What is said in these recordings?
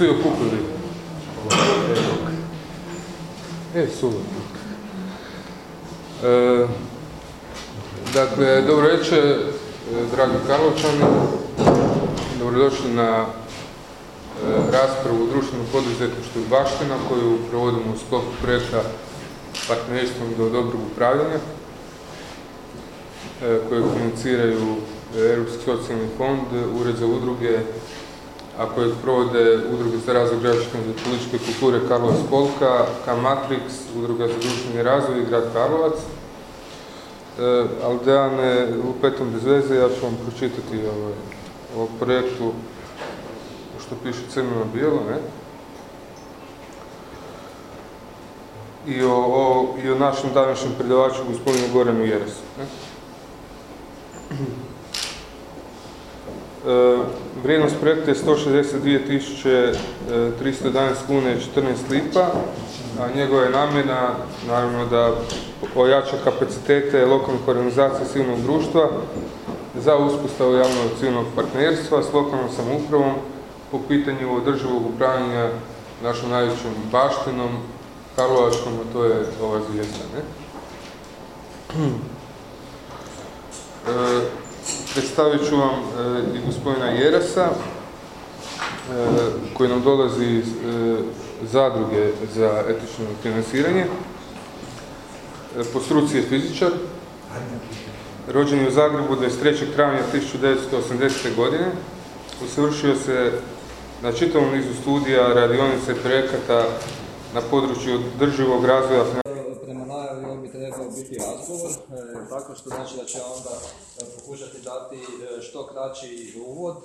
svi okupili. E, su. E, dakle, dobro večer, e, dragi Karlovčani. Dobrodošli na e, raspravu o društvenom poduzetništvu baština koju provodimo u sklopu projekta partnerstvom do dobrog upravljanja koje financiraju Europski socijalni fond, Ured za udruge, a kojeg provode Udruge za razvoj građanske za političke kulture Karlovac Kolka, K-Matrix, Udruga za društveni razvoj i grad Karlovac. E, ali ne lupetam bez veze, ja ću vam pročitati ovaj, o projektu što piše crveno bijelo, ne? I o, o, i o našem današnjem predavaču, gospodinu Goranu Jeresu. Ne? E, vrijednost projekta je 162.311 kuna i 14 lipa, a njegova je namjena naravno da ojača kapacitete lokalnih organizacija civilnog društva za uspostavu javnog civilnog partnerstva s lokalnom samoupravom po pitanju održivog upravljanja našom najvećom baštinom, Karlovačkom, a to je ova zvijezda. Ne? E, Predstavit ću vam e, i gospodina Jerasa, e, koji nam dolazi iz e, zadruge za etično financiranje. Po struci je fizičar. Rođen je u Zagrebu 23. travnja 1980. godine. Usavršio se na čitavom nizu studija, radionice projekata na području održivog razvoja trebao biti razgovor, e, tako što znači da će onda e, pokušati dati e, što kraći uvod,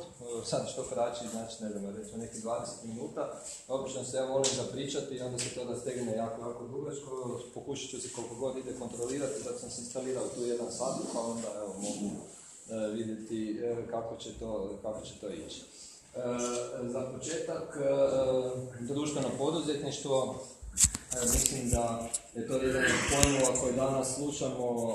sad što kraći, znači ne znam, recimo neki 20 minuta. Obično se ja volim zapričati i onda se to da stegne jako, jako dugačko. Pokušat ću se koliko god ide kontrolirati, da sam se instalirao tu jedan sat, pa onda evo, mogu vidjeti kako će to, kako će to ići. Za početak, društveno poduzetništvo, Mislim da je to jedan od pojmova koji danas slušamo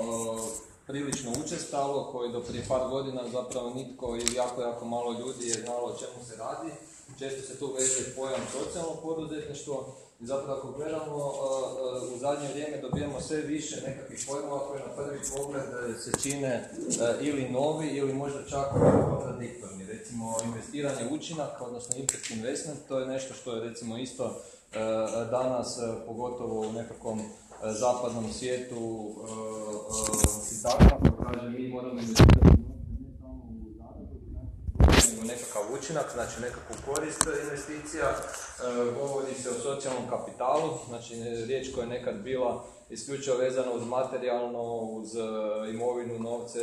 prilično učestalo, koji do prije par godina zapravo nitko ili jako, jako malo ljudi je znalo o čemu se radi. Često se tu veže pojam socijalno poduzetništvo i zapravo ako gledamo u zadnje vrijeme dobijamo sve više nekakvih pojmova koji na prvi pogled se čine e, ili novi ili možda čak kontradiktorni. Recimo investiranje učinaka, odnosno impact investment, to je nešto što je recimo isto danas, pogotovo u nekakvom zapadnom svijetu i tako, kaže mi moramo investirati zaradu, nekakav učinak, znači nekakvu korist investicija. Govori se o socijalnom kapitalu, znači riječ koja je nekad bila isključivo vezana uz materijalno, uz imovinu, novce,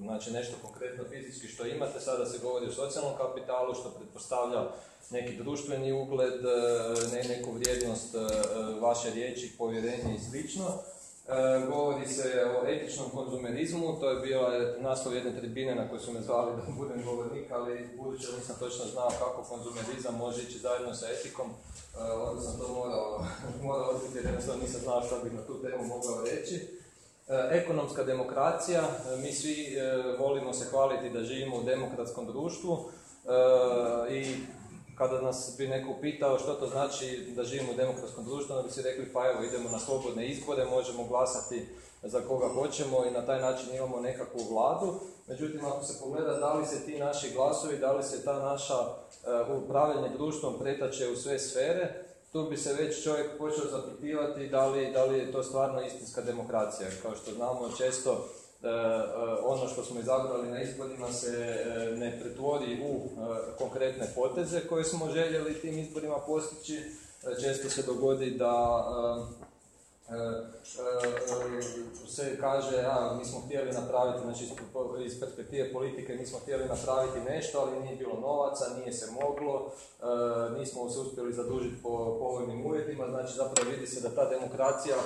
znači nešto konkretno fizički što imate, sada se govori o socijalnom kapitalu što pretpostavlja neki društveni ugled, e, ne neku vrijednost e, vaše riječi, povjerenje i slično. E, govori se o etičnom konzumerizmu, to je bio naslov jedne tribine na kojoj su me zvali da budem govornik, ali budući da nisam točno znao kako konzumerizam može ići zajedno sa etikom, onda sam to morao, morao odbiti jer jednostavno nisam znao što bih na tu temu mogao reći. Ekonomska demokracija, mi svi volimo se hvaliti da živimo u demokratskom društvu i kada nas bi neko pitao što to znači da živimo u demokratskom društvu, onda bi si rekli pa evo idemo na slobodne izbore, možemo glasati za koga hoćemo i na taj način imamo nekakvu vladu. Međutim, ako se pogleda da li se ti naši glasovi, da li se ta naša uh, upravljanje društvom pretače u sve sfere, tu bi se već čovjek počeo zapitivati da li, je to stvarno istinska demokracija. Kao što znamo, često ono što smo izabrali na izborima se e, ne pretvori u konkretne poteze koje smo željeli tim izborima postići. Često se dogodi da se kaže, a, mi smo htjeli napraviti, znači iz perspektive politike mi smo htjeli napraviti nešto, ali nije bilo novaca, nije se moglo, nismo se uspjeli zadužiti po povoljnim uvjetima, znači zapravo vidi se da ta demokracija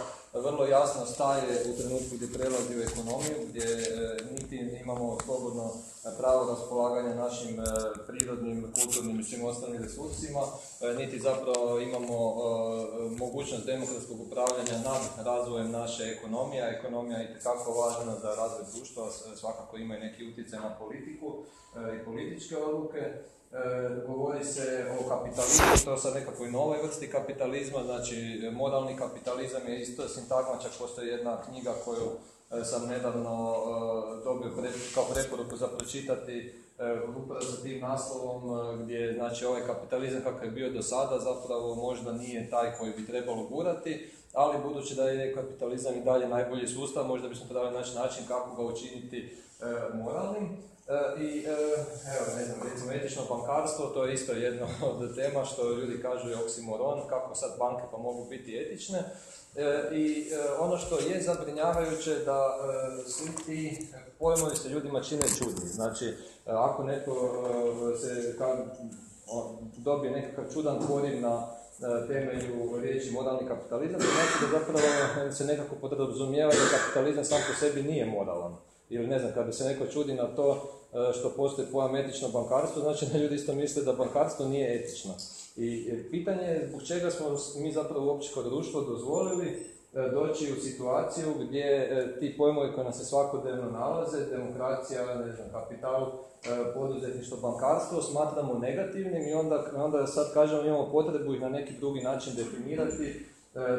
vrlo jasno staje u trenutku gdje prelazi u ekonomiju, gdje e, niti imamo slobodno pravo raspolaganja našim e, prirodnim, kulturnim i svim ostalim resursima, e, niti zapravo imamo mogućnost demokratskog upravljanja nad razvojem naše ekonomije. Ekonomija je itekako važna za razvoj društva, svakako ima i neki utjecaj na politiku i političke odluke. Govori se o kapitalizmu, to je sad nekakvoj novoj vrsti kapitalizma, znači moralni kapitalizam je isto sintagma, čak postoji jedna knjiga koju e, sam nedavno e, dobio kao preporuku za pročitati upravo tim naslovom gdje znači ovaj kapitalizam kakav je bio do sada zapravo možda nije taj koji bi trebalo gurati, ali budući da je kapitalizam i dalje najbolji sustav, možda bismo trebali naći način kako ga učiniti moralnim. E, I e, evo, ne znam, recimo etično bankarstvo, to je isto jedno od tema što ljudi kažu je oksimoron, kako sad banke pa mogu biti etične. E, I ono što je zabrinjavajuće da svi ti pojmovi se ljudima čine čudni. Znači, ako neko se dobije nekakav čudan poriv na temelju riječi moralni kapitalizam, znači da zapravo se nekako podrazumijeva da kapitalizam sam po sebi nije moralan. Ili ne znam, kada se neko čudi na to što postoji pojam etično bankarstvo, znači da ljudi isto misle da bankarstvo nije etično. I pitanje je zbog čega smo mi zapravo uopće kao društvo dozvolili e, doći u situaciju gdje e, ti pojmovi koji nam se svakodnevno nalaze, demokracija, ne znam, kapital, poduzetništvo, bankarstvo, smatramo negativnim i onda, onda sad kažemo imamo potrebu ih na neki drugi način definirati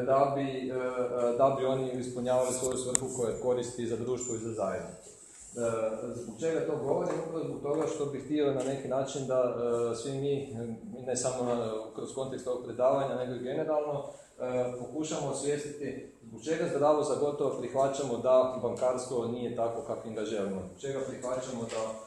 da bi, da bi oni ispunjavali svoju svrhu koja koristi za društvo i za zajednicu. E, zbog čega to govorim? Upravo zbog toga što bih htio na neki način da e, svi mi, ne samo kroz kontekst ovog predavanja, nego i generalno, e, pokušamo osvijestiti zbog čega zdravo za gotovo prihvaćamo da bankarstvo nije tako kakvim ga želimo. Zbog čega prihvaćamo da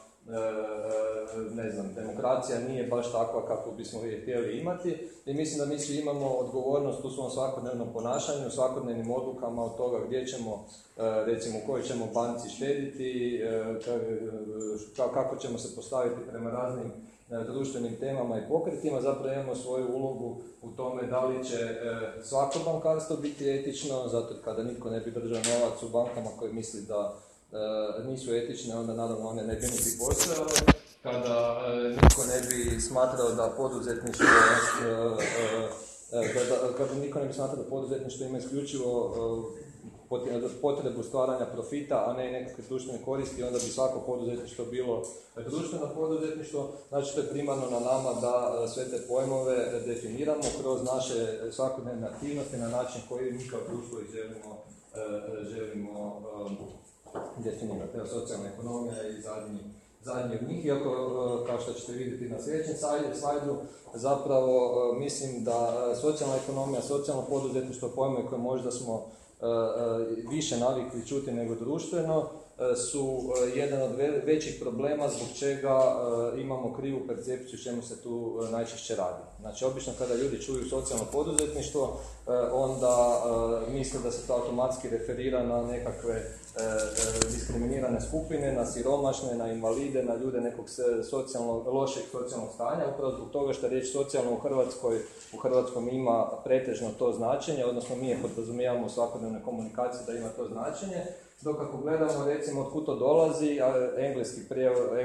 E, e, ne znam, demokracija nije baš takva kako bismo je htjeli imati i mislim da mi svi imamo odgovornost u svom svakodnevnom ponašanju, svakodnevnim odlukama od toga gdje ćemo, e, recimo u kojoj ćemo banci štediti, kako ćemo se postaviti prema raznim društvenim temama i pokretima, zapravo imamo svoju ulogu u tome da li će svako bankarstvo biti etično, zato kada nitko ne bi držao novac u bankama koji misli da E, nisu etične, onda naravno one ne bi niti postojale. Kada e, niko ne bi smatrao da poduzetništvo e, kada niko ne bi smatrao da poduzetništvo ima isključivo potrebu stvaranja profita, a ne nekakve društvene koristi, onda bi svako poduzetništvo bilo društveno poduzetništvo. Znači, to je primarno na nama da sve te pojmove definiramo kroz naše svakodnevne aktivnosti na način koji mi kao društvo želimo, želimo definirati. Evo, socijalna ekonomija i zadnji, zadnji od njih, iako e, kao što ćete vidjeti na sljedećem slajdu, zapravo e, mislim da e, socijalna ekonomija, socijalno poduzetništvo pojme koje možda smo više navikli čuti nego društveno, su jedan od većih problema zbog čega imamo krivu percepciju čemu se tu najčešće radi. Znači, obično kada ljudi čuju socijalno poduzetništvo, onda misle da se to automatski referira na nekakve E, e, diskriminirane skupine, na siromašne, na invalide, na ljude nekog socijalno, lošeg socijalnog stanja, upravo zbog toga što riječ socijalno u Hrvatskoj, u Hrvatskom ima pretežno to značenje, odnosno mi je podrazumijevamo u svakodnevnoj komunikaciji da ima to značenje, dok ako gledamo recimo od to dolazi, engleski,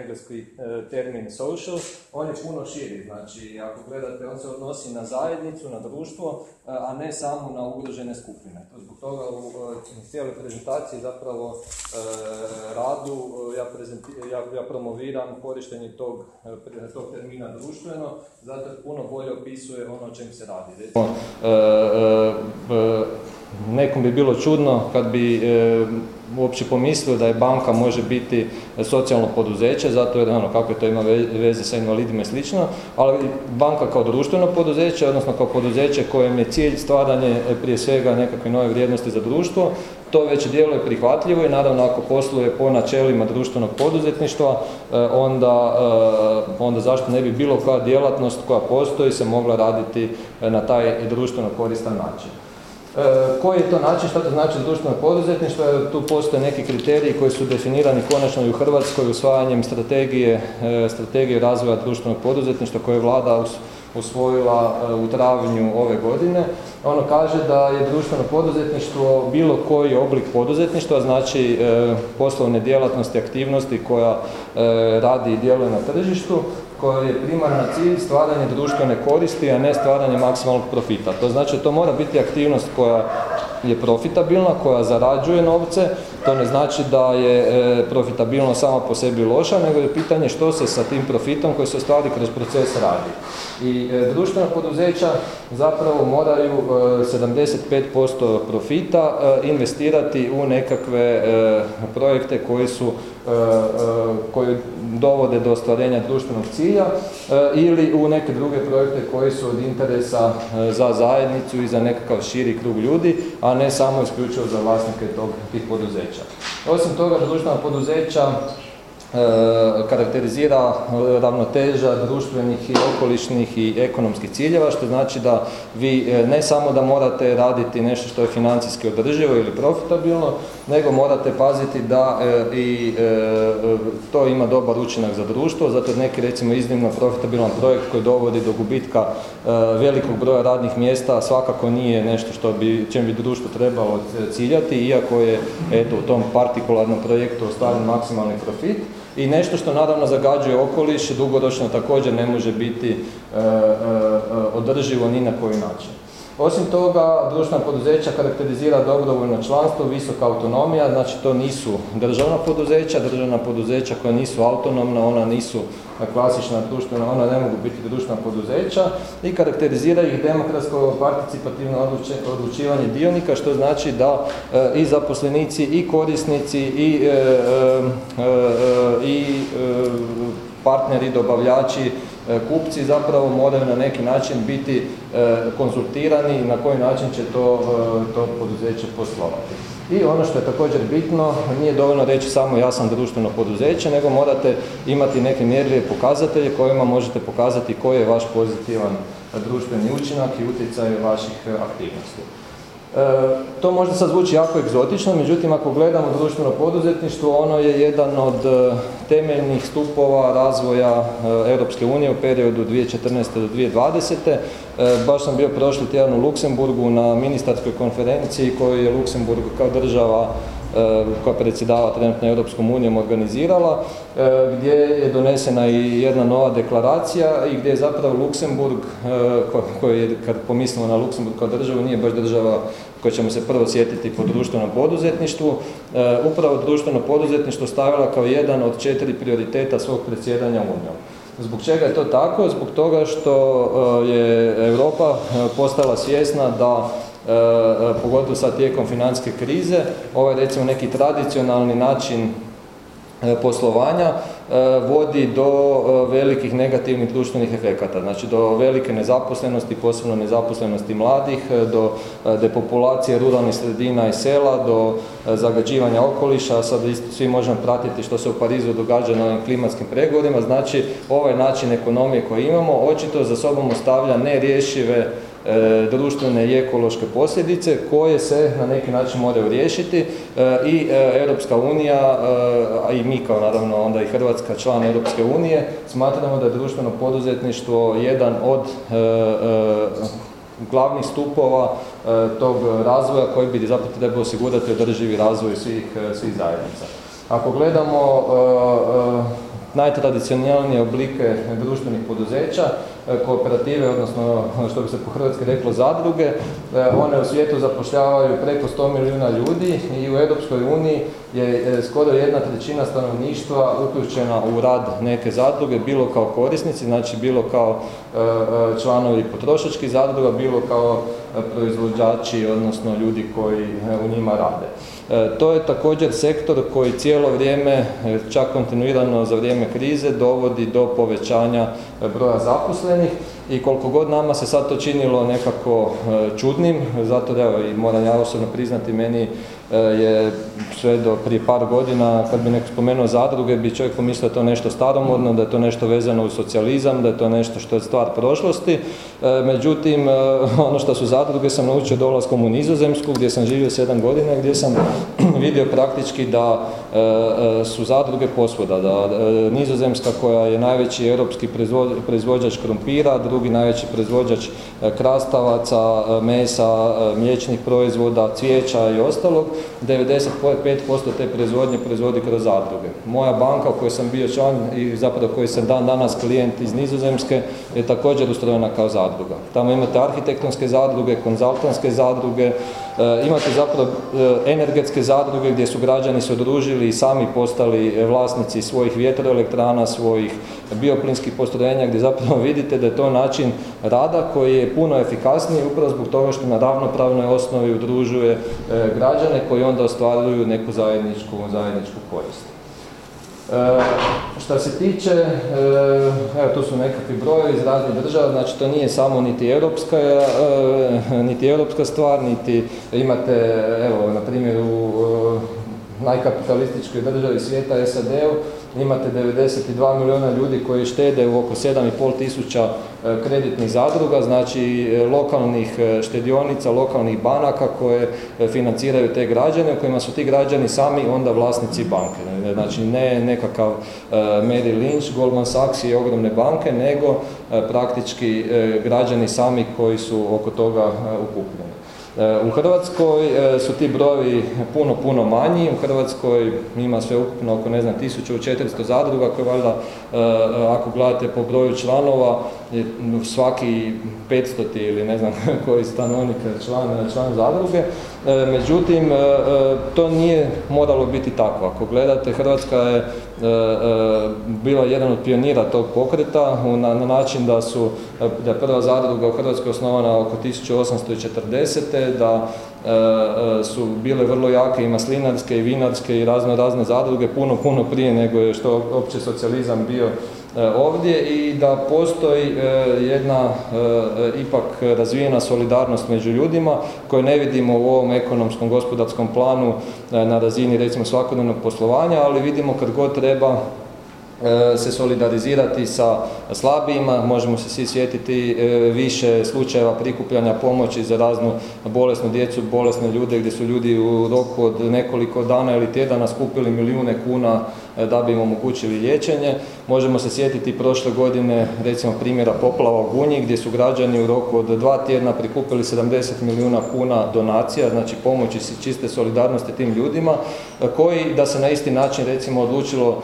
engleski e, termin social, on je puno širi. Znači, ako gledate, on se odnosi na zajednicu, na društvo, e, a ne samo na ugrožene skupine. Zbog toga u e, cijeloj prezentaciji zapravo radu ja, ja, ja promoviram korištenje tog, tog termina društveno, zato puno bolje opisuje ono o čem se radi. Recimo, nekom bi bilo čudno kad bi uopće pomislio da je banka može biti socijalno poduzeće, zato jer ono, kako to ima veze sa invalidima i slično, ali banka kao društveno poduzeće, odnosno kao poduzeće kojem je cilj stvaranje e, prije svega nekakve nove vrijednosti za društvo, to već djeluje prihvatljivo i naravno ako posluje po načelima društvenog poduzetništva, e, onda, e, onda zašto ne bi bilo koja djelatnost koja postoji se mogla raditi na taj društveno koristan način. E, koji je to način, što to znači društveno poduzetništvo? Tu postoje neki kriteriji koji su definirani konačno i u Hrvatskoj usvajanjem strategije, e, strategije razvoja društvenog poduzetništva koje je vlada usvojila e, u travnju ove godine. Ono kaže da je društveno poduzetništvo bilo koji oblik poduzetništva, znači poslovne djelatnosti, aktivnosti koja radi i djeluje na tržištu, koja je primarna cilj stvaranje društvene koristi, a ne stvaranje maksimalnog profita. To znači to mora biti aktivnost koja je profitabilna, koja zarađuje novce, To ne znači da je e, profitabilnost sama po sebi loša, nego je pitanje što se sa tim profitom koji se ostvari kroz proces radi. I e, društvena poduzeća zapravo moraju e, 75% profita e, investirati u nekakve projekte koji su koji dovode do ostvarenja društvenog cilja e, ili u neke druge projekte koji su od interesa e, za zajednicu i za nekakav širi krug ljudi, a ne samo isključivo za vlasnike tog, tih poduzeća. Osim toga, društvena poduzeća e, karakterizira e, ravnoteža društvenih i okolišnih i ekonomskih ciljeva, što znači da vi e, ne samo da morate raditi nešto što je financijski održivo ili profitabilno, nego morate paziti da e, i e, to ima dobar učinak za društvo, zato je neki recimo iznimno profitabilan projekt koji dovodi do gubitka e, velikog broja radnih mjesta svakako nije nešto što bi, čem bi društvo trebalo ciljati, iako je eto, u tom partikularnom projektu ostvaren maksimalni profit i nešto što naravno zagađuje okoliš, dugoročno također ne može biti e, e, održivo ni na koji način. Osim toga, društvena poduzeća karakterizira dobrovoljno članstvo, visoka autonomija, znači to nisu državna poduzeća, državna poduzeća koja nisu autonomna, ona nisu klasična društvena, ona ne mogu biti društvena poduzeća i karakterizira ih demokratsko participativno odlučivanje dionika, što znači da e, i zaposlenici i korisnici i, e, e, e, i e, partneri, dobavljači, e, kupci zapravo moraju na neki način biti konzultirani na koji način će to, to poduzeće poslovati. I ono što je također bitno, nije dovoljno reći samo ja sam društveno poduzeće, nego morate imati neke mjerljive pokazatelje kojima možete pokazati koji je vaš pozitivan društveni učinak i utjecaj vaših aktivnosti. E, to možda sad zvuči jako egzotično, međutim ako gledamo društveno poduzetništvo, ono je jedan od e, temeljnih stupova razvoja e, Europske unije u periodu 2014. do 2020. E, baš sam bio prošli tjedan u Luksemburgu na ministarskoj konferenciji koju je Luksemburg kao država e, koja predsjedava trenutno Europskom unijom organizirala, e, gdje je donesena i jedna nova deklaracija i gdje je zapravo Luksemburg, ko- koji je, kad pomislimo na Luksemburg kao državu, nije baš država koja ćemo se prvo sjetiti po društvenom poduzetništvu, upravo društveno poduzetništvo stavila kao jedan od četiri prioriteta svog predsjedanja Unijom. Zbog čega je to tako? Zbog toga što e, je Europa e, postala svjesna da e, e, pogotovo sad tijekom financijske krize, ovaj recimo neki tradicionalni način poslovanja vodi do e, velikih negativnih društvenih efekata, znači do velike nezaposlenosti, posebno nezaposlenosti mladih, e, do e, depopulacije ruralnih sredina i sela, do e, zagađivanja okoliša, sad isto svi možemo pratiti što se u Parizu događa na ovim klimatskim pregovorima, znači ovaj način ekonomije koji imamo očito za sobom ostavlja nerješive e, društvene i ekološke posljedice koje se na neki način moraju riješiti e, i e, Europska unija, e, a i mi kao naravno onda i Hrvatska član Europske unije, smatramo da je društveno poduzetništvo jedan od e, e, glavnih stupova e, tog razvoja koji bi zapravo trebao osigurati održivi razvoj svih, e, svih zajednica. Ako gledamo e, e, najtradicionalnije oblike društvenih poduzeća, e, kooperative, odnosno što bi se po hrvatski reklo zadruge, e, one u svijetu zapošljavaju preko 100 milijuna ljudi i u Europskoj uniji je e, skoro jedna trećina stanovništva uključena u rad neke zadruge, bilo kao korisnici, znači bilo kao e, e, članovi potrošačkih zadruga, bilo kao proizvođači, odnosno ljudi koji e, u njima rade. E, To je također sektor koji cijelo vrijeme, e, čak kontinuirano za vrijeme krize, dovodi do povećanja e, broja zaposlenih i koliko god nama se sad to činilo nekako e, čudnim, zato da evo i moram ja osobno priznati, meni e, je sve do prije par godina, kad bi neko spomenuo zadruge, bi čovjek pomislio da je to nešto staromodno, da je to nešto vezano uz socijalizam, da je to nešto što je stvar prošlosti. E, Međutim, e, ono što su zadruge sam naučio dolaskom u Nizozemsku, gdje sam živio 7 godina, gdje sam vidio praktički da su zadruge posvuda, da e, Nizozemska koja je najveći europski proizvo- proizvođač krumpira, drugi najveći proizvođač e, krastavaca, e, mesa, e, mliječnih proizvoda, cvijeća i ostalog, 95% te proizvodnje proizvodi kroz zadruge. Moja banka u kojoj sam bio član i zapravo koji sam dan danas klijent iz Nizozemske je također ustrojena kao zadruga. Tamo imate arhitektonske zadruge, konzultantske zadruge, Imate zapravo energetske zadruge gdje su građani se udružili i sami postali vlasnici svojih vjetroelektrana, svojih bioplinskih postrojenja gdje zapravo vidite da je to način rada koji je puno efikasniji upravo zbog toga što na ravnopravnoj osnovi udružuje građane koji onda ostvaruju neku zajedničku, zajedničku korist. E, što se tiče, e, evo tu su nekakvi brojevi iz raznih država, znači to nije samo niti europska, e, niti europska stvar, niti imate, evo, na primjer u najkapitalističkoj državi svijeta SAD-u imate 92 milijuna ljudi koji štede u oko 7,5 tisuća e, kreditnih zadruga, znači e, lokalnih e, štedionica, lokalnih banaka koje financiraju te građane, u kojima su ti građani sami onda vlasnici banke. Znači ne nekakav Mary Lynch, Goldman Sachs i ogromne banke, nego praktički građani sami koji su oko toga ukupljeni. U Hrvatskoj e, su ti brojevi puno, puno manji. U Hrvatskoj ima sve ukupno oko ne znam 1400 zadruga koje valjda e, ako gledate po broju članova svaki 500 ili ne znam koji stanovnik član, član zadruge. E, međutim, to nije moralo biti tako. Ako gledate, Hrvatska je bila jedan od pionira tog pokreta na, na način da su da je prva zadruga u Hrvatskoj osnovana oko 1840 da su bile vrlo jake i maslinarske i vinarske i razno razne zadruge puno, puno prije nego je što opće socijalizam bio ovdje i da postoji jedna ipak razvijena solidarnost među ljudima koju ne vidimo u ovom ekonomskom gospodarskom planu na razini recimo svakodnevnog poslovanja, ali vidimo kad god treba E, se solidarizirati sa slabijima, možemo se svi sjetiti e, više slučajeva prikupljanja pomoći za raznu bolesnu djecu, bolesne ljude gdje su ljudi u roku od nekoliko dana ili tjedana skupili milijune kuna e, da bi im omogućili liječenje. Možemo se sjetiti prošle godine recimo primjera poplava u Gunji gdje su građani u roku od dva tjedna prikupili 70 milijuna kuna donacija, znači pomoći čiste solidarnosti tim ljudima koji da se na isti način recimo odlučilo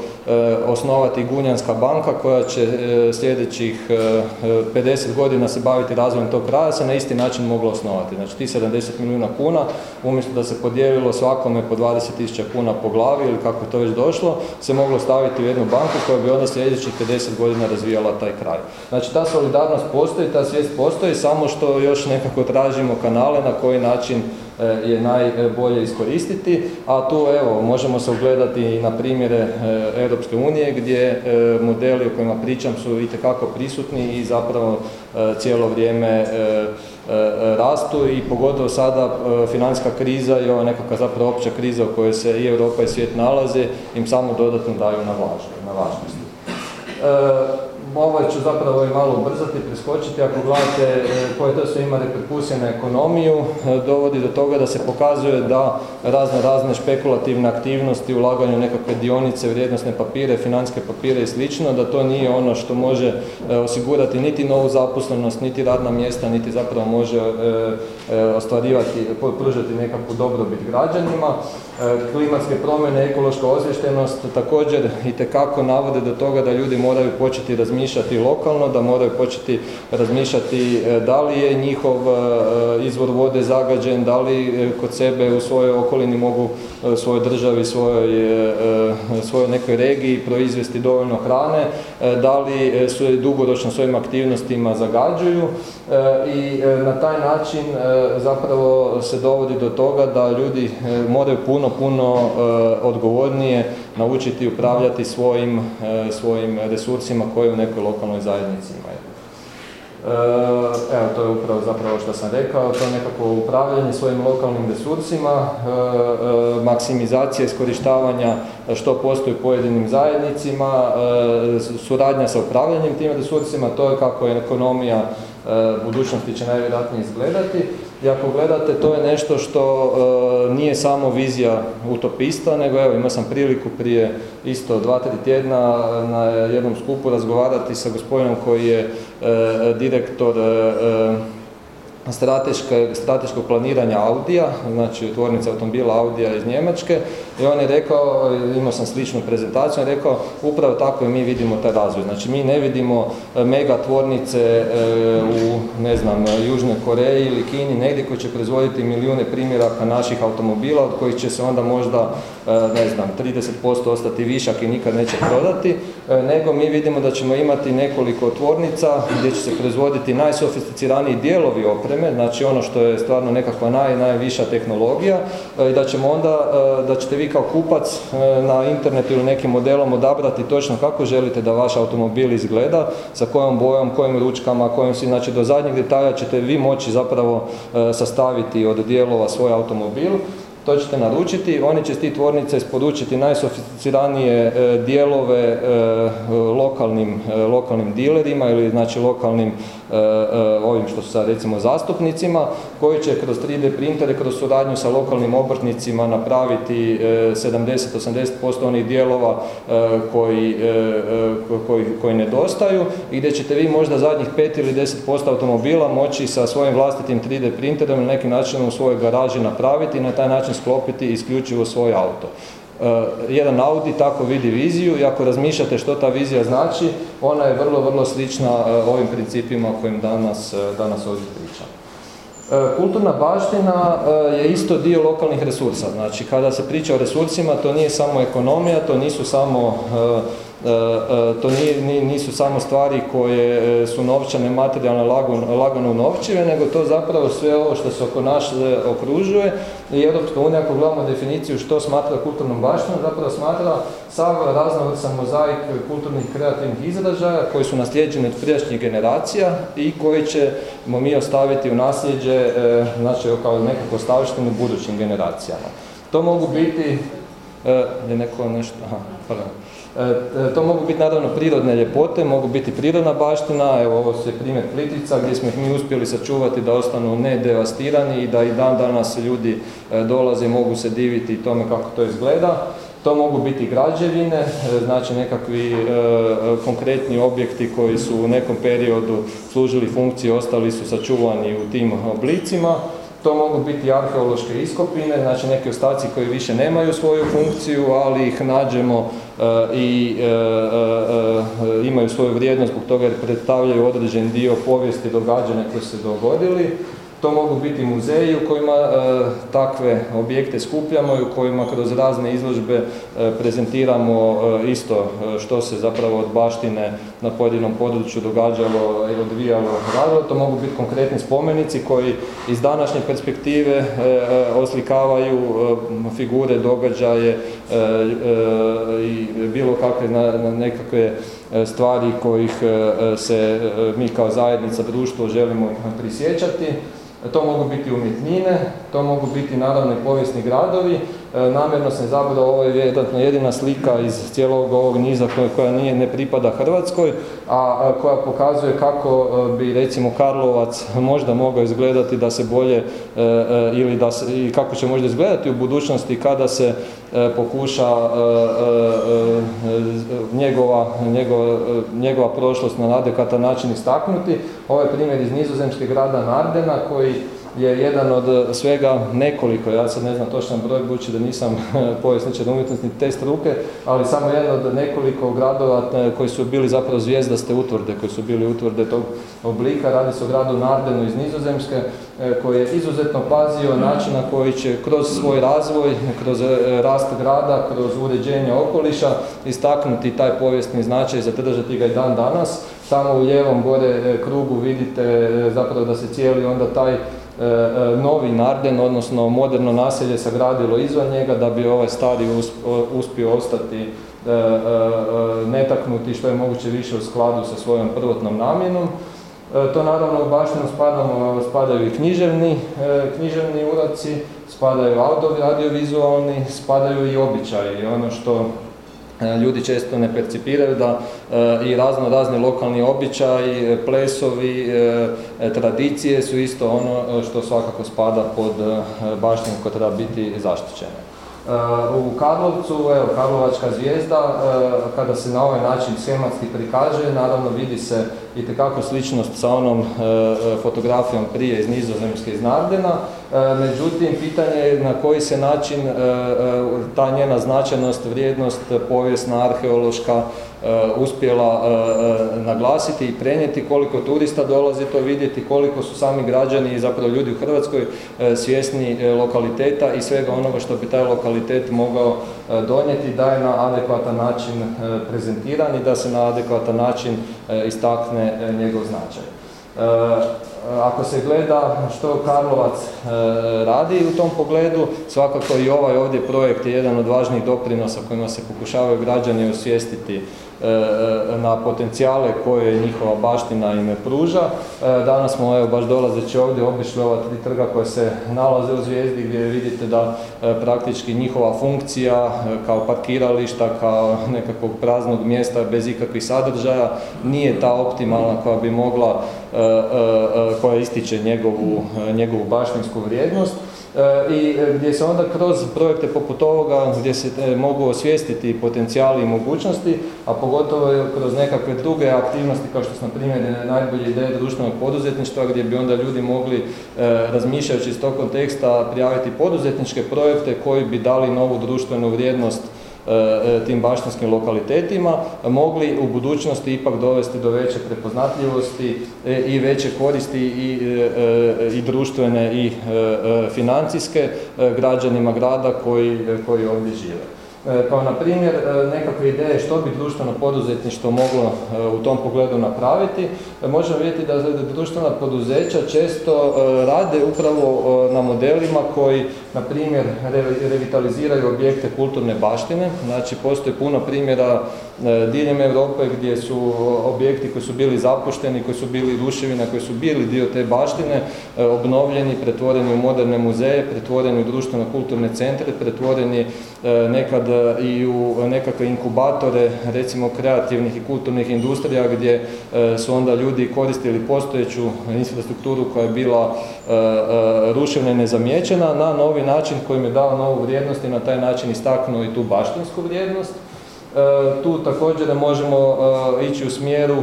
osnovati osnovati Gunjanska banka koja će e, sljedećih 50 e, godina se baviti razvojem tog kraja se na isti način moglo osnovati. Znači ti 70 milijuna kuna umjesto da se podijelilo svakome po 20.000 kuna po glavi ili kako to već došlo, se moglo staviti u jednu banku koja bi onda sljedećih 50 godina razvijala taj kraj. Znači ta solidarnost postoji, ta svijest postoji, samo što još nekako tražimo kanale na koji način E, je najbolje iskoristiti, a tu evo možemo se ugledati na primjere e, Europske unije gdje e, modeli o kojima pričam su itekako prisutni i zapravo cijelo vrijeme rastu i pogotovo sada financijska kriza i ova nekakva zapravo opća kriza u kojoj se i Europa i svijet nalaze im samo dodatno daju na važnosti. Ovo ću zapravo i malo ubrzati, preskočiti. Ako gledate e, koje to sve ima reperkusije na ekonomiju, e, dovodi do toga da se pokazuje da razne razne špekulativne aktivnosti, ulaganje u nekakve dionice, vrijednosne papire, financijske papire i slično, da to nije ono što može e, osigurati niti novu zaposlenost, niti radna mjesta, niti zapravo može ostvarivati, pružati nekakvu dobrobit građanima. Klimatske promjene, ekološka osviještenost također i tekako navode do toga da ljudi moraju početi razmišljati lokalno, da moraju početi razmišljati e, da li je njihov e, izvor vode zagađen, da li e, kod sebe u svojoj okolini mogu svojoj državi, svojoj, svojoj nekoj regiji proizvesti dovoljno hrane, da li su dugoročno svojim aktivnostima zagađuju i na taj način zapravo se dovodi do toga da ljudi moraju puno, puno odgovornije naučiti upravljati svojim, svojim resursima koje u nekoj lokalnoj zajednici imaju. Evo, to je upravo zapravo što sam rekao, to je nekako upravljanje svojim lokalnim resursima, maksimizacija iskorištavanja što postoji u pojedinim zajednicima, suradnja sa upravljanjem tim resursima, to je kako je ekonomija budućnosti će najvjerojatnije izgledati. I ako gledate, to je nešto što e, nije samo vizija utopista, nego evo imao sam priliku prije isto dva, tri tjedna na jednom skupu razgovarati sa gospodinom koji je e, direktor e, strateške, strateškog planiranja Audija, znači tvornica automobila Audija iz Njemačke i on je rekao, imao sam sličnu prezentaciju, on je rekao upravo tako i mi vidimo taj razvoj. Znači mi ne vidimo e, mega tvornice e, u ne znam, Južnoj Koreji ili Kini, negdje koji će proizvoditi milijune primjeraka naših automobila od kojih će se onda možda e, ne znam, 30% ostati višak i nikad neće prodati, nego mi vidimo da ćemo imati nekoliko tvornica gdje će se proizvoditi najsofisticiraniji dijelovi opreme, znači ono što je stvarno nekakva naj, najviša tehnologija i da ćemo onda, da ćete vi kao kupac na internetu ili nekim modelom odabrati točno kako želite da vaš automobil izgleda, sa kojom bojom, kojim ručkama, kojim si, znači do zadnjeg detalja ćete vi moći zapravo sastaviti od dijelova svoj automobil to ćete naručiti, oni će s tih tvornica isporučiti najsofisticiranije e, dijelove e, lokalnim, e, lokalnim dilerima ili znači lokalnim ovim što su sad recimo zastupnicima koji će kroz 3D printere, kroz suradnju sa lokalnim obrtnicima napraviti 70-80% onih dijelova koji, koji, koji nedostaju i gdje ćete vi možda zadnjih 5 ili 10% automobila moći sa svojim vlastitim 3D printerom na neki način u svojoj garaži napraviti i na taj način sklopiti isključivo svoj auto. E, jedan Audi tako vidi viziju i ako razmišljate što ta vizija znači, ona je vrlo, vrlo slična e, ovim principima o kojim danas, e, danas ovdje pričam. Kulturna baština je isto dio lokalnih resursa. Znači, kada se priča o resursima, to nije samo ekonomija, to nisu samo to nisu samo stvari koje e, su novčane, materijalne, lagano unovčive, nego to zapravo sve ovo što se oko nas okružuje i Europska unija, ako gledamo definiciju što smatra kulturnom baštinom, zapravo smatra sav raznovrsan mozaik kulturnih kreativnih izražaja koji su naslijeđeni od prijašnjih generacija i koji ćemo mi ostaviti u nasljeđe, znači kao nekako ostavštinu budućim generacijama. To mogu biti, je neko nešto, aha, pardon. E, e, to mogu biti naravno prirodne ljepote, mogu biti prirodna baština, evo ovo je primjer Plitvica gdje smo ih mi uspjeli sačuvati da ostanu ne devastirani i da i dan danas ljudi e, dolaze i mogu se diviti tome kako to izgleda. To mogu biti građevine, znači nekakvi konkretni objekti koji su u nekom periodu služili funkciji, ostali su sačuvani u tim oblicima. To mogu biti arheološke iskopine, znači neki ostaci koji više nemaju svoju funkciju, ali ih nađemo e, i e, e, imaju svoju vrijednost zbog toga jer predstavljaju određen dio povijesti događanja koji se dogodili. To mogu biti muzeji u kojima e, takve objekte skupljamo i u kojima kroz razne izložbe e, prezentiramo e, isto što se zapravo od baštine na pojedinom području događalo i odvijalo radilo. To mogu biti konkretni spomenici koji iz današnje perspektive oslikavaju figure, događaje i bilo kakve nekakve stvari kojih se mi kao zajednica, društvo želimo prisjećati. To mogu biti umjetnine, to mogu biti naravno i povijesni gradovi. E, namjerno sam zabrao, ovo je vjerojatno jedina slika iz cijelog ovog niza koja nije, ne pripada Hrvatskoj, a koja pokazuje kako e, bi recimo Karlovac možda mogao izgledati da se bolje e, ili da se, i kako će možda izgledati u budućnosti kada se pokuša njegova, njegova, njegova prošlost na adekvatan način istaknuti. Ovo je primjer iz nizozemskih grada Nardena koji je jedan od svega nekoliko, ja sad ne znam točan broj, budući da nisam povjesničar umjetnosti te struke, ali samo jedan od nekoliko gradova e, koji su bili zapravo zvijezdaste utvrde, koji su bili utvrde tog oblika. Radi se o gradu Nardenu iz Nizozemske, koji je izuzetno pazio način na koji će kroz svoj razvoj, kroz rast grada, kroz uređenje okoliša istaknuti taj povijesni značaj i zadržati ga i dan danas. Tamo u lijevom gore krugu vidite zapravo da se cijeli onda taj novi Narden, odnosno moderno naselje sagradilo izvan njega da bi ovaj stari uspio ostati e, netaknuti što je moguće više u skladu sa svojom prvotnom namjenom. To naravno u baštinu spadaju i književni, književni uraci, spadaju audiovizualni, spadaju i običaji. Ono što E, ljudi često ne percipiraju da e, i razno razni lokalni običaji, e, plesovi, tradicije su isto ono što svakako spada pod baštinu koja treba biti zaštićena. U Karlovcu, evo, Karlovačka zvijezda, kada se na ovaj način schematski prikaže, naravno vidi se i tekako sličnost sa onom fotografijom prije iz Nizozemske iz Nardena, međutim, pitanje je na koji se način ta njena značajnost, vrijednost, povijesna, arheološka, uspjela naglasiti i prenijeti koliko turista dolazi to vidjeti, koliko su sami građani i zapravo ljudi u Hrvatskoj svjesni lokaliteta i svega onoga što bi taj lokalitet mogao donijeti, da je na adekvatan način prezentiran i da se na adekvatan način istakne njegov značaj. Ako se gleda što Karlovac radi u tom pogledu, svakako i ovaj ovdje projekt je jedan od važnijih doprinosa kojima se pokušavaju građani osvijestiti na potencijale koje njihova baština im pruža. Danas smo, evo, baš dolazeći ovdje, obišli ova tri trga koja se nalaze u Zvijezdi gdje vidite da praktički njihova funkcija kao parkirališta, kao nekakvog praznog mjesta bez ikakvih sadržaja nije ta optimalna koja bi mogla, koja ističe njegovu, njegovu baštinsku vrijednost i gdje se onda kroz projekte poput ovoga gdje se e, mogu osvijestiti potencijali i mogućnosti, a pogotovo kroz nekakve druge aktivnosti kao što su na primjer najbolje ideje društvenog poduzetništva gdje bi onda ljudi mogli e, razmišljajući iz tog konteksta prijaviti poduzetničke projekte koji bi dali novu društvenu vrijednost E, tim baštinskim lokalitetima mogli u budućnosti ipak dovesti do veće prepoznatljivosti e, i veće koristi i, e, i društvene i financijske građanima grada koji, koji ovdje žive. E, kao na primjer e, nekakve ideje što bi društveno poduzetništvo moglo e, u tom pogledu napraviti. Možemo vidjeti da društvena poduzeća često rade upravo na modelima koji na primjer revitaliziraju objekte kulturne baštine. Znači postoji puno primjera diljem Europe gdje su objekti koji su bili zapušteni, koji su bili ruševina, koji su bili dio te baštine, obnovljeni, pretvoreni u moderne muzeje, pretvoreni u društveno kulturne centre, pretvoreni nekad i u nekakve inkubatore, recimo kreativnih i kulturnih industrija gdje e, su onda ljudi koristili postojeću infrastrukturu koja je bila e, e, ruševna i nezamijećena na novi način kojim je dao novu vrijednost i na taj način istaknuo i tu baštinsku vrijednost. Tu također možemo ići u smjeru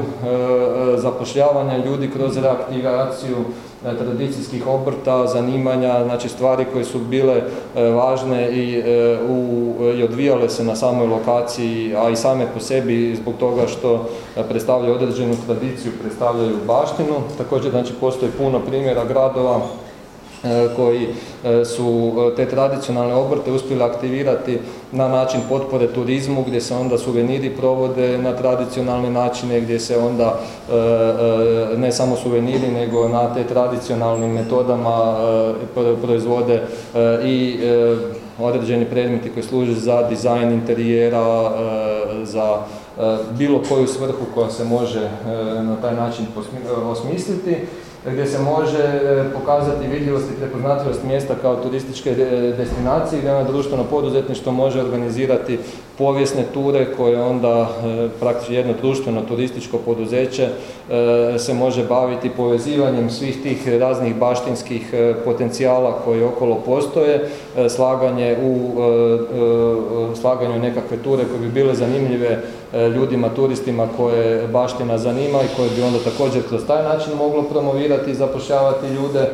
zapošljavanja ljudi kroz reaktivaciju tradicijskih obrta, zanimanja, znači stvari koje su bile važne i, u, i odvijale se na samoj lokaciji, a i same po sebi zbog toga što predstavljaju određenu tradiciju, predstavljaju baštinu. Također znači postoji puno primjera gradova E, koji e, su e, te tradicionalne obrte uspjeli aktivirati na način potpore turizmu gdje se onda suveniri provode na tradicionalne načine gdje se onda ne samo suveniri nego na te tradicionalnim metodama proizvode i određeni predmeti koji služe za dizajn interijera, za bilo koju svrhu koja se može na taj način osmisliti gdje se može e, pokazati vidljivost i prepoznatljivost mjesta kao turističke e, destinacije gdje ono društveno poduzetništvo može organizirati povijesne ture koje onda e, praktično jedno društveno turističko poduzeće se može baviti povezivanjem svih tih raznih baštinskih potencijala koji okolo postoje, slaganje u slaganju nekakve ture koje bi bile zanimljive ljudima, turistima koje baština zanima i koje bi onda također kroz taj način moglo promovirati i zapošljavati ljude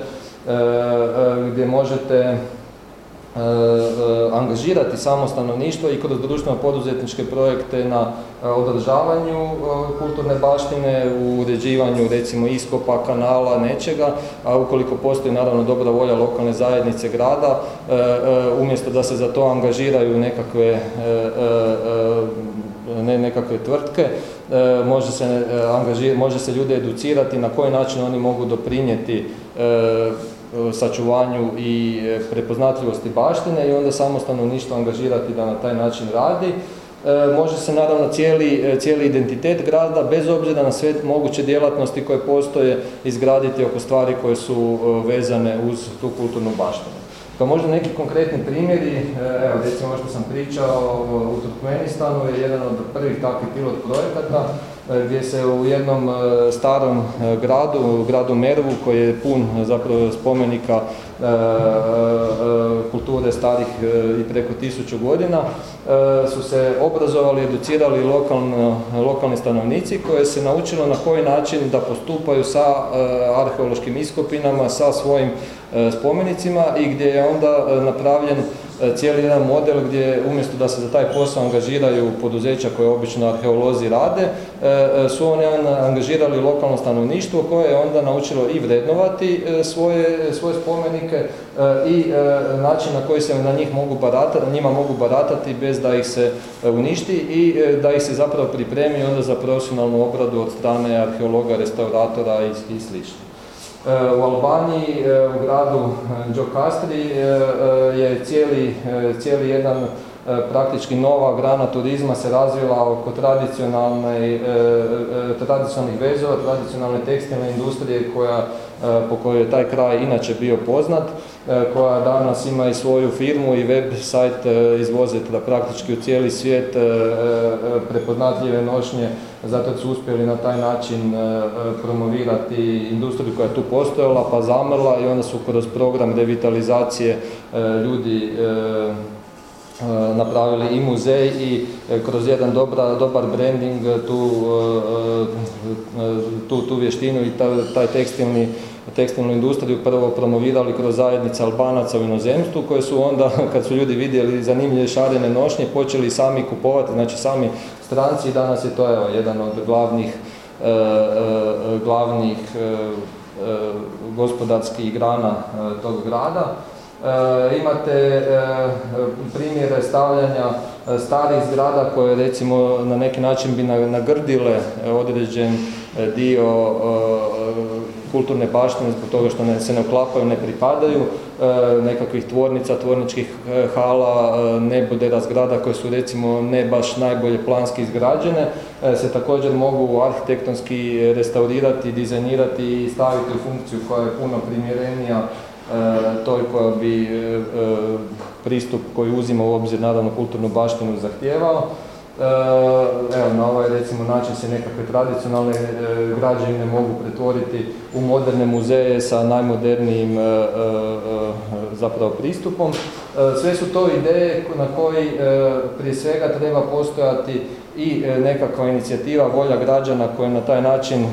gdje možete angažirati samo stanovništvo i kroz društveno poduzetničke projekte na održavanju kulturne baštine, u uređivanju recimo iskopa, kanala, nečega, a ukoliko postoji naravno dobra volja lokalne zajednice grada, umjesto da se za to angažiraju nekakve ne nekakve tvrtke, može se, može se ljude educirati na koji način oni mogu doprinijeti sačuvanju i e, prepoznatljivosti baštine i onda samo stanovništvo angažirati da na taj način radi. E, može se naravno cijeli, e, cijeli identitet grada, bez obzira na sve moguće djelatnosti koje postoje, izgraditi oko stvari koje su vezane uz tu kulturnu baštinu. Pa možda neki konkretni primjeri, evo recimo što sam pričao u Turkmenistanu je jedan od prvih takvih pilot projekata e, gdje se u jednom e, starom e, gradu, gradu Mervu koji je pun zapravo spomenika e, e, kulture starih e, i preko tisuću godina, e, su se obrazovali, educirali lokalno, lokalni stanovnici koje se naučilo na koji način da postupaju sa e, arheološkim iskopinama, sa svojim e, spomenicima i gdje je onda e, napravljen e, cijeli jedan model gdje umjesto da se za taj posao angažiraju poduzeća koje obično arheolozi rade, e, e, su oni angažirali lokalno stanovništvo koje je onda naučilo i vrednovati e, svoje, svoje spomenike e, i e, način na koji se na njih mogu baratati, njima mogu baratati bez da ih se e, uništi i e, da ih se zapravo pripremi onda za profesionalnu obradu od strane arheologa, restauratora i, i slično. E, U Albaniji, e, u gradu e, Đokastri e, e, je cijeli, cijeli jedan praktički nova grana turizma se razvila oko tradicionalne, tradicionalnih vezova, tradicionalne tekstilne industrije koja, po kojoj je taj kraj inače bio poznat, koja danas ima i svoju firmu i web sajt e, izvoze da praktički u cijeli svijet e, e, prepoznatljive nošnje, zato su uspjeli na taj način e, e, promovirati industriju koja je tu postojala pa zamrla i onda su kroz program revitalizacije e, ljudi e, e, napravili i muzej i e, kroz jedan dobra, dobar branding e, tu, e, e, tu, tu vještinu i taj tekstilni tekstilnu industriju prvo promovirali kroz zajednice Albanaca u inozemstvu koje su onda kad su ljudi vidjeli zanimljive šarene nošnje počeli sami kupovati, znači sami stranci danas je to evo, jedan od glavnih e, e, glavnih e, e, gospodarskih grana e, tog grada. E, imate e, primjere stavljanja e, starih zgrada koje recimo na neki način bi na- nagrdile e, određen e, dio e, kulturne baštine zbog toga što ne, se ne uklapaju, ne pripadaju, e, nekakvih tvornica, tvorničkih e, hala, e, nebodera zgrada koje su recimo ne baš najbolje planski izgrađene, se također mogu arhitektonski restaurirati, dizajnirati i staviti u funkciju koja je puno primjerenija toj koja bi pristup koji uzima u obzir naravno kulturnu baštinu zahtijevao. Evo, na ovaj recimo način se nekakve tradicionalne e, građevine mogu pretvoriti u moderne muzeje sa najmodernijim e, e, zapravo pristupom. Sve su to ideje na koji prije svega treba postojati i e, nekakva inicijativa, volja građana koji na taj način e,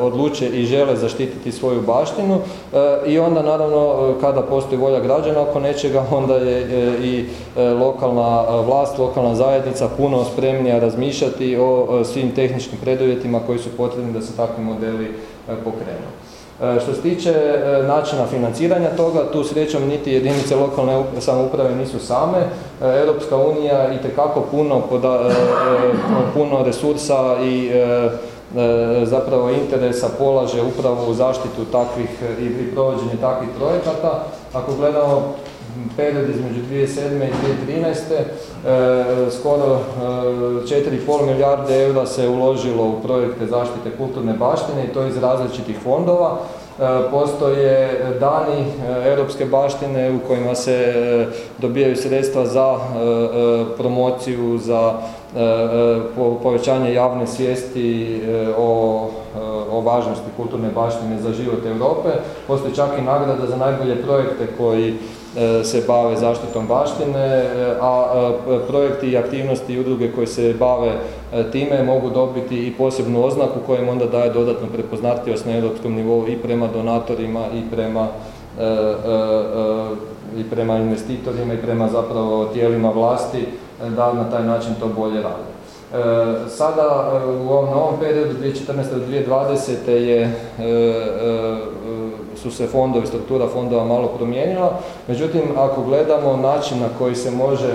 odluče i žele zaštititi svoju baštinu e, i onda naravno kada postoji volja građana oko nečega onda je i lokalna vlast, lokalna zajednica puno spremnija razmišljati o svim tehničkim preduvjetima koji su potrebni da se takvi modeli pokrenu. E, Što se tiče e, načina financiranja toga, tu srećom niti jedinice lokalne up- samouprave nisu same. E, Europska unija itekako puno, poda, puno resursa i zapravo interesa polaže upravo u zaštitu takvih i, i provođenje takvih projekata. Ako gledamo period između 2007. i 2013. E, skoro e, 4,5 milijarde eura se uložilo u projekte zaštite kulturne baštine i to iz različitih fondova. E, Postoje dani e, europske baštine u kojima se e, dobijaju sredstva za e, e, promociju, za e, e, po- povećanje javne svijesti e, o, e, o važnosti kulturne baštine za život Europe. Postoji čak i nagrada za najbolje projekte koji e, se bave zaštitom baštine, e, a e, projekti i aktivnosti i udruge koje se bave e, time mogu dobiti i posebnu oznaku koja onda daje dodatnu prepoznatljivost na europskom nivou i prema donatorima i prema e, e, e, i prema investitorima i prema zapravo tijelima vlasti e, da na taj način to bolje rade. E, Sada e, u ovom novom periodu 2014. do 2020. je, e, e, su se fondovi, struktura fondova malo promijenila, međutim ako gledamo način na koji se može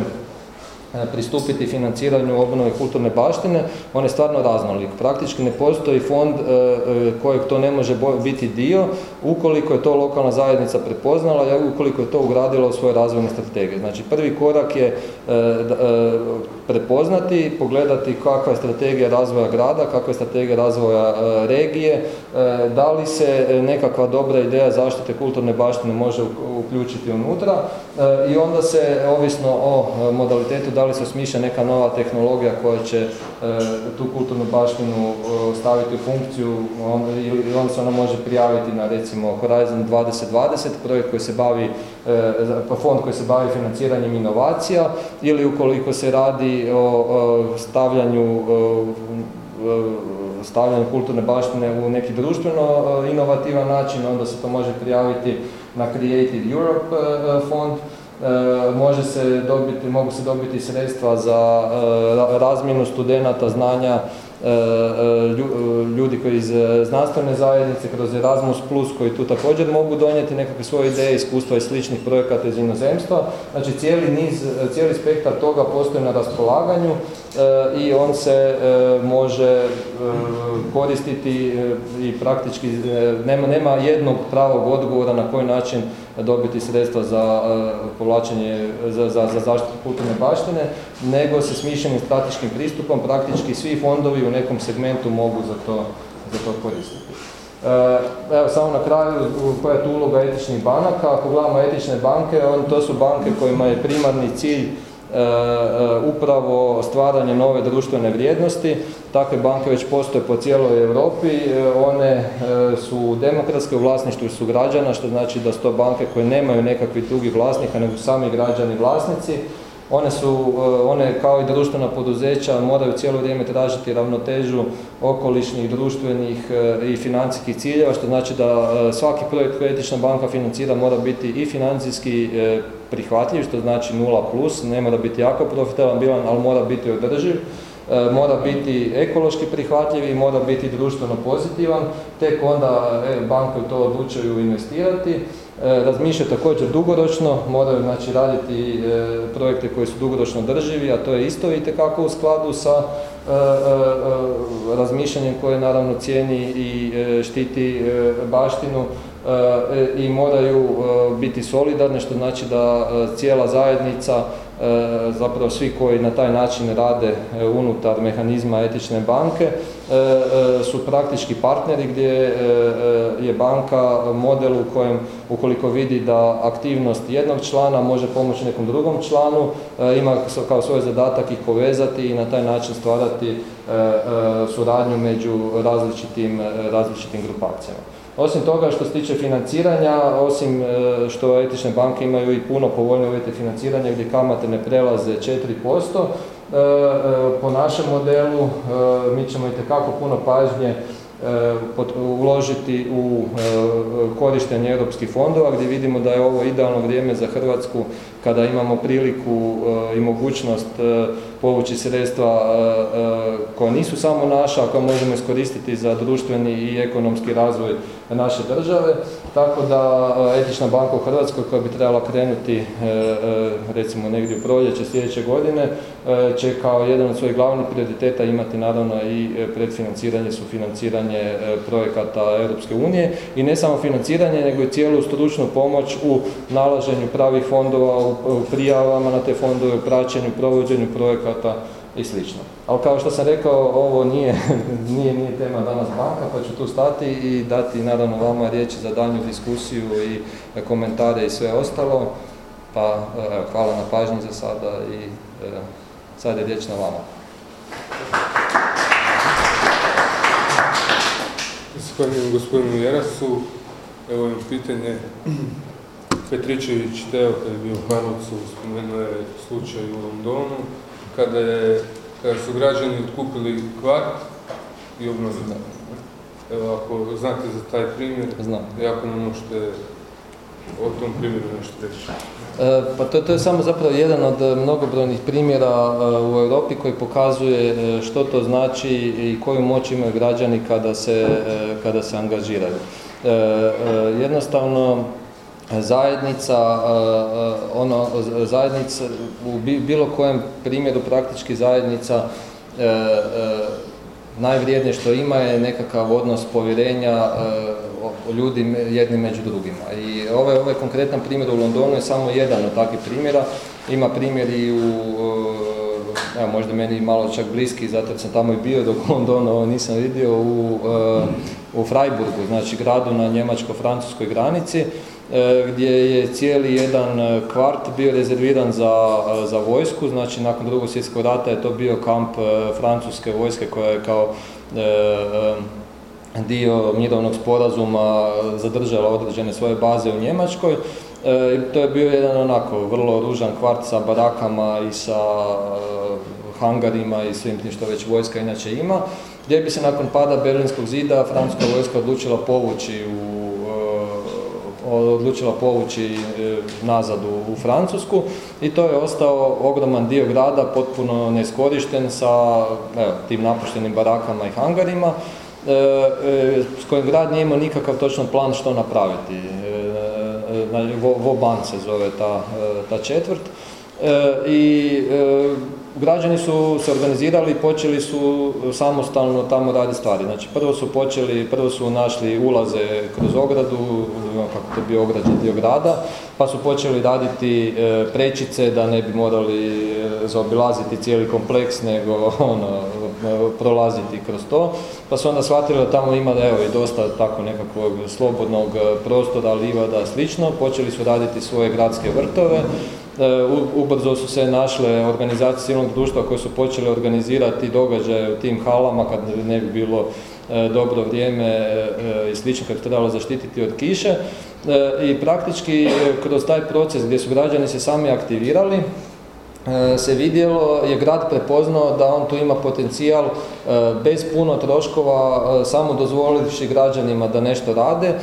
pristupiti financiranju obnove kulturne baštine, on je stvarno raznolik. Praktički ne postoji fond e, e, kojeg to ne može biti dio ukoliko je to lokalna zajednica prepoznala i ukoliko je to ugradila u svoje razvojne strategije. Znači prvi korak je e, e, prepoznati, pogledati kakva je strategija razvoja grada, kakva je strategija razvoja e, regije, e, da li se e, nekakva dobra ideja zaštite kulturne baštine može uključiti unutra e, i onda se, ovisno o e, modalitetu da li se osmišlja neka nova tehnologija koja će e, tu kulturnu baštinu e, staviti u funkciju on, ili onda se ona može prijaviti na recimo Horizon 2020, projekt koji se bavi, e, pa fond koji se bavi financiranjem inovacija ili ukoliko se radi o, o stavljanju stavljanju kulturne baštine u neki društveno inovativan način, onda se to može prijaviti na Creative Europe fond E, može se dobiti, mogu se dobiti sredstva za e, razmjenu studenata znanja e, ljudi koji iz znanstvene zajednice kroz Erasmus Plus koji tu također mogu donijeti nekakve svoje ideje, iskustva i sličnih projekata iz inozemstva. Znači cijeli niz, cijeli spektar toga postoji na raspolaganju i on se može koristiti i praktički nema, nema jednog pravog odgovora na koji način dobiti sredstva za e, povlačenje, za, za, za zaštitu kulturne baštine, nego se smišljenim strateškim pristupom praktički svi fondovi u nekom segmentu mogu za to, za to koristiti. E, evo samo na kraju koja je tu uloga etičnih banaka. Ako gledamo etične banke, on, to su banke kojima je primarni cilj upravo stvaranje nove društvene vrijednosti. Takve banke već postoje po cijeloj Europi. E, one su demokratske u vlasništvu su građana, što znači da su to banke koje nemaju nekakvih drugih vlasnika, nego sami građani vlasnici. One su, one kao i društvena poduzeća moraju cijelo vrijeme tražiti ravnotežu okolišnih, društvenih i financijskih ciljeva, što znači da svaki projekt koji etična banka financira mora biti i financijski prihvatljiv, što znači 0+, plus, ne mora biti jako profitabilan bilan, ali mora biti održiv, e, mora biti ekološki prihvatljiv i mora biti društveno pozitivan, tek onda e, banke u to odlučuju investirati. E, razmišlja također dugoročno, moraju znači, raditi projekte koji su dugoročno drživi, a to je isto i tekako u skladu sa razmišljanjem koje naravno cijeni i štiti baštinu i moraju e, biti solidarne, što znači da e, cijela zajednica, e, zapravo svi koji na taj način rade unutar mehanizma etične banke, su praktički partneri gdje je banka model u kojem ukoliko vidi da aktivnost jednog člana može pomoći nekom drugom članu, ima kao svoj zadatak ih povezati i na taj način stvarati suradnju među različitim, različitim grupacijama. Osim toga što se tiče financiranja, osim e, što etične banke imaju i puno povoljne uvjete financiranja gdje kamate ne prelaze 4%, e, e, po našem modelu mi ćemo i tekako puno pažnje uložiti u korištenje europskih fondova gdje vidimo da je ovo idealno vrijeme za Hrvatsku kada imamo priliku i mogućnost povući sredstva koja nisu samo naša, a koja možemo iskoristiti za društveni i ekonomski razvoj naše države, tako da Etična banka u Hrvatskoj koja bi trebala krenuti recimo negdje u proljeće sljedeće godine će kao jedan od svojih glavnih prioriteta imati naravno i predfinanciranje, sufinanciranje projekata Europske unije. I ne samo financiranje nego i cijelu stručnu pomoć u nalaženju pravih fondova, prijavama na te fondove, praćenju, provođenju projekata i slično. Ali kao što sam rekao, ovo nije, nije, nije tema danas banka, pa ću tu stati i dati naravno vama riječi za daljnju diskusiju i komentare i sve ostalo. Pa evo, hvala na pažnji za sada i e, sad je riječ na vama. Zahvaljujem gospodinu Jerasu. Evo imam pitanje. Petričević Teo, kad je bio u Karlovcu, spomenuo je slučaj u Londonu kada, je, kada su građani otkupili kvart i obnovili. Evo, ako znate za taj primjer, Znam. jako nam možete o tom primjeru nešto reći. E, pa to, to je samo zapravo jedan od mnogobrojnih primjera e, u Europi koji pokazuje e, što to znači i koju moć imaju građani kada se, kada se angažiraju. Jednostavno, zajednica, e, e, ono, zajednica, u bilo kojem primjeru praktički zajednica e, najvrijednije što ima je nekakav odnos povjerenja ljudi jedni među drugima. I ovaj, ovaj konkretan primjer u Londonu je samo jedan od takvih primjera. Ima primjer i u, evo možda meni malo čak bliski, zato sam tamo i bio dok Londonu nisam vidio, u, u Freiburgu, znači gradu na njemačko-francuskoj granici gdje je cijeli jedan e, kvart bio rezerviran za, za vojsku, znači nakon drugog svjetskog rata je to bio kamp e, francuske vojske koja je kao e, e, dio mirovnog sporazuma zadržala određene svoje baze u Njemačkoj. E, to je bio jedan onako vrlo ružan kvart sa barakama i sa e, hangarima i svim tim što već vojska inače ima, gdje bi se nakon pada Berlinskog zida francuska vojska odlučila povući u e, odlučila povući e, nazad u, Francusku i to je ostao ogroman dio grada potpuno neiskorišten sa evo, tim napuštenim barakama i hangarima e, e, s kojim grad nije imao nikakav točan plan što napraviti. E, Vo- Vauban se zove ta, ta četvrt. I građani su se organizirali i počeli su samostalno tamo raditi stvari. Znači prvo su počeli, prvo su našli ulaze kroz ogradu, kako to bio ograđen dio grada, pa su počeli raditi e, prečice da ne bi morali e, zaobilaziti cijeli kompleks, nego ono, e, prolaziti kroz to. Pa su onda shvatili da tamo ima evo, i dosta tako nekakvog slobodnog e, prostora, livada, slično. Počeli su raditi svoje gradske vrtove, E, Ubrzo su se našle organizacije civilnog društva koje su počele organizirati događaje u tim halama kad ne bi bilo e, dobro vrijeme e, i slično kad bi trebalo zaštititi od kiše. E, I praktički e, kroz taj proces gdje su građani se sami aktivirali, e, se vidjelo, je grad prepoznao da on tu ima potencijal e, bez puno troškova, e, samo dozvolivši građanima da nešto rade,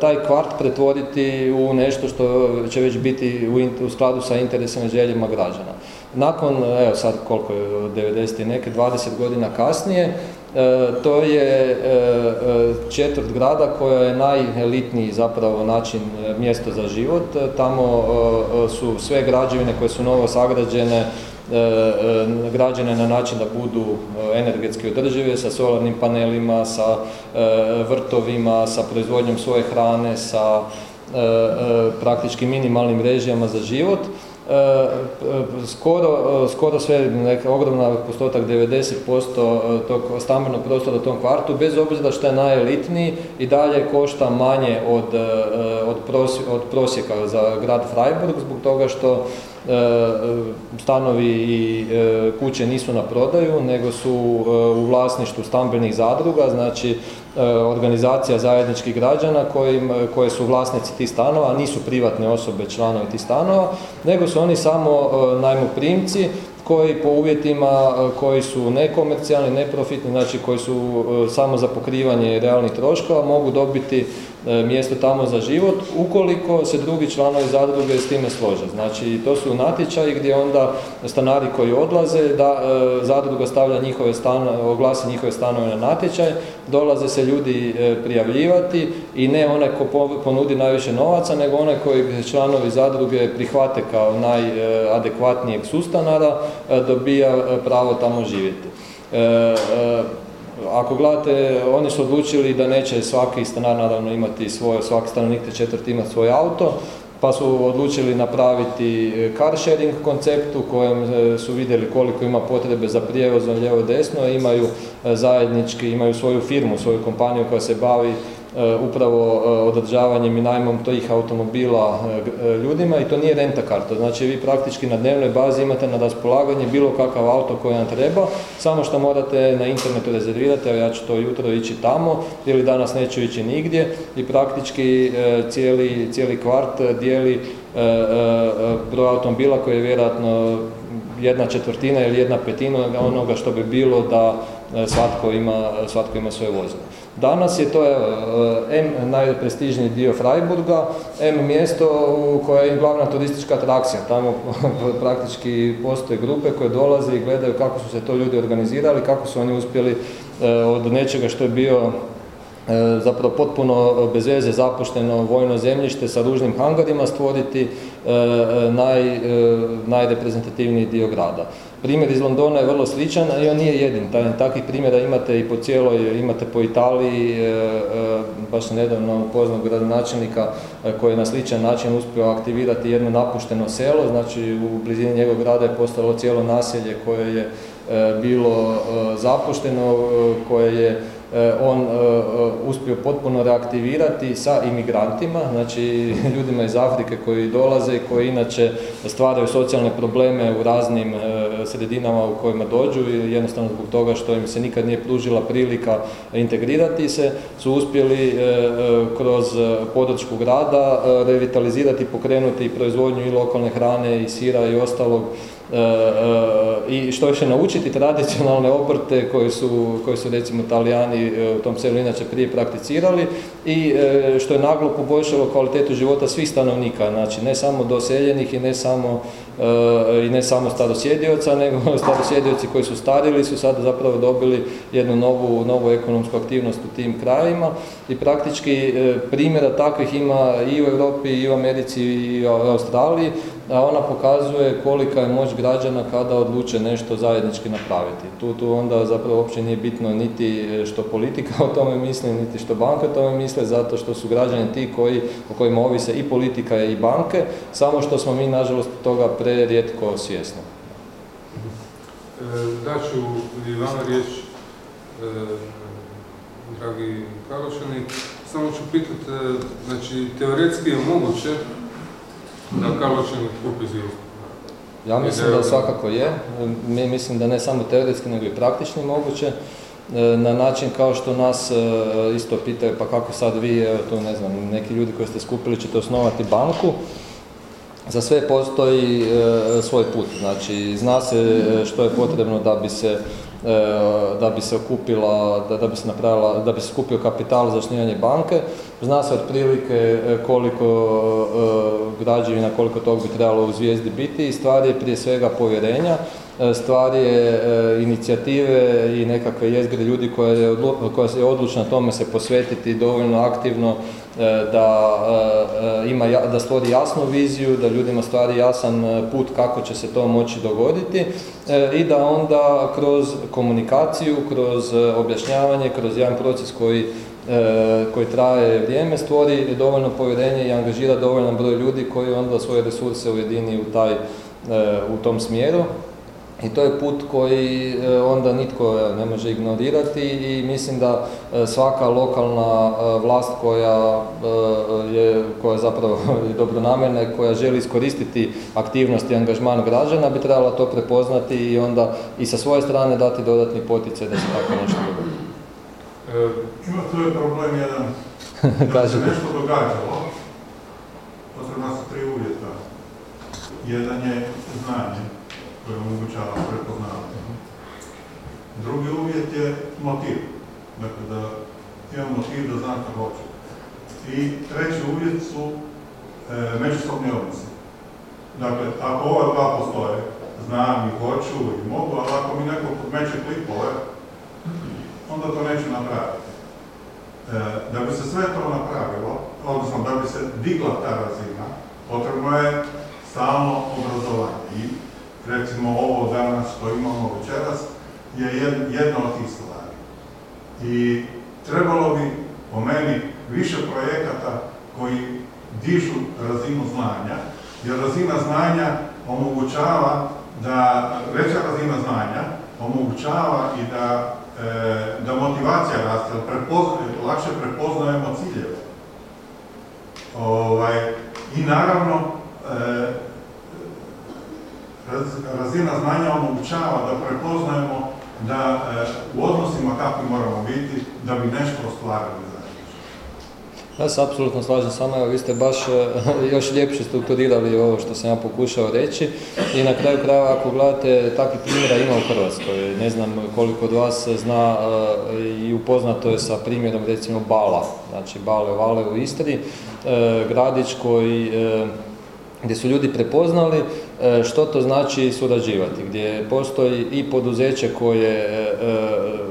taj kvart pretvoriti u nešto što će već biti u, skladu sa interesima i željama građana. Nakon, evo sad koliko je, od 90 i neke, 20 godina kasnije, to je e, e, četvrt grada koja je najelitniji zapravo način e, mjesto za život. E, Tamo e, e, su sve građevine koje su novo sagrađene e, e, građene na način da budu e, energetski održive sa solarnim panelima, sa e, vrtovima, sa proizvodnjom svoje hrane, sa e, e, praktički minimalnim režijama za život. E, e, skoro, e, skoro sve, neka ogromna postotak, 90% tog stambenog prostora u tom kvartu, bez obzira što je najelitniji, i dalje košta manje od, e, od, prosje- od prosjeka za grad Freiburg, zbog toga što e, stanovi i e, kuće nisu na prodaju, nego su e, u vlasništvu stambenih zadruga, znači e, organizacija zajedničkih građana kojim, koje su vlasnici tih stanova, nisu privatne osobe članovi tih stanova, nego su oni samo e, najmoprimci koji po uvjetima e, koji su nekomercijalni, neprofitni, znači koji su e, samo za pokrivanje realnih troškova, mogu dobiti e, mjesto tamo za život, ukoliko se drugi članovi zadruge s time slože. Znači, to su natječaji gdje onda stanari koji odlaze, da e, zadruga stavlja njihove stanove, oglasi njihove stanove na natječaj, dolaze se ljudi e, prijavljivati i ne onaj ko po- ponudi najviše novaca, nego onaj koji članovi zadruge prihvate kao najadekvatnijeg sustanara, e, dobija e, pravo tamo živjeti. Ako gledate, oni su odlučili da neće svaki stanar naravno imati svoje, svaki stanovnik te četvrti imati svoj auto, pa su odlučili napraviti e, car sharing koncept u kojem e, su vidjeli koliko ima potrebe za prijevozom lijevo desno, imaju e, zajednički, imaju svoju firmu, svoju kompaniju koja se bavi upravo e, održavanjem i najmom tih automobila e, e, ljudima i to nije renta karta. Znači vi praktički na dnevnoj bazi imate na raspolaganje bilo kakav auto koji vam treba, samo što morate na internetu rezervirati, evo ja ću to jutro ići tamo ili danas neću ići nigdje i praktički e, cijeli, cijeli kvart e, dijeli e, e, e, broj automobila koji je vjerojatno jedna četvrtina ili jedna petina onoga što bi bilo da e, svatko ima, svatko ima svoje vozilo. Danas je to evo, e, M najprestižniji dio Freiburga, M mjesto koje je glavna turistička atrakcija. Tamo praktički postoje grupe koje dolaze i gledaju kako su se to ljudi organizirali, kako su oni uspjeli e, od nečega što je bio e, zapravo potpuno bez veze zapušteno vojno zemljište sa ružnim hangarima stvoriti naj, najreprezentativniji dio grada. Primjer iz Londona je vrlo sličan, i on nije jedin. Takvih primjera imate i po cijeloj, imate po Italiji, e, e, baš nedavno upoznao gradonačelnika e, koji je na sličan način uspio aktivirati jedno napušteno selo, znači u blizini njegovog grada je postalo cijelo naselje koje je bilo zapušteno, koje je on e, e, uspio potpuno reaktivirati sa imigrantima, znači ljudima iz Afrike koji dolaze i koji inače stvaraju socijalne probleme u raznim sredinama u kojima dođu i jednostavno zbog toga što im se nikad nije pružila prilika integrirati se, su uspjeli kroz podršku grada revitalizirati, pokrenuti proizvodnju i lokalne hrane i sira i ostalog i što više naučiti tradicionalne obrte koje su, koje su recimo Italijani e, u tom selu inače prije prakticirali i što je naglo poboljšalo kvalitetu života svih stanovnika, znači ne samo doseljenih i ne samo i ne samo starosjedioca, nego starosjedioci koji su starili su sada zapravo dobili jednu novu, novu ekonomsku aktivnost u tim krajima i praktički primjera takvih ima i u Europi i u Americi i u Australiji, a ona pokazuje kolika je moć građana kada odluče nešto zajednički napraviti. Tu, tu onda zapravo uopće nije bitno niti e, što politika o tome misli, niti što banka o tome misle, zato što su građani ti koji, o kojima ovise i politika i banke, samo što smo mi nažalost toga prerijetko svjesni. E, daću i vama riječ, e, dragi Karlošani, samo ću pitati, e, znači teoretski je moguće da Karlošani kupi ja mislim da svakako je. Mi mislim da ne samo teoretski, nego i praktični moguće. Na način kao što nas isto pitaju, pa kako sad vi, tu ne znam, neki ljudi koji ste skupili ćete osnovati banku, za sve postoji e, svoj put. Znači, zna se što je potrebno da bi se da bi se okupila, da, da bi se napravila, da bi se skupio kapital za osnivanje banke. Zna se otprilike koliko građevina, koliko tog bi trebalo u zvijezdi biti i stvar je prije svega povjerenja, stvar je inicijative i nekakve jezgre ljudi koja je, koja je odlučna tome se posvetiti dovoljno aktivno da, ima, da stvori jasnu viziju, da ljudima stvari jasan put kako će se to moći dogoditi i da onda kroz komunikaciju, kroz objašnjavanje, kroz jedan proces koji E, koji traje vrijeme, stvori dovoljno povjerenje i angažira dovoljan broj ljudi koji onda svoje resurse ujedini u, taj, e, u tom smjeru. I to je put koji e, onda nitko ne može ignorirati i mislim da svaka lokalna vlast koja je koja zapravo je dobronamjerna i koja želi iskoristiti aktivnost i angažman građana bi trebala to prepoznati i onda i sa svoje strane dati dodatni poticaj da se tako nešto dogodi. Ima tu je problem jedan, da se nešto događalo, potrebna su tri uvjeta. Jedan je znanje koje omogućava prepoznavanje. Drugi uvjet je motiv, dakle da imam motiv da znam kako hoću. I treći uvjet su e, međusobni odnosi. Dakle, ako ova dva postoje, znam i hoću i mogu, ali ako mi neko podmeće klipove, onda to neću napraviti. E, da bi se sve to napravilo, odnosno da bi se digla ta razina, potrebno je stalno obrazovanje. Recimo ovo danas što imamo večeras je jedna od tih stvari. I trebalo bi po meni više projekata koji dižu razinu znanja, jer razina znanja omogućava da, veća razina znanja omogućava i da E, da motivacija raste, lakše prepoznajemo ciljeve. Ovaj, I naravno, e, razina znanja omogućava da prepoznajemo da e, u odnosima kakvi moramo biti da bi nešto ostvarili ja se apsolutno slažem s vama, vi ste baš e, još ljepše strukturirali ovo što sam ja pokušao reći. I na kraju krajeva ako gledate takvih primjera ima u Hrvatskoj. Ne znam koliko od vas zna e, i upoznato je sa primjerom recimo Bala, znači Bale Vale u Istri, gradić koji gdje su ljudi prepoznali što to znači surađivati, gdje postoji i poduzeće koje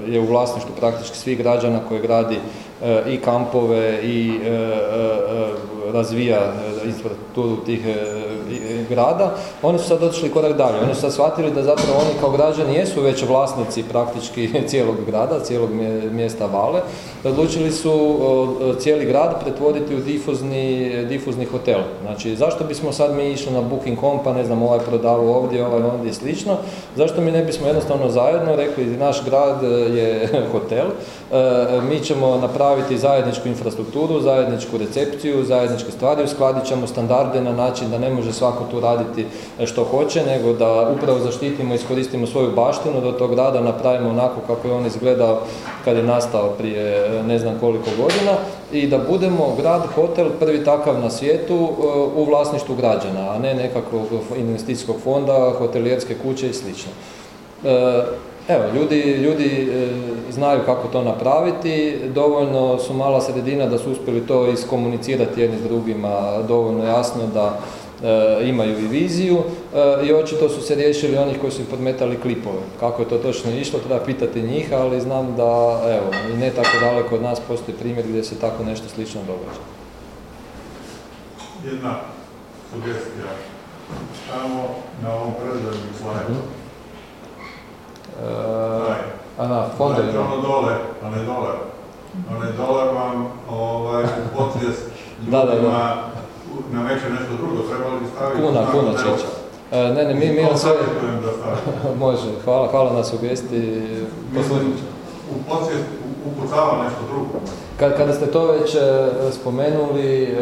je u vlasništvu praktički svih građana koje gradi E, i kampove i e, e, razvija infrastrukturu tih grada, oni su sad otišli korak dalje. Oni su sad shvatili da zapravo oni kao građani jesu već vlasnici praktički cijelog grada, cijelog mjesta Vale. Odlučili su cijeli grad pretvoriti u difuzni, difuzni hotel. Znači, zašto bismo sad mi išli na Booking.com, pa ne znam, ovaj prodavao ovdje, ovaj ovdje i slično, zašto mi ne bismo jednostavno zajedno rekli, naš grad je hotel, e, mi ćemo napraviti zajedničku infrastrukturu, zajedničku recepciju, zajedničke stvari, uskladit ćemo standarde na način da ne može svako tu raditi što hoće, nego da upravo zaštitimo i iskoristimo svoju baštinu, da tog grada napravimo onako kako je on izgledao kad je nastao prije ne znam koliko godina i da budemo grad, hotel, prvi takav na svijetu e, u vlasništvu građana, a ne nekakvog investicijskog fonda, hotelijerske kuće i sl. E, evo, ljudi, ljudi e, znaju kako to napraviti, dovoljno su mala sredina da su uspjeli to iskomunicirati jedni s drugima, dovoljno jasno da E, imaju i viziju e, i očito su se riješili onih koji su im podmetali klipove. Kako je to točno išlo, treba pitati njih, ali znam da evo, i ne tako daleko od nas postoji primjer gdje se tako nešto slično događa. Jedna sugestija. Tamo na ovom predzadnjem slajdu. Mhm. E, a na fondovima? Znači ono dole, a ne dolar. Onaj dolar vam ovaj, potvijest ljudima da, da, da nameće nešto drugo, trebali bi staviti... Kuna, kuna čeća. E, ne, ne, mi, mi vam sve... Može, hvala, hvala na sugestiji. Mislim, u podsvijest upucava nešto drugo. Kad, kada ste to već e, spomenuli, e,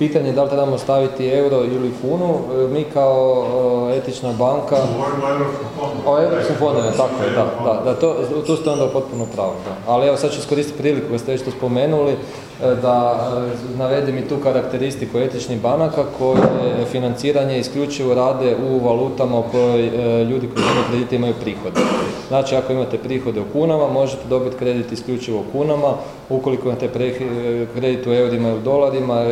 pitanje da li trebamo staviti euro ili kunu, mi kao etična banka... o europskom fondu. O tako je, da, da, da to, tu ste onda potpuno pravo. Da. Ali evo sad ću iskoristiti priliku kad ste već to spomenuli, da e, navedem i tu karakteristiku etičnih banaka koje financiranje isključivo rade u valutama u kojoj e, ljudi koji imaju kredite imaju prihode. Znači ako imate prihode u kunama možete dobiti kredit isključivo u kunama, ukoliko imate kredit u eurima ili dolarima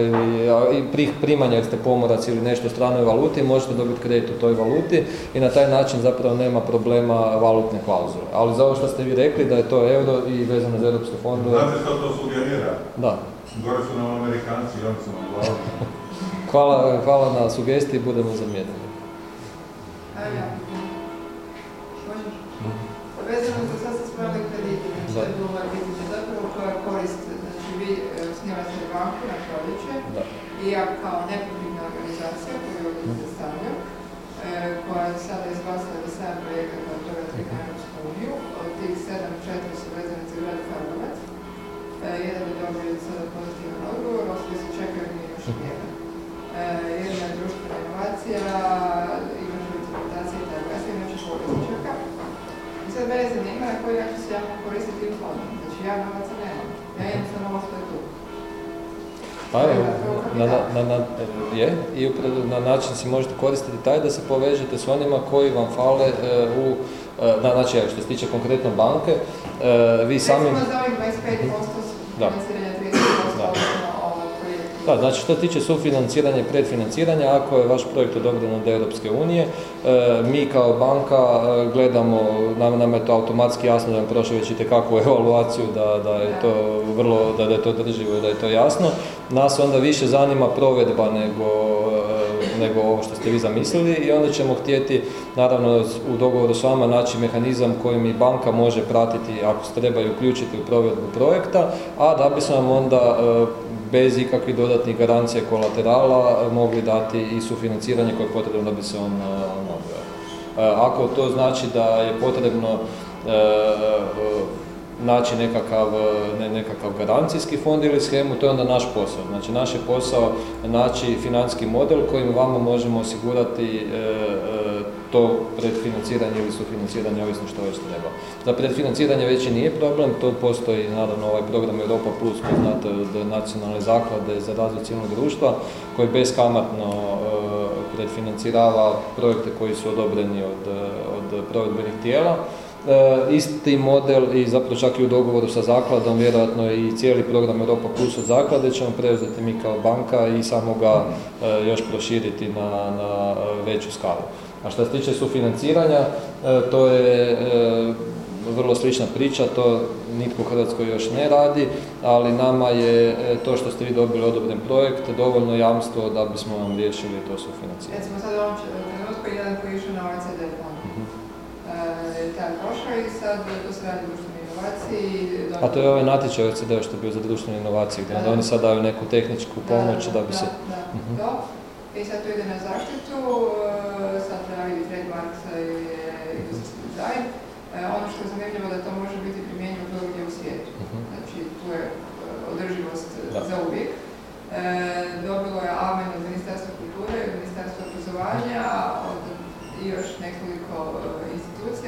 i primanja jer ste pomorac ili nešto u stranoj valuti možete dobiti kredit u toj valuti i na taj način zapravo nema problema valutne klauzule. Ali za ovo što ste vi rekli da je to euro i vezano za europske fondove. Znate što to sugerira? Da. Gore su nam Amerikanci, oni su nam glavni. hvala, hvala na sugestiji, budemo zamijenili. Ja. Možeš? Vezano za sad se spravili krediti, znači je bilo pitanje zapravo koja korist, znači vi e, snimate banku na proljeće i ja kao neprofitna organizacija koju ovdje predstavljam, e, koja je sada izglasila da 7 projekata od toga na Europsku uniju, od tih 7, 4 jedan je dobio pozitivan odgovor, ostali se čekaju mi još jedan. E, jedna je društvena inovacija, imaš interpretacija i tako. Ja sam inače političaka. I sad mene zanima na koji način se ja mogu koristiti u fondu. Znači ja novaca nemam. Ja jednostavno ovo što je tu. Pa evo, na, na, na, je, i na način se možete koristiti taj da se povežete s onima koji vam fale e, u, e, znači što se tiče konkretno banke, e, vi sami... Recimo za ovih 25% da. Da, znači što tiče sufinanciranja i predfinanciranja, ako je vaš projekt odobren od Europske unije, e, mi kao banka e, gledamo, nam, nam je to automatski jasno da nam prošle već i kakvu evaluaciju, da, da je to vrlo, da, da je to drživo da je to jasno. Nas onda više zanima provedba nego nego ovo što ste vi zamislili i onda ćemo htjeti naravno u dogovoru s vama naći mehanizam kojim i banka može pratiti ako se trebaju uključiti u provedbu projekta, a da bi vam onda e, bez ikakvih dodatnih garancija kolaterala e, mogli dati i sufinanciranje koje je potrebno da bi se on, e, on Ako to znači da je potrebno naći nekakav, ne, nekakav garancijski fond ili schemu, to je onda naš posao. Znači naš je posao naći financijski model kojim vama možemo osigurati e, e, to predfinanciranje ili sufinanciranje, ovisno što još treba. Za predfinanciranje već i nije problem, to postoji naravno ovaj program Europa Plus koji znate od nacionalne zaklade za razvoj civilnog društva koji beskamatno e, predfinancirava projekte koji su odobreni od, od provedbenih tijela. E, isti model i zapravo čak i u dogovoru sa zakladom, vjerojatno i cijeli program Europa Plus od zaklade ćemo preuzeti mi kao banka i samo ga e, još proširiti na, na veću skalu. A što se tiče sufinanciranja, e, to je vrlo slična priča, to nitko u Hrvatskoj još ne radi, ali nama je e, to što ste vi dobili odobren projekt dovoljno jamstvo da bismo vam riješili to sufinanciranje. Recimo sad u ovom trenutku jedan koji je išao na OECD i sad to se radi o društvenoj inovaciji. A to je ovaj natječaj OECD što je bio za društvene inovacije, gdje oni sad daju neku tehničku pomoć da bi se... Da, Mhm. to. I sad to ide na zaštitu, e, sad vidjeti trademark i industrijski dizajn. E, Ono što je zanimljivo da to može biti primjenjivo bilo gdje u svijetu. Mhm. Znači tu je e, održivost Da. za uvijek. E, dobilo je amen od Ministarstva kulture, od Ministarstva obrazovanja, od i još nekoliko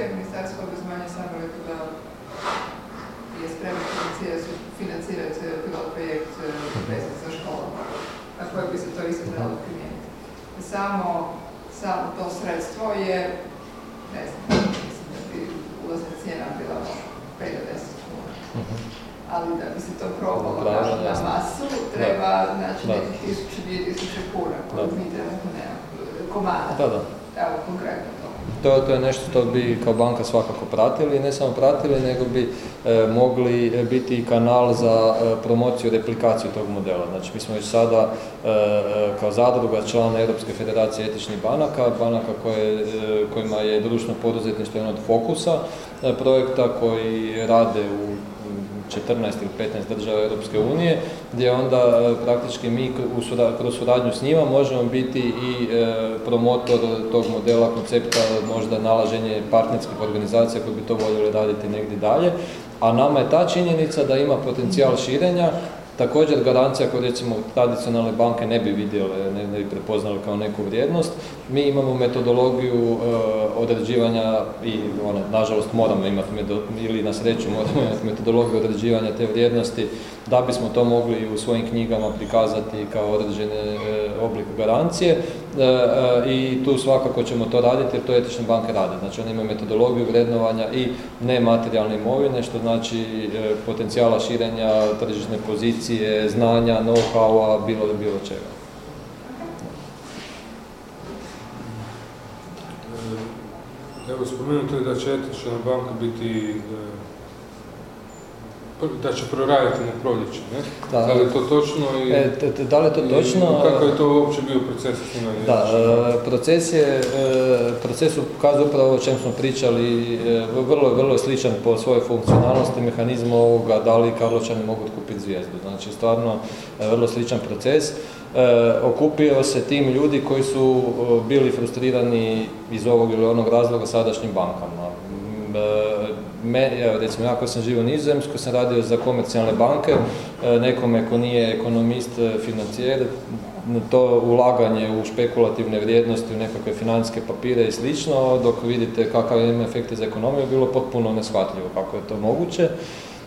e, institucija. Ministarstvo obrazovanja je samo rekao da je spremno financirati, financirati e, pilot projekt e, vezan za školama, na koje bi se to isto trebalo primijeniti. Samo, samo to sredstvo je, ne znam, mislim da bi ulazna cijena bila 5 do 10 kuna. Ali da bi se to probalo Da, na, masu, treba znači nekih 1000-2000 kuna, koje Da. mi trenutno nemamo, komada. Da, da. Evo, konkretno to. To, je nešto što bi kao banka svakako pratili ne samo pratili, nego bi e, mogli e, biti kanal za e, promociju, replikaciju tog modela. Znači, mi smo već sada e, e, kao zadruga član Europske federacije etičnih banaka, banaka koje, e, kojima je društveno poduzetništvo jedan od fokusa projekta koji rade u 14 ili 15 država Europske unije, gdje onda e, praktički mi kroz suradnju s njima možemo biti i e, promotor tog modela, koncepta, možda nalaženje partnerskih organizacija koji bi to voljeli raditi negdje dalje. A nama je ta činjenica da ima potencijal širenja, također garancija koju recimo tradicionalne banke ne bi vidjele, ne, ne bi prepoznale kao neku vrijednost. Mi imamo metodologiju e, određivanja i ono, nažalost moramo imati ili na sreću moramo imati metodologiju određivanja te vrijednosti da bismo to mogli u svojim knjigama prikazati kao određene e, oblik garancije E, e, i tu svakako ćemo to raditi jer to etične banke rade. Znači one imaju metodologiju vrednovanja i nematerijalne imovine što znači potencijala širenja tržišne pozicije, znanja, know-howa, bilo, bilo čega. Evo, spomenuto je da će etična banka biti, da će proraditi na proljeće, ne? Da. Da li je to točno i, E, da li je to točno? kako je to uopće bio proces osnivanja Da, e, proces je, e, proces ukazuje upravo o čem smo pričali, e, vrlo, vrlo je sličan po svojoj funkcionalnosti, mehanizmu ovoga, da li Karlovčani mogu kupiti zvijezdu. Znači, stvarno e, vrlo sličan proces. E, okupio se tim ljudi koji su bili frustrirani iz ovog ili onog razloga sadašnjim bankama. Me, evo, recimo, ja sam živio u Nizozemskoj, sam radio za komercijalne banke, e, nekome ko nije ekonomist, e, financijer, to ulaganje u špekulativne vrijednosti, u nekakve financijske papire i slično, dok vidite kakav ima efekt za ekonomiju, bilo potpuno neshvatljivo kako je to moguće.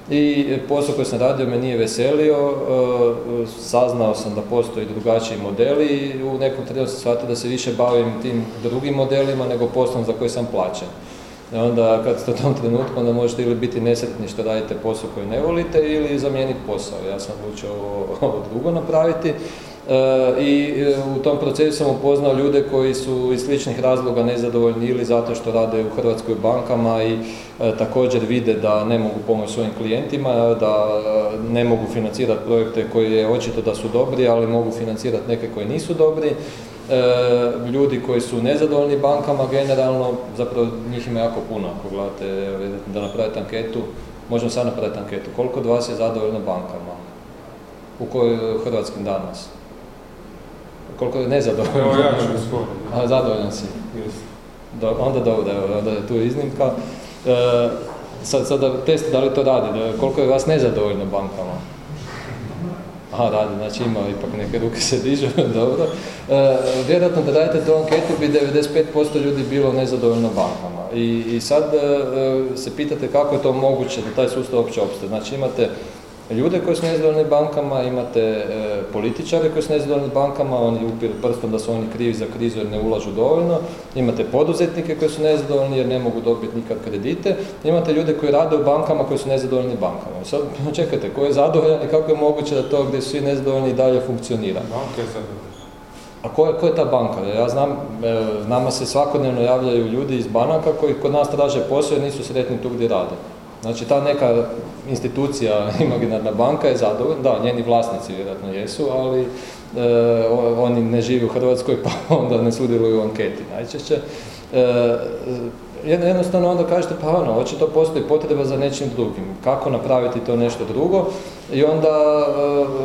I posao koji sam radio me nije veselio, e, saznao sam da postoji drugačiji modeli i u nekom trenutku sam shvatio da se više bavim tim drugim modelima nego poslom za koji sam plaćen. I onda kad ste u tom trenutku, onda možete ili biti nesretni što radite posao koji ne volite ili zamijeniti posao. Ja sam odlučio ovo, ovo drugo napraviti. E, I e, u tom procesu sam upoznao ljude koji su iz sličnih razloga nezadovoljni ili zato što rade u Hrvatskoj bankama i e, također vide da ne mogu pomoći svojim klijentima, da e, ne mogu financirati projekte koji je očito da su dobri, ali mogu financirati neke koji nisu dobri. E, ljudi koji su nezadovoljni bankama generalno, zapravo njih ima jako puno, ako gledate, da napravite anketu, možemo sad napraviti anketu, koliko od vas je zadovoljno bankama? U kojoj Hrvatskim danas? Koliko je nezadovoljno? Evo ja ću. A, zadovoljan si. Do, onda dobro, evo, onda je tu iznimka. E, sad, sad da test da li to radi, da, koliko je vas nezadovoljno bankama? Aha, radi, znači ima ipak neke ruke se dižu, dobro. E, vjerojatno da radite tu anketu bi 95% ljudi bilo nezadovoljno bankama. I, i sad e, e, se pitate kako je to moguće da taj sustav uopće opstaje. Znači imate ljude koji su nezadovoljni bankama, imate e, političare koji su nezadovoljni bankama, oni upiru prstom da su oni krivi za krizu jer ne ulažu dovoljno, imate poduzetnike koji su nezadovoljni jer ne mogu dobiti nikad kredite, imate ljude koji rade u bankama koji su nezadovoljni bankama. Sad čekajte, ko je zadovoljan i kako je moguće da to gdje su svi nezadovoljni i dalje funkcionira? A ko je, ko je ta banka? Ja znam, e, nama se svakodnevno javljaju ljudi iz banaka koji kod nas traže posao jer nisu sretni tu gdje rade. Znači ta neka institucija, imaginarna banka je zadovoljna, da, njeni vlasnici vjerojatno jesu, ali e, oni ne žive u Hrvatskoj pa onda ne sudjeluju u anketi najčešće. E, jednostavno onda kažete pa ono, očito postoji potreba za nečim drugim. Kako napraviti to nešto drugo? I onda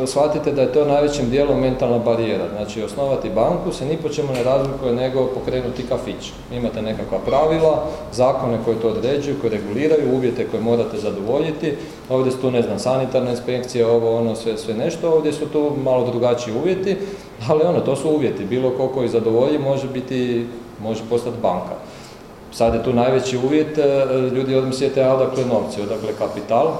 e, shvatite da je to najvećim dijelom mentalna barijera. Znači, osnovati banku se ni po čemu ne razlikuje nego pokrenuti kafić. Imate nekakva pravila, zakone koje to određuju, koje reguliraju, uvjete koje morate zadovoljiti. Ovdje su tu, ne znam, sanitarna inspekcija, ovo, ono, sve, sve nešto. Ovdje su tu malo drugačiji uvjeti, ali ono, to su uvjeti. Bilo ko koji zadovolji može biti, može postati banka. Sad je tu najveći uvjet, e, ljudi odmah sjete, odakle novci, odakle kapital.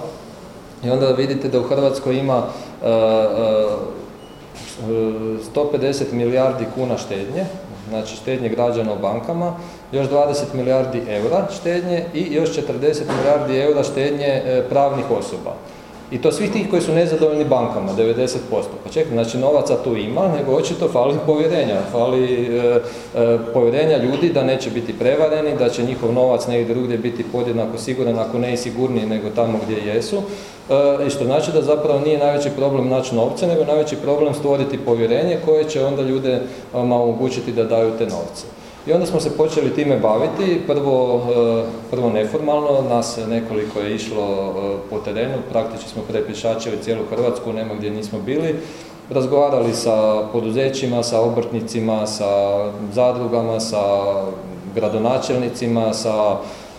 I onda vidite da u Hrvatskoj ima 150 e, e, milijardi kuna štednje, znači štednje građana u bankama, još 20 milijardi eura štednje i još 40 milijardi eura štednje pravnih osoba. I to svih tih koji su nezadovoljni bankama, 90%. Pa čekaj, znači novaca tu ima, nego očito fali povjerenja. Fali e, e, povjerenja ljudi da neće biti prevareni, da će njihov novac negdje drugdje biti podjednako siguran, ako ne i sigurniji nego tamo gdje jesu. E, I što znači da zapravo nije najveći problem naći novce, nego najveći problem stvoriti povjerenje koje će onda ljude omogućiti da daju te novce. I onda smo se počeli time baviti, prvo, e, prvo neformalno, nas nekoliko je išlo e, po terenu, praktički smo prepješačili cijelu Hrvatsku, nema gdje nismo bili, razgovarali sa poduzećima, sa obrtnicima, sa zadrugama, sa gradonačelnicima, sa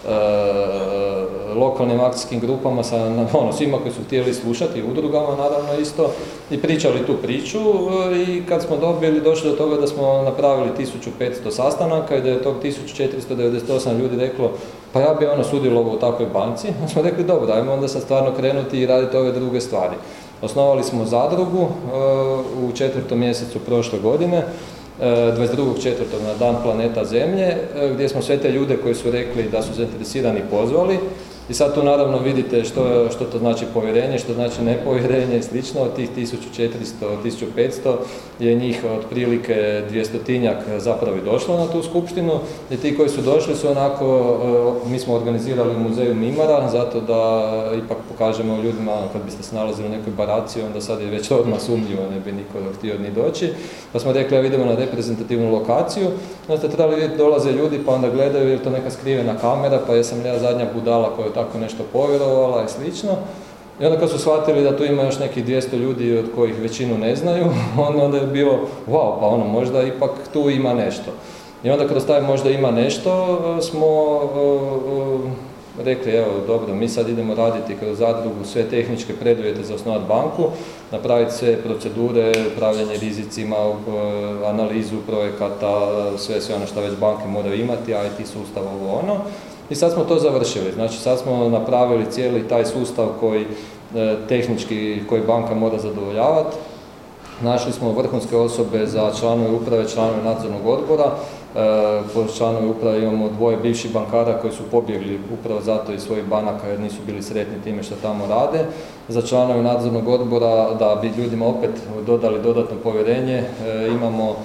E, lokalnim akcijskim grupama, sa ono, svima koji su htjeli slušati, udrugama naravno isto, i pričali tu priču e, i kad smo dobili, došli do toga da smo napravili 1500 sastanaka i da je tog 1498 ljudi reklo pa ja bi ono sudjelovao u takvoj banci, smo rekli dobro, ajmo onda sad stvarno krenuti i raditi ove druge stvari. Osnovali smo zadrugu e, u četvrtom mjesecu prošle godine, 22.4. na dan planeta Zemlje, e, gdje smo sve te ljude koji su rekli da su zainteresirani pozvali i sad tu naravno vidite što, što to znači povjerenje, što znači nepovjerenje i slično. Od tih 1400, 1500 je njih otprilike dvjestotinjak zapravo i došlo na tu skupštinu. I ti koji su došli su onako, e, mi smo organizirali u muzeju Mimara, zato da ipak pokažemo ljudima, kad biste se nalazili u nekoj baraciji, onda sad je već odmah sumnjivo, ne bi niko htio ni doći. Pa smo rekli, ja idemo na reprezentativnu lokaciju. Ste trebali vidjeti, dolaze ljudi pa onda gledaju je to neka skrivena kamera, pa jesam ja zadnja budala koja tako nešto povjerovala i slično. I onda kad su shvatili da tu ima još nekih 200 ljudi od kojih većinu ne znaju, onda je bilo, wow, pa ono, možda ipak tu ima nešto. I onda kroz taj možda ima nešto smo rekli, evo, dobro, mi sad idemo raditi kroz zadrugu sve tehničke preduvjete za osnovati banku, napraviti sve procedure, upravljanje rizicima, analizu projekata, sve, sve ono što već banke moraju imati, IT sustav, ovo ono. I sad smo to završili. Znači sad smo napravili cijeli taj sustav koji e, tehnički, koji banka mora zadovoljavati. Našli smo vrhunske osobe za članove uprave, članove nadzornog odbora. E, po članove uprave imamo dvoje bivših bankara koji su pobjegli upravo zato iz svojih banaka jer nisu bili sretni time što tamo rade. Za članove nadzornog odbora da bi ljudima opet dodali dodatno povjerenje e, imamo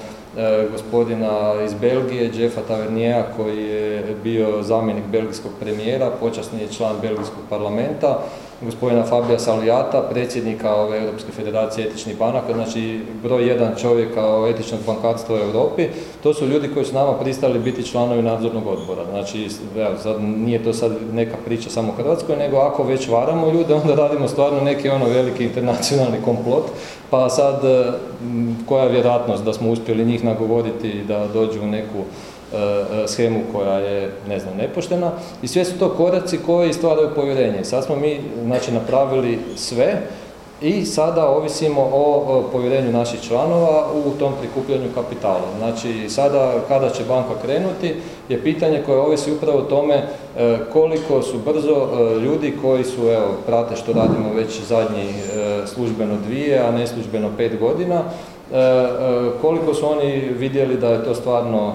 gospodina iz Belgije, Jeffa Tavernija, koji je bio zamjenik belgijskog premijera, počasni je član belgijskog parlamenta, gospodina Fabija Salijata, predsjednika ove Europske federacije etičnih banaka, znači broj jedan čovjek kao etičnog bankarstva u Europi. To su ljudi koji su nama pristali biti članovi nadzornog odbora. Znači, evo, sad, nije to sad neka priča samo Hrvatskoj, nego ako već varamo ljude, onda radimo stvarno neki ono veliki internacionalni komplot. Pa sad, koja je vjerojatnost da smo uspjeli njih nagovoriti da dođu u neku schemu koja je, ne znam, nepoštena i sve su to koraci koji stvaraju povjerenje. Sad smo mi, znači, napravili sve i sada ovisimo o povjerenju naših članova u tom prikupljanju kapitala. Znači, sada kada će banka krenuti je pitanje koje ovisi upravo o tome e, koliko su brzo ljudi koji su, evo, prate što radimo već zadnji službeno dvije, a ne službeno pet godina, E, e, koliko su oni vidjeli da je to stvarno e,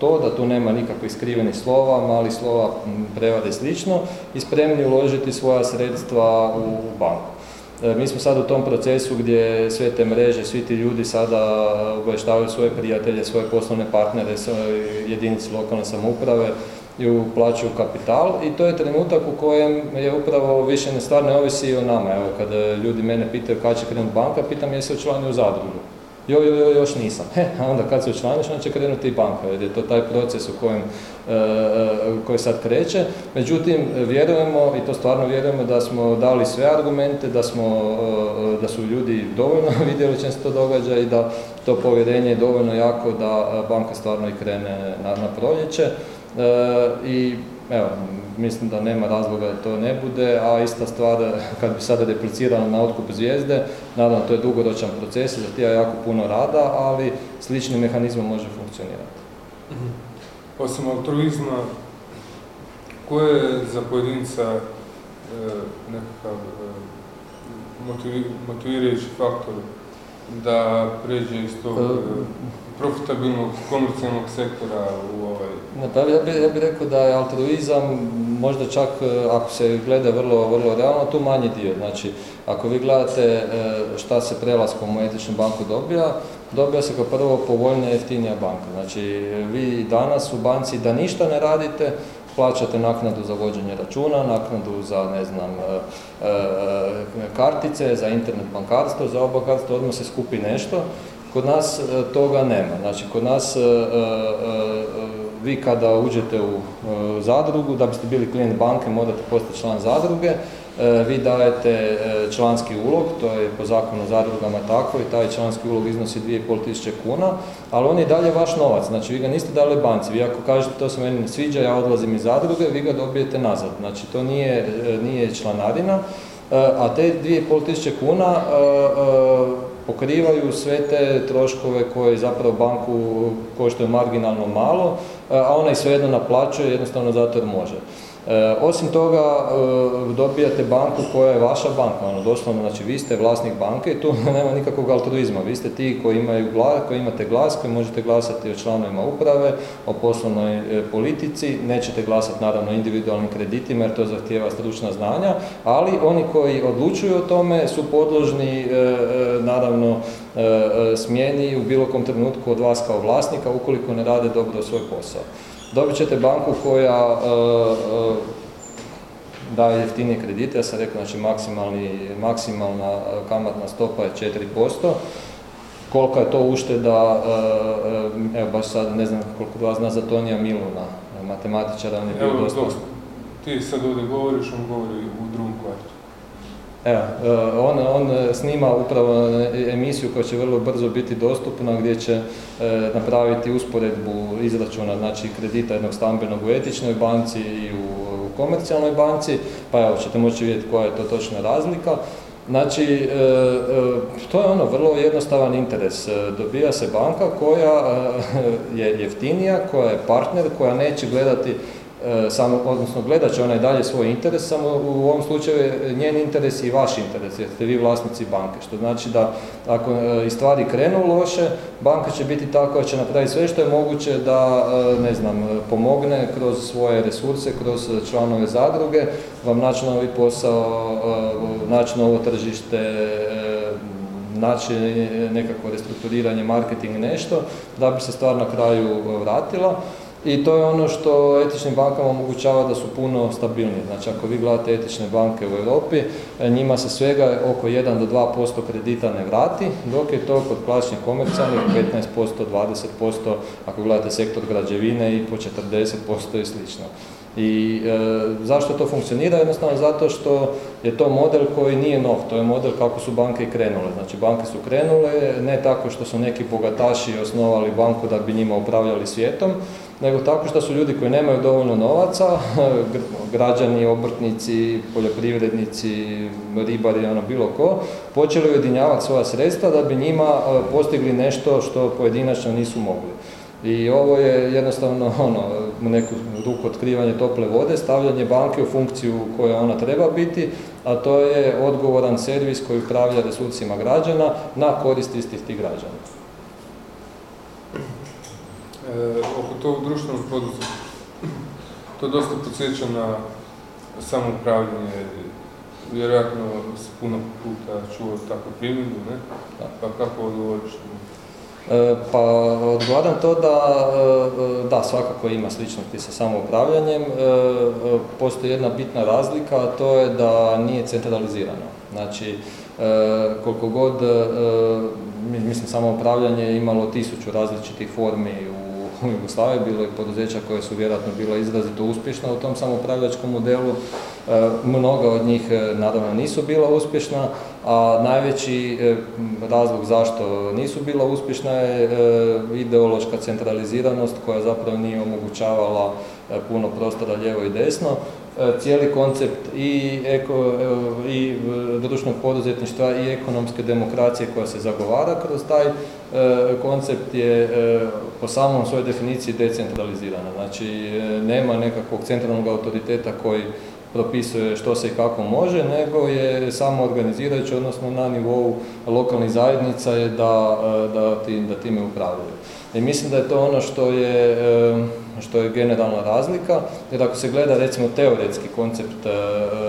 to, da tu nema nikakvih skrivenih slova, mali slova prevade slično i spremni uložiti svoja sredstva u banku. E, Mi smo sad u tom procesu gdje sve te mreže, svi ti ljudi sada obavještavaju svoje prijatelje, svoje poslovne partnere, jedinice lokalne samouprave i uplaćuju kapital i to je trenutak u kojem je upravo više ne stvar ne ovisi o nama. Evo, kada ljudi mene pitaju kada će krenuti banka, pitam jesi učlanio u zadrugu. Jo, jo, jo, još nisam. He, a onda kad se učlaniš, onda će krenuti i banka, jer je to taj proces u kojem, e, e, koji sad kreće. Međutim, vjerujemo, i to stvarno vjerujemo, da smo dali sve argumente, da, smo, e, da su ljudi dovoljno vidjeli čem se to događa i da to povjerenje je dovoljno jako da banka stvarno i krene na, na proljeće. E, I evo, mislim da nema razloga da to ne bude, a ista stvar kad bi sada replicirala na otkup zvijezde, naravno to je dugoročan proces, zahtijeva jako puno rada, ali sličnim mehanizmom može funkcionirati. Osim altruizma, koje je za pojedinca e, nekakav e, motivi- motivirajući faktor da pređe iz tog e, profitabilnog komercijalnog sektora u ovaj... Pa ja bih ja bi rekao da je altruizam možda čak e, ako se gleda vrlo, vrlo realno, tu manji dio. Znači, ako vi gledate e, šta se prelaskom u etičnu banku dobija, dobija se kao prvo povoljnija jeftinija banka. Znači, vi danas u banci da ništa ne radite, plaćate naknadu za vođenje računa, naknadu za, ne znam, e, kartice, za internet bankarstvo, za obakarstvo, odmah se skupi nešto. Kod nas e, toga nema. Znači, kod nas e, e, vi kada uđete u zadrugu, da biste bili klijent banke, morate postati član zadruge, vi dajete članski ulog, to je po zakonu o zadrugama tako i taj članski ulog iznosi 2500 kuna, ali on je dalje vaš novac, znači vi ga niste dali banci, vi ako kažete to se meni ne sviđa, ja odlazim iz zadruge, vi ga dobijete nazad, znači to nije, nije članarina, a te 2500 kuna pokrivaju sve te troškove koje zapravo banku koštaju marginalno malo, a ona ih svejedno naplaćuje jednostavno zato jer može. E, osim toga, e, dobijate banku koja je vaša banka, ono, doslovno, znači vi ste vlasnik banke i tu nema nikakvog altruizma. Vi ste ti koji, imaju glas, koji imate glas, koji možete glasati o članovima uprave, o poslovnoj e, politici, nećete glasati naravno individualnim kreditima jer to zahtijeva stručna znanja, ali oni koji odlučuju o tome su podložni naravno smjeni u bilo kom trenutku od vas kao vlasnika ukoliko ne rade dobro svoj posao. Dobit ćete banku koja e, e, daje jeftinije kredite, ja sam rekao, znači maksimalni, maksimalna e, kamatna stopa je 4%. Kolika je to ušteda, evo baš sad ne znam koliko vas zna za Tonija Miluna, matematičara, on je bio dosta... ti sad ovdje govoriš, on govori u drugom. Evo, e, on, on snima upravo emisiju koja će vrlo brzo biti dostupna gdje će e, napraviti usporedbu izračuna znači kredita jednog stambenog u etičnoj banci i u, u komercijalnoj banci, pa evo ćete moći vidjeti koja je to točna razlika. Znači, e, to je ono vrlo jednostavan interes. Dobija se banka koja je jeftinija, koja je partner, koja neće gledati samo, odnosno gledat će ona i dalje svoj interes, samo u ovom slučaju je njen interes i vaš interes, jer ste vi vlasnici banke, što znači da ako e, i stvari krenu loše, banka će biti ta koja će napraviti sve što je moguće da, e, ne znam, e, pomogne kroz svoje resurse, kroz članove zadruge, vam naći novi posao, e, naći novo tržište, e, naći nekakvo restrukturiranje, marketing, nešto, da bi se stvar na kraju e, vratila. I to je ono što etičnim bankama omogućava da su puno stabilnije. Znači ako vi gledate etične banke u Europi, e, njima se svega oko 1 do 2% kredita ne vrati, dok je to kod klasičnih komercijalnih 15%, 20%, ako gledate sektor građevine i po 40% i slično. I e, zašto to funkcionira? Jednostavno zato što je to model koji nije nov, to je model kako su banke krenule. Znači banke su krenule ne tako što su neki bogataši osnovali banku da bi njima upravljali svijetom, nego tako što su ljudi koji nemaju dovoljno novaca, građani, obrtnici, poljoprivrednici, ribari, ono bilo ko, počeli ujedinjavati svoja sredstva da bi njima e, postigli nešto što pojedinačno nisu mogli. I ovo je jednostavno ono, neku ruku otkrivanje tople vode, stavljanje banke u funkciju koja ona treba biti, a to je odgovoran servis koji upravlja resursima građana na korist istih tih građana. E, oko tog društvenog poduzetništva, to dosta podsjeća na samoupravljanje vjerojatno si puno puta čuo takvu primjedbu, ne? Pa kako odgovoriš tu? E, Pa odgovaram to da, e, da, svakako ima sličnosti sa samoupravljanjem. Postoji jedna bitna razlika, a to je da nije centralizirano. Znači, koliko god, mi- mislim, samoupravljanje je imalo tisuću različitih formi u u Jugoslaviji, bilo je poduzeća koje su vjerojatno bila izrazito uspješna u tom samoupravljačkom modelu. E, Mnoga od njih e, naravno nisu bila uspješna, a najveći e, razlog zašto nisu bila uspješna je ideološka centraliziranost koja zapravo nije omogućavala puno prostora lijevo i desno. Cijeli koncept i, eko, i društvenog poduzetništva i ekonomske demokracije koja se zagovara kroz taj koncept je e, po samom svojoj definiciji decentralizirana. Znači e, nema nekakvog centralnog autoriteta koji propisuje što se i kako može, nego je samo organizirajući, odnosno na nivou lokalnih zajednica je da, e, da, ti- da time upravljaju. I mislim da je to ono što je, e, što je generalna razlika, jer ako se gleda recimo teoretski koncept e,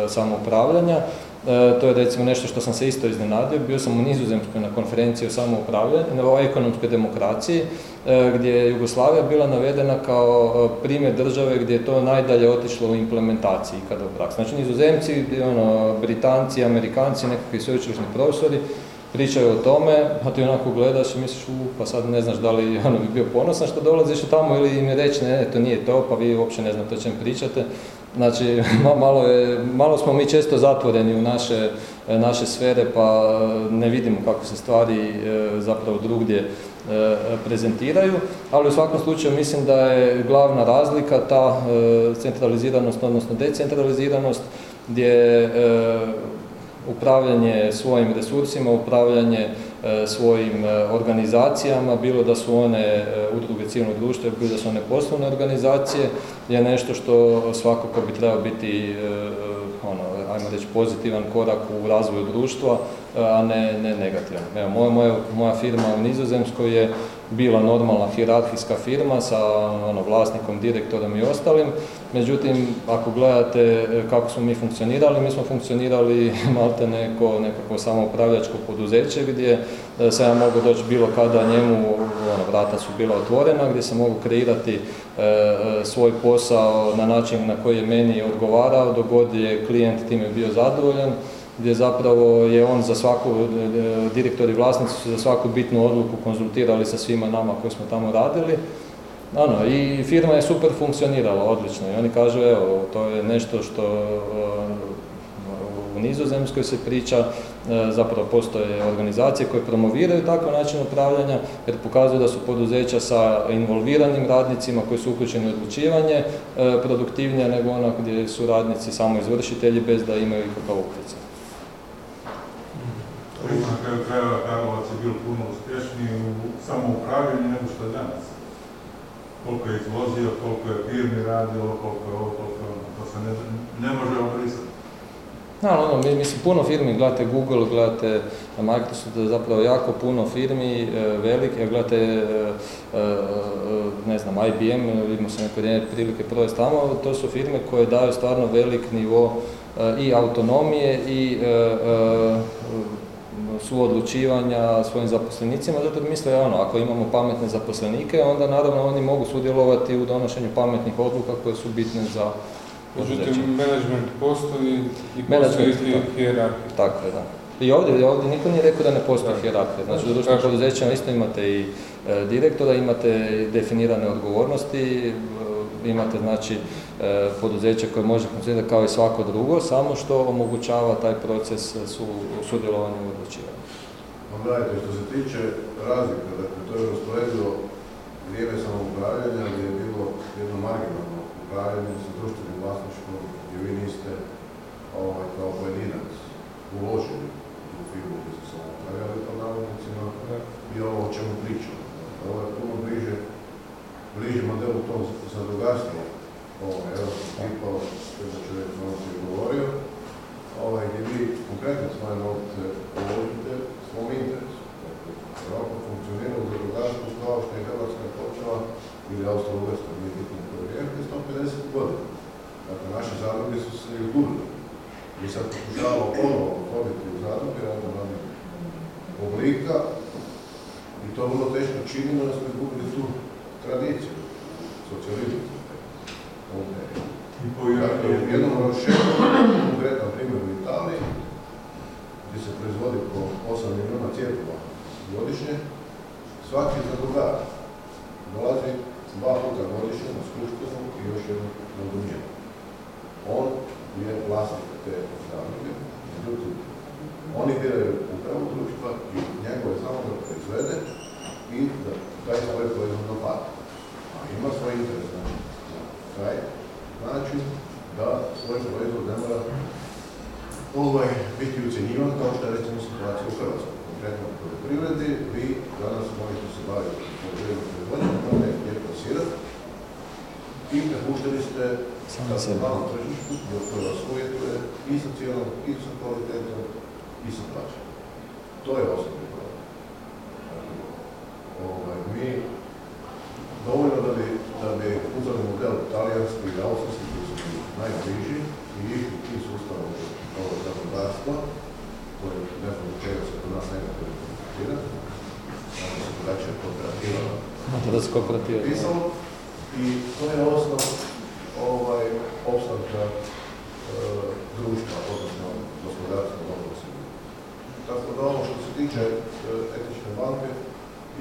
samoupravljanja, e, to je recimo nešto što sam se isto iznenadio, bio sam u Nizozemskoj na konferenciji o samoupravljanju, o ekonomskoj demokraciji, e, gdje je Jugoslavija bila navedena kao e, primjer države gdje je to najdalje otišlo u implementaciji kada u praksi. Znači Nizozemci, ono, Britanci, Amerikanci, nekakvi sveučilišni profesori pričaju o tome, a ti onako gledaš i misliš, u, pa sad ne znaš da li ono, bi bio ponosan što dolaziš tamo ili im je reći, ne, ne, to nije to, pa vi uopće ne znate o čem pričate. Znači, ma- malo, je, malo smo mi često zatvoreni u naše, naše sfere, pa ne vidimo kako se stvari e, zapravo drugdje e, prezentiraju, ali u svakom slučaju mislim da je glavna razlika ta e, centraliziranost, odnosno decentraliziranost, gdje e, upravljanje svojim resursima, upravljanje e, svojim e, organizacijama, bilo da su one e, udruge civilnog društva, bilo da su one poslovne organizacije, je nešto što svakako bi trebao biti e, e, ono, ajmo reći, pozitivan korak u razvoju društva, e, a ne, ne negativan. Evo, moja, moja, moja firma u Nizozemskoj je bila normalna hijerarhijska firma sa ono, vlasnikom, direktorom i ostalim. Međutim, ako gledate e, kako smo mi funkcionirali, mi smo funkcionirali malte neko nekako samoupravljačko poduzeće gdje e, sam ja mogu doći bilo kada njemu, ono, vrata su bila otvorena, gdje sam mogu kreirati e, e, svoj posao na način na koji je meni odgovarao, dok god je klijent time bio zadovoljan, gdje zapravo je on za svaku, e, direktori vlasnici su za svaku bitnu odluku konzultirali sa svima nama koji smo tamo radili. Ano, i firma je super funkcionirala, odlično. I oni kažu, evo, to je nešto što e, u Nizozemskoj se priča, e, zapravo postoje organizacije koje promoviraju takav način upravljanja jer pokazuju da su poduzeća sa involviranim radnicima koji su uključeni u odlučivanje produktivnija nego ona gdje su radnici samo izvršitelji bez da imaju ikakav utjecaj. Na kraju krajeva Karlovac je bio puno uspješniji u samoupravljanju nego što je danas. Koliko je izvozio, koliko je firmi radilo, koliko je ovo, koliko je ono. To se ne, ne može obrisati. Ali ono, mi, mislim, puno firmi, gledate Google, gledate Microsoft, zapravo jako puno firmi, e, velike, gledate, e, e, ne znam, IBM, imao sam neko vrijeme prilike provesti tamo, to su firme koje daju stvarno velik nivo i autonomije i suodlučivanja svojim zaposlenicima, zato misle ono, ako imamo pametne zaposlenike, onda naravno oni mogu sudjelovati u donošenju pametnih odluka koje su bitne za. Međutim, management postoji i postoji da. i hijerarhija. Tako je, da. I ovdje, ovdje niko nije rekao da ne postoji Da. hijerarhija. Znači, u Da, društvenim poduzećima isto imate i e, direktora, imate definirane odgovornosti, imate znači e, poduzeće koje može funkcionirati kao i svako drugo, samo što omogućava taj proces su, sudjelovanja u odlučivanju. Pa gledajte, što se tiče razlika, dakle, to je usporedivo vrijeme samoupravljanja gdje je bilo jedno marginalno upravljanje sa društvenim vlasništvom gdje vi niste ovaj, kao pojedinac uložili u firmu gdje ste samoupravljali po navodnicima i ovo o čemu pričamo. Bliže modelu tom zadrugarstva, ovaj, europskog tipa, o kojem je čovjek malo govorio, ovaj, gdje vi konkretno svoje novce uložite svom interesu. Dakle, Europa funkcionira u zadrugarstvu kao što je Hrvatska počela ili Austro-Ugarska, nije bitno koje vrijeme, prije 150 godina. Dakle, naše zadruge su se izgubile. Mi sad pokušavamo ponovo oformiti u zadruge razno raznih oblika i to vrlo teško činimo da smo izgubili tu tradiciju, socijalizmu. Dakle, u jednom rošetu, konkretan primjer u Italiji, gdje se proizvodi po 8 milijuna cijepova godišnje, svaki zadrugar dolazi dva puta godišnje na skupštinu i još jednu na domjenu. On je vlasnik te zadruge, međutim, oni biraju upravu društva i njegove samo da proizvede i da taj svoj proizvod naplati. Ima svoj interes, znači, na taj način da svoj proizvod ne mora ovaj, biti ucjenjivan kao što je recimo situacija u Hrvatskoj. Konkretno u poljoprivredi, vi danas možete se baviti poljoprivrednom proizvodnjom, to ne gdje plasirati i prepušteni ste Samo da se sebi. malo tržištu dok koje vas uvjetuje i sa cijenom, i sa kvalitetom, i sa plaćom. To je osnovni problem. Dakle, ovaj, mi dovoljno da bi, da bi uzeli model talijanski i austrijski koji su najbliži i išli tim sustavom ovog zakonodavstva, koje ne znam čega se kod nas nekako ne koncentrira, znači se drugačije kooperativa pisalo i to je osnov ovaj, opstanka e, društva, odnosno gospodarstva lokalne. Tako da ono što se tiče e, etične banke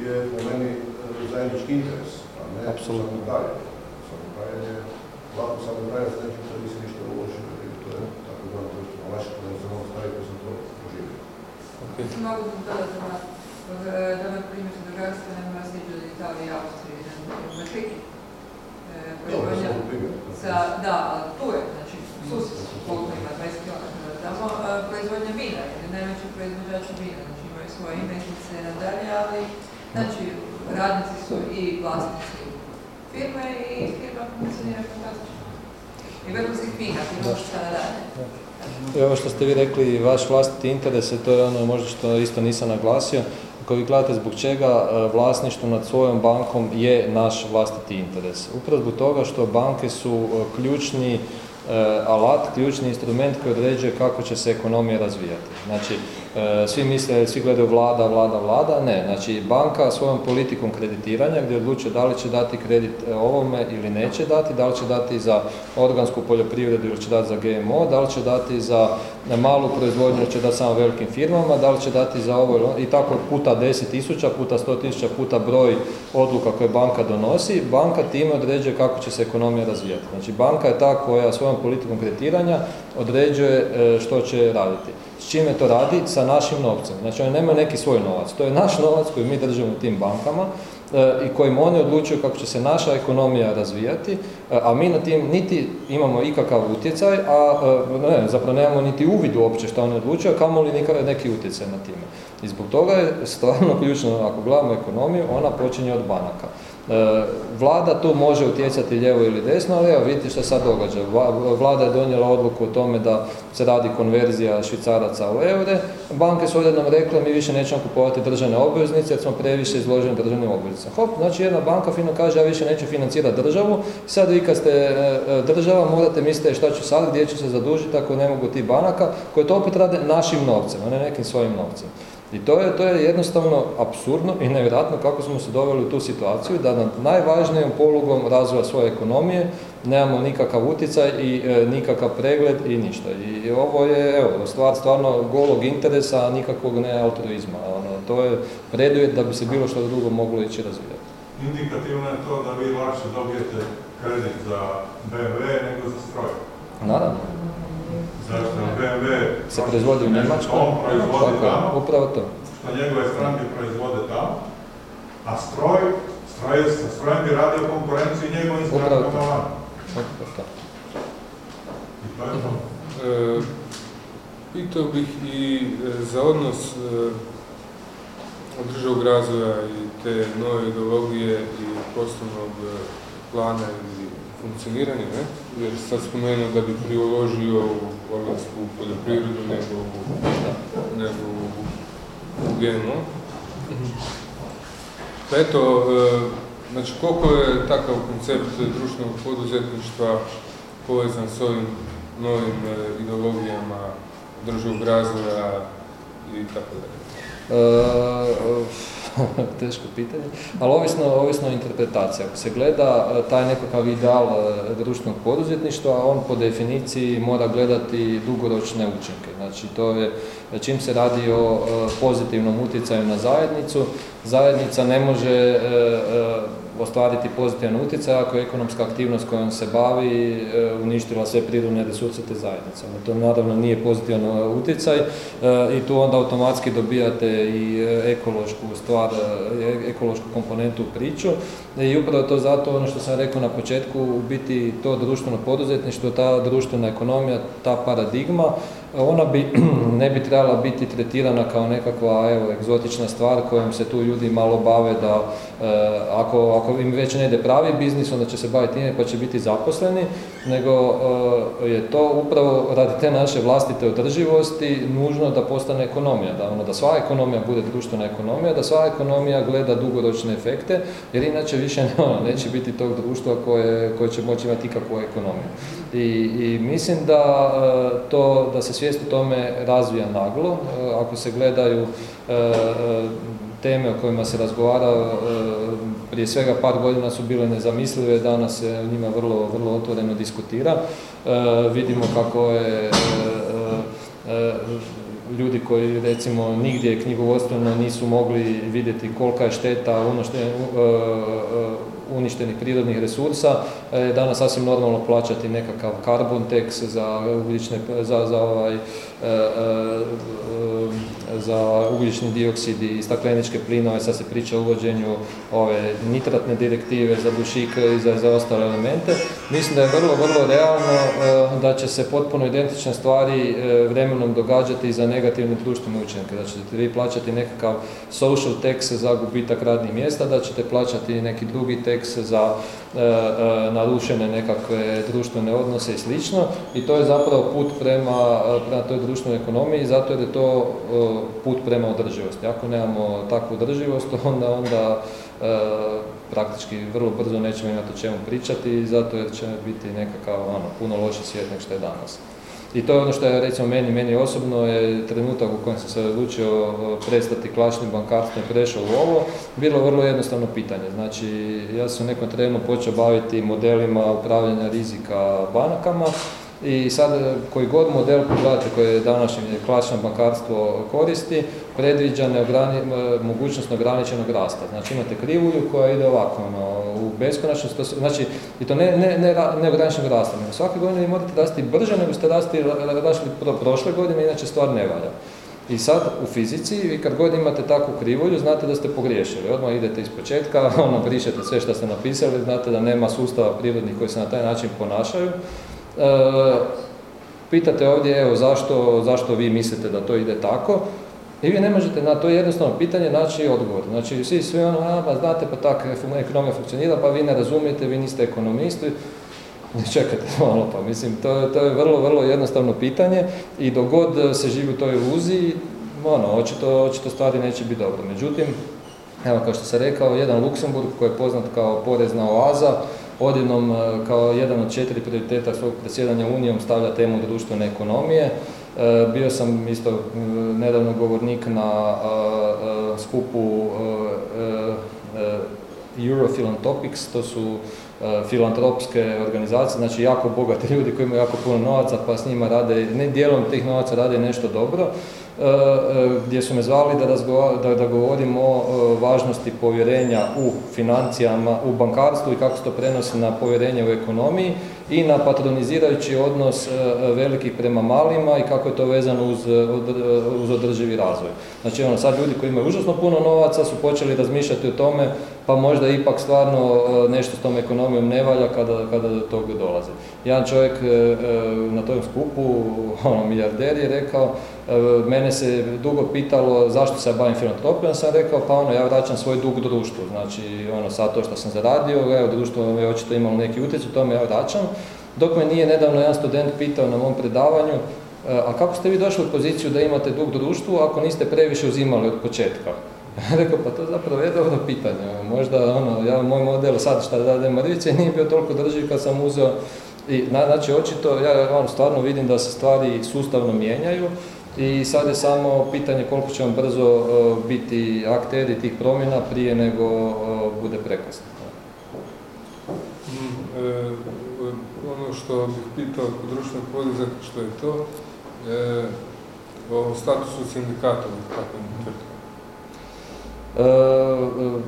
je po meni e, zajednički interes, a ne Apsolutno. samopravljanje. Samopravljanje, lako samopravljanje s nečim što nisi ništa uložio, i to je tako da ono društveno vaše, da se mogu staviti da sam to doživio. Mogu dodati da, da na primjer zadrugarstvo ne mora stići od Italije i Austrije, ne znam, na Dobro, proizvodnja samo primjer. sa, da, ali tu je, znači, susjed, koliko ima, 20 km tamo, proizvodnja vina, jer je najveći proizvođač vina, znači imaju svoje imetnice i nadalje, ali, znači, radnici su i vlasnici firme i firma funkcionira fantastično. I vrhunskih vina, ti možeš sada dalje. I ovo što ste vi rekli, vaš vlastiti interes, to je ono možda što isto nisam naglasio, ako vi gledate zbog čega e, vlasništvo nad svojom bankom je naš vlastiti interes. Upravo zbog toga što banke su e, ključni e, alat, ključni instrument koji određuje kako će se ekonomija razvijati. Znači, svi misle, svi gledaju vlada, vlada, vlada, ne. Znači, banka svojom politikom kreditiranja gdje odlučuje da li će dati kredit e, ovome ili neće dati, da li će dati za organsku poljoprivredu ili će dati za GMO, da li će dati za malu proizvodnju ili će dati samo velikim firmama, da li će dati za ovo ono, i tako puta 10.000, puta 100.000, puta broj odluka koje banka donosi, banka time određuje kako će se ekonomija razvijati. Znači banka je ta koja svojom politikom kreditiranja određuje e, što će raditi. S čime to radi? Sa našim novcem. Znači oni nemaju neki svoj novac. To je naš novac koji mi držimo tim bankama e, i kojim oni odlučuju kako će se naša ekonomija razvijati, e, a mi na tim niti imamo ikakav utjecaj, a e, ne, zapravo nemamo niti uvid uopće što oni odlučuju, a kamoli neki utjecaj na time. I zbog toga je stvarno ključno, ako gledamo ekonomiju, ona počinje od banaka. E, Vlada tu može utjecati lijevo ili desno, ali evo vidite što sad događa. Vla- Vlada je donijela odluku o tome da se radi konverzija švicaraca u eure. Banke su odjednom rekle mi više nećemo kupovati državne obveznice jer smo previše izloženi državnim obveznicama. Hop, znači jedna banka fino kaže ja više neću financirati državu. Sad vi kad ste e, e, država morate misliti šta ću sad, gdje ću se zadužiti ako ne mogu ti banaka koje to opet rade našim novcem, a ne nekim svojim novcem. I to je, to je jednostavno apsurdno i nevjerojatno kako smo se doveli u tu situaciju da nad najvažnijom polugom razvoja svoje ekonomije nemamo nikakav utjecaj i e, nikakav pregled i ništa. I ovo je evo, stvar stvarno golog interesa, a nikakvog ne altruizma. Ono, to je preduvjet da bi se bilo što drugo moglo ići razvijati. Indikativno je to da vi lakše dobijete kredit za BMW nego za stroj. Naravno, se proizvodi u Njemačkoj. upravo to. što njegove stranke proizvode tamo, a stroj, stroj sa strojem bi radio konkurenciju njegovim Upravo strankama van. Upravo to. I to je to. E, pitao bih i e, za odnos e, održivog razvoja i te nove ideologije i poslovnog e, plana i funkcioniranja, ne? Jer sad spomenuo da bi priložio u organsku poljoprivredu nego u, nego u, GMO. Pa eto, e, znači koliko je takav koncept društvenog poduzetništva povezan s ovim novim e, ideologijama državog razvoja i tako dalje? Teško pitanje, ali ovisno, ovisno o interpretaciji. Ako se gleda e, taj nekakav ideal e, društvenog poduzetništva, on po definiciji mora gledati dugoročne učinke. Znači to je, čim se radi o e, pozitivnom utjecaju na zajednicu, zajednica ne može ostvariti pozitivan utjecaj ako je ekonomska aktivnost kojom se bavi e, uništila sve prirodne resurse te zajednice. To naravno nije pozitivan e, utjecaj e, i tu onda automatski dobijate i ekološku stvar, ekološku komponentu u priču i upravo to zato ono što sam rekao na početku, u biti to društveno poduzetništvo, ta društvena ekonomija, ta paradigma, ona bi, ne bi trebala biti tretirana kao nekakva evo, egzotična stvar kojom se tu ljudi malo bave da ako, ako im već ne ide pravi biznis, onda će se baviti time pa će biti zaposleni, nego e, je to upravo radi te naše vlastite održivosti nužno da postane ekonomija, da, ono, da sva ekonomija bude društvena ekonomija, da sva ekonomija gleda dugoročne efekte, jer inače više ne, ono, neće biti tog društva koje, koje će moći imati ikakvu ekonomiju. I, i mislim da, e, to, da se svijest o tome razvija naglo, e, ako se gledaju teme o kojima se razgovara prije svega par godina su bile nezamislive, danas se o njima vrlo, vrlo otvoreno diskutira. E, vidimo kako je e, e, ljudi koji recimo nigdje knjigovodstveno nisu mogli vidjeti kolika je šteta uništenih prirodnih resursa, danas sasvim normalno plaćati nekakav carbon tax za ugljične, za, za ovaj, za ugljični dioksid i stakleničke plinove, sad se priča o uvođenju ove nitratne direktive za dušik i za, za ostale elemente. Mislim da je vrlo, vrlo realno e, da će se potpuno identične stvari e, vremenom događati i za negativne društvene učinke. Da ćete vi plaćati nekakav social tax za gubitak radnih mjesta, da ćete plaćati neki drugi tax za E, e, narušene nekakve društvene odnose i slično i to je zapravo put prema, prema toj društvenoj ekonomiji zato jer je to put prema održivosti. Ako nemamo takvu održivost onda onda e, praktički vrlo brzo nećemo imati o čemu pričati zato jer će biti nekakav ono, puno loši svijet nego što je danas. I to je ono što je recimo meni, meni osobno je trenutak u kojem sam se odlučio prestati klašnim bankarstvom i prešao u ovo, bilo vrlo jednostavno pitanje. Znači, ja sam u nekom trenu počeo baviti modelima upravljanja rizika banakama, i sad koji god model pogledate koje današnje klasično bankarstvo koristi, predviđa neograni, mogućnost neograničenog rasta. Znači imate krivulju koja ide ovako ono, u beskonačnost, znači i to ne, ne, ne neograničenog rasta, nego svake godine vi morate rasti brže nego ste rasti, rasli prošle godine, inače stvar ne valja. I sad u fizici, vi kad god imate takvu krivulju, znate da ste pogriješili. Odmah idete iz početka, ono, brišete sve što ste napisali, znate da nema sustava prirodnih koji se na taj način ponašaju E, pitate ovdje, evo, zašto, zašto vi mislite da to ide tako, i vi ne možete na to jednostavno pitanje naći odgovor. Znači, svi, svi ono, a, pa znate, pa tako ekonomija funkcionira, pa vi ne razumijete, vi niste ekonomisti. Čekajte malo, pa mislim, to, to je vrlo, vrlo jednostavno pitanje i dok god se živi u toj iluziji, ono, očito, očito stvari neće biti dobro. Međutim, evo, kao što sam rekao, jedan Luksemburg koji je poznat kao porezna oaza, odjednom e, kao jedan od četiri prioriteta svog predsjedanja Unijom stavlja temu društvene ekonomije. E, bio sam isto nedavno govornik na skupu Eurofilantopics, to su filantropske organizacije, znači jako bogati ljudi koji imaju jako puno novaca pa s njima rade, ne dijelom tih novaca rade nešto dobro E, e, gdje su me zvali da, da, da govorim o e, važnosti povjerenja u financijama, u bankarstvu i kako se to prenosi na povjerenje u ekonomiji i na patronizirajući odnos velikih prema malima i kako je to vezano uz, uz održivi razvoj. Znači ono, sad ljudi koji imaju užasno puno novaca su počeli razmišljati o tome pa možda ipak stvarno nešto s tom ekonomijom ne valja kada, kada do toga dolazi. Jedan čovjek na tom skupu, ono, milijarder je rekao, mene se dugo pitalo zašto se ja bavim filantropijom, sam rekao pa ono, ja vraćam svoj dug društvu, znači ono sad to što sam zaradio, evo društvo je očito imalo neki utjecaj, to me ja vraćam. Dok me nije nedavno jedan student pitao na mom predavanju, e, a kako ste vi došli u poziciju da imate dug društvu ako niste previše uzimali od početka? Rekao, pa to zapravo je dobro pitanje. Možda, ono, ja, moj model sad šta rade mrvice nije bio toliko drživ kad sam uzeo I, na- znači, očito, ja ono, stvarno vidim da se stvari sustavno mijenjaju i sad je samo pitanje koliko ćemo brzo e, biti akteri tih promjena prije nego e, bude prekasno. Mm, e, ono što bih pitao kod društvenog poduzetništva je to, e, o statusu sindikata u takvim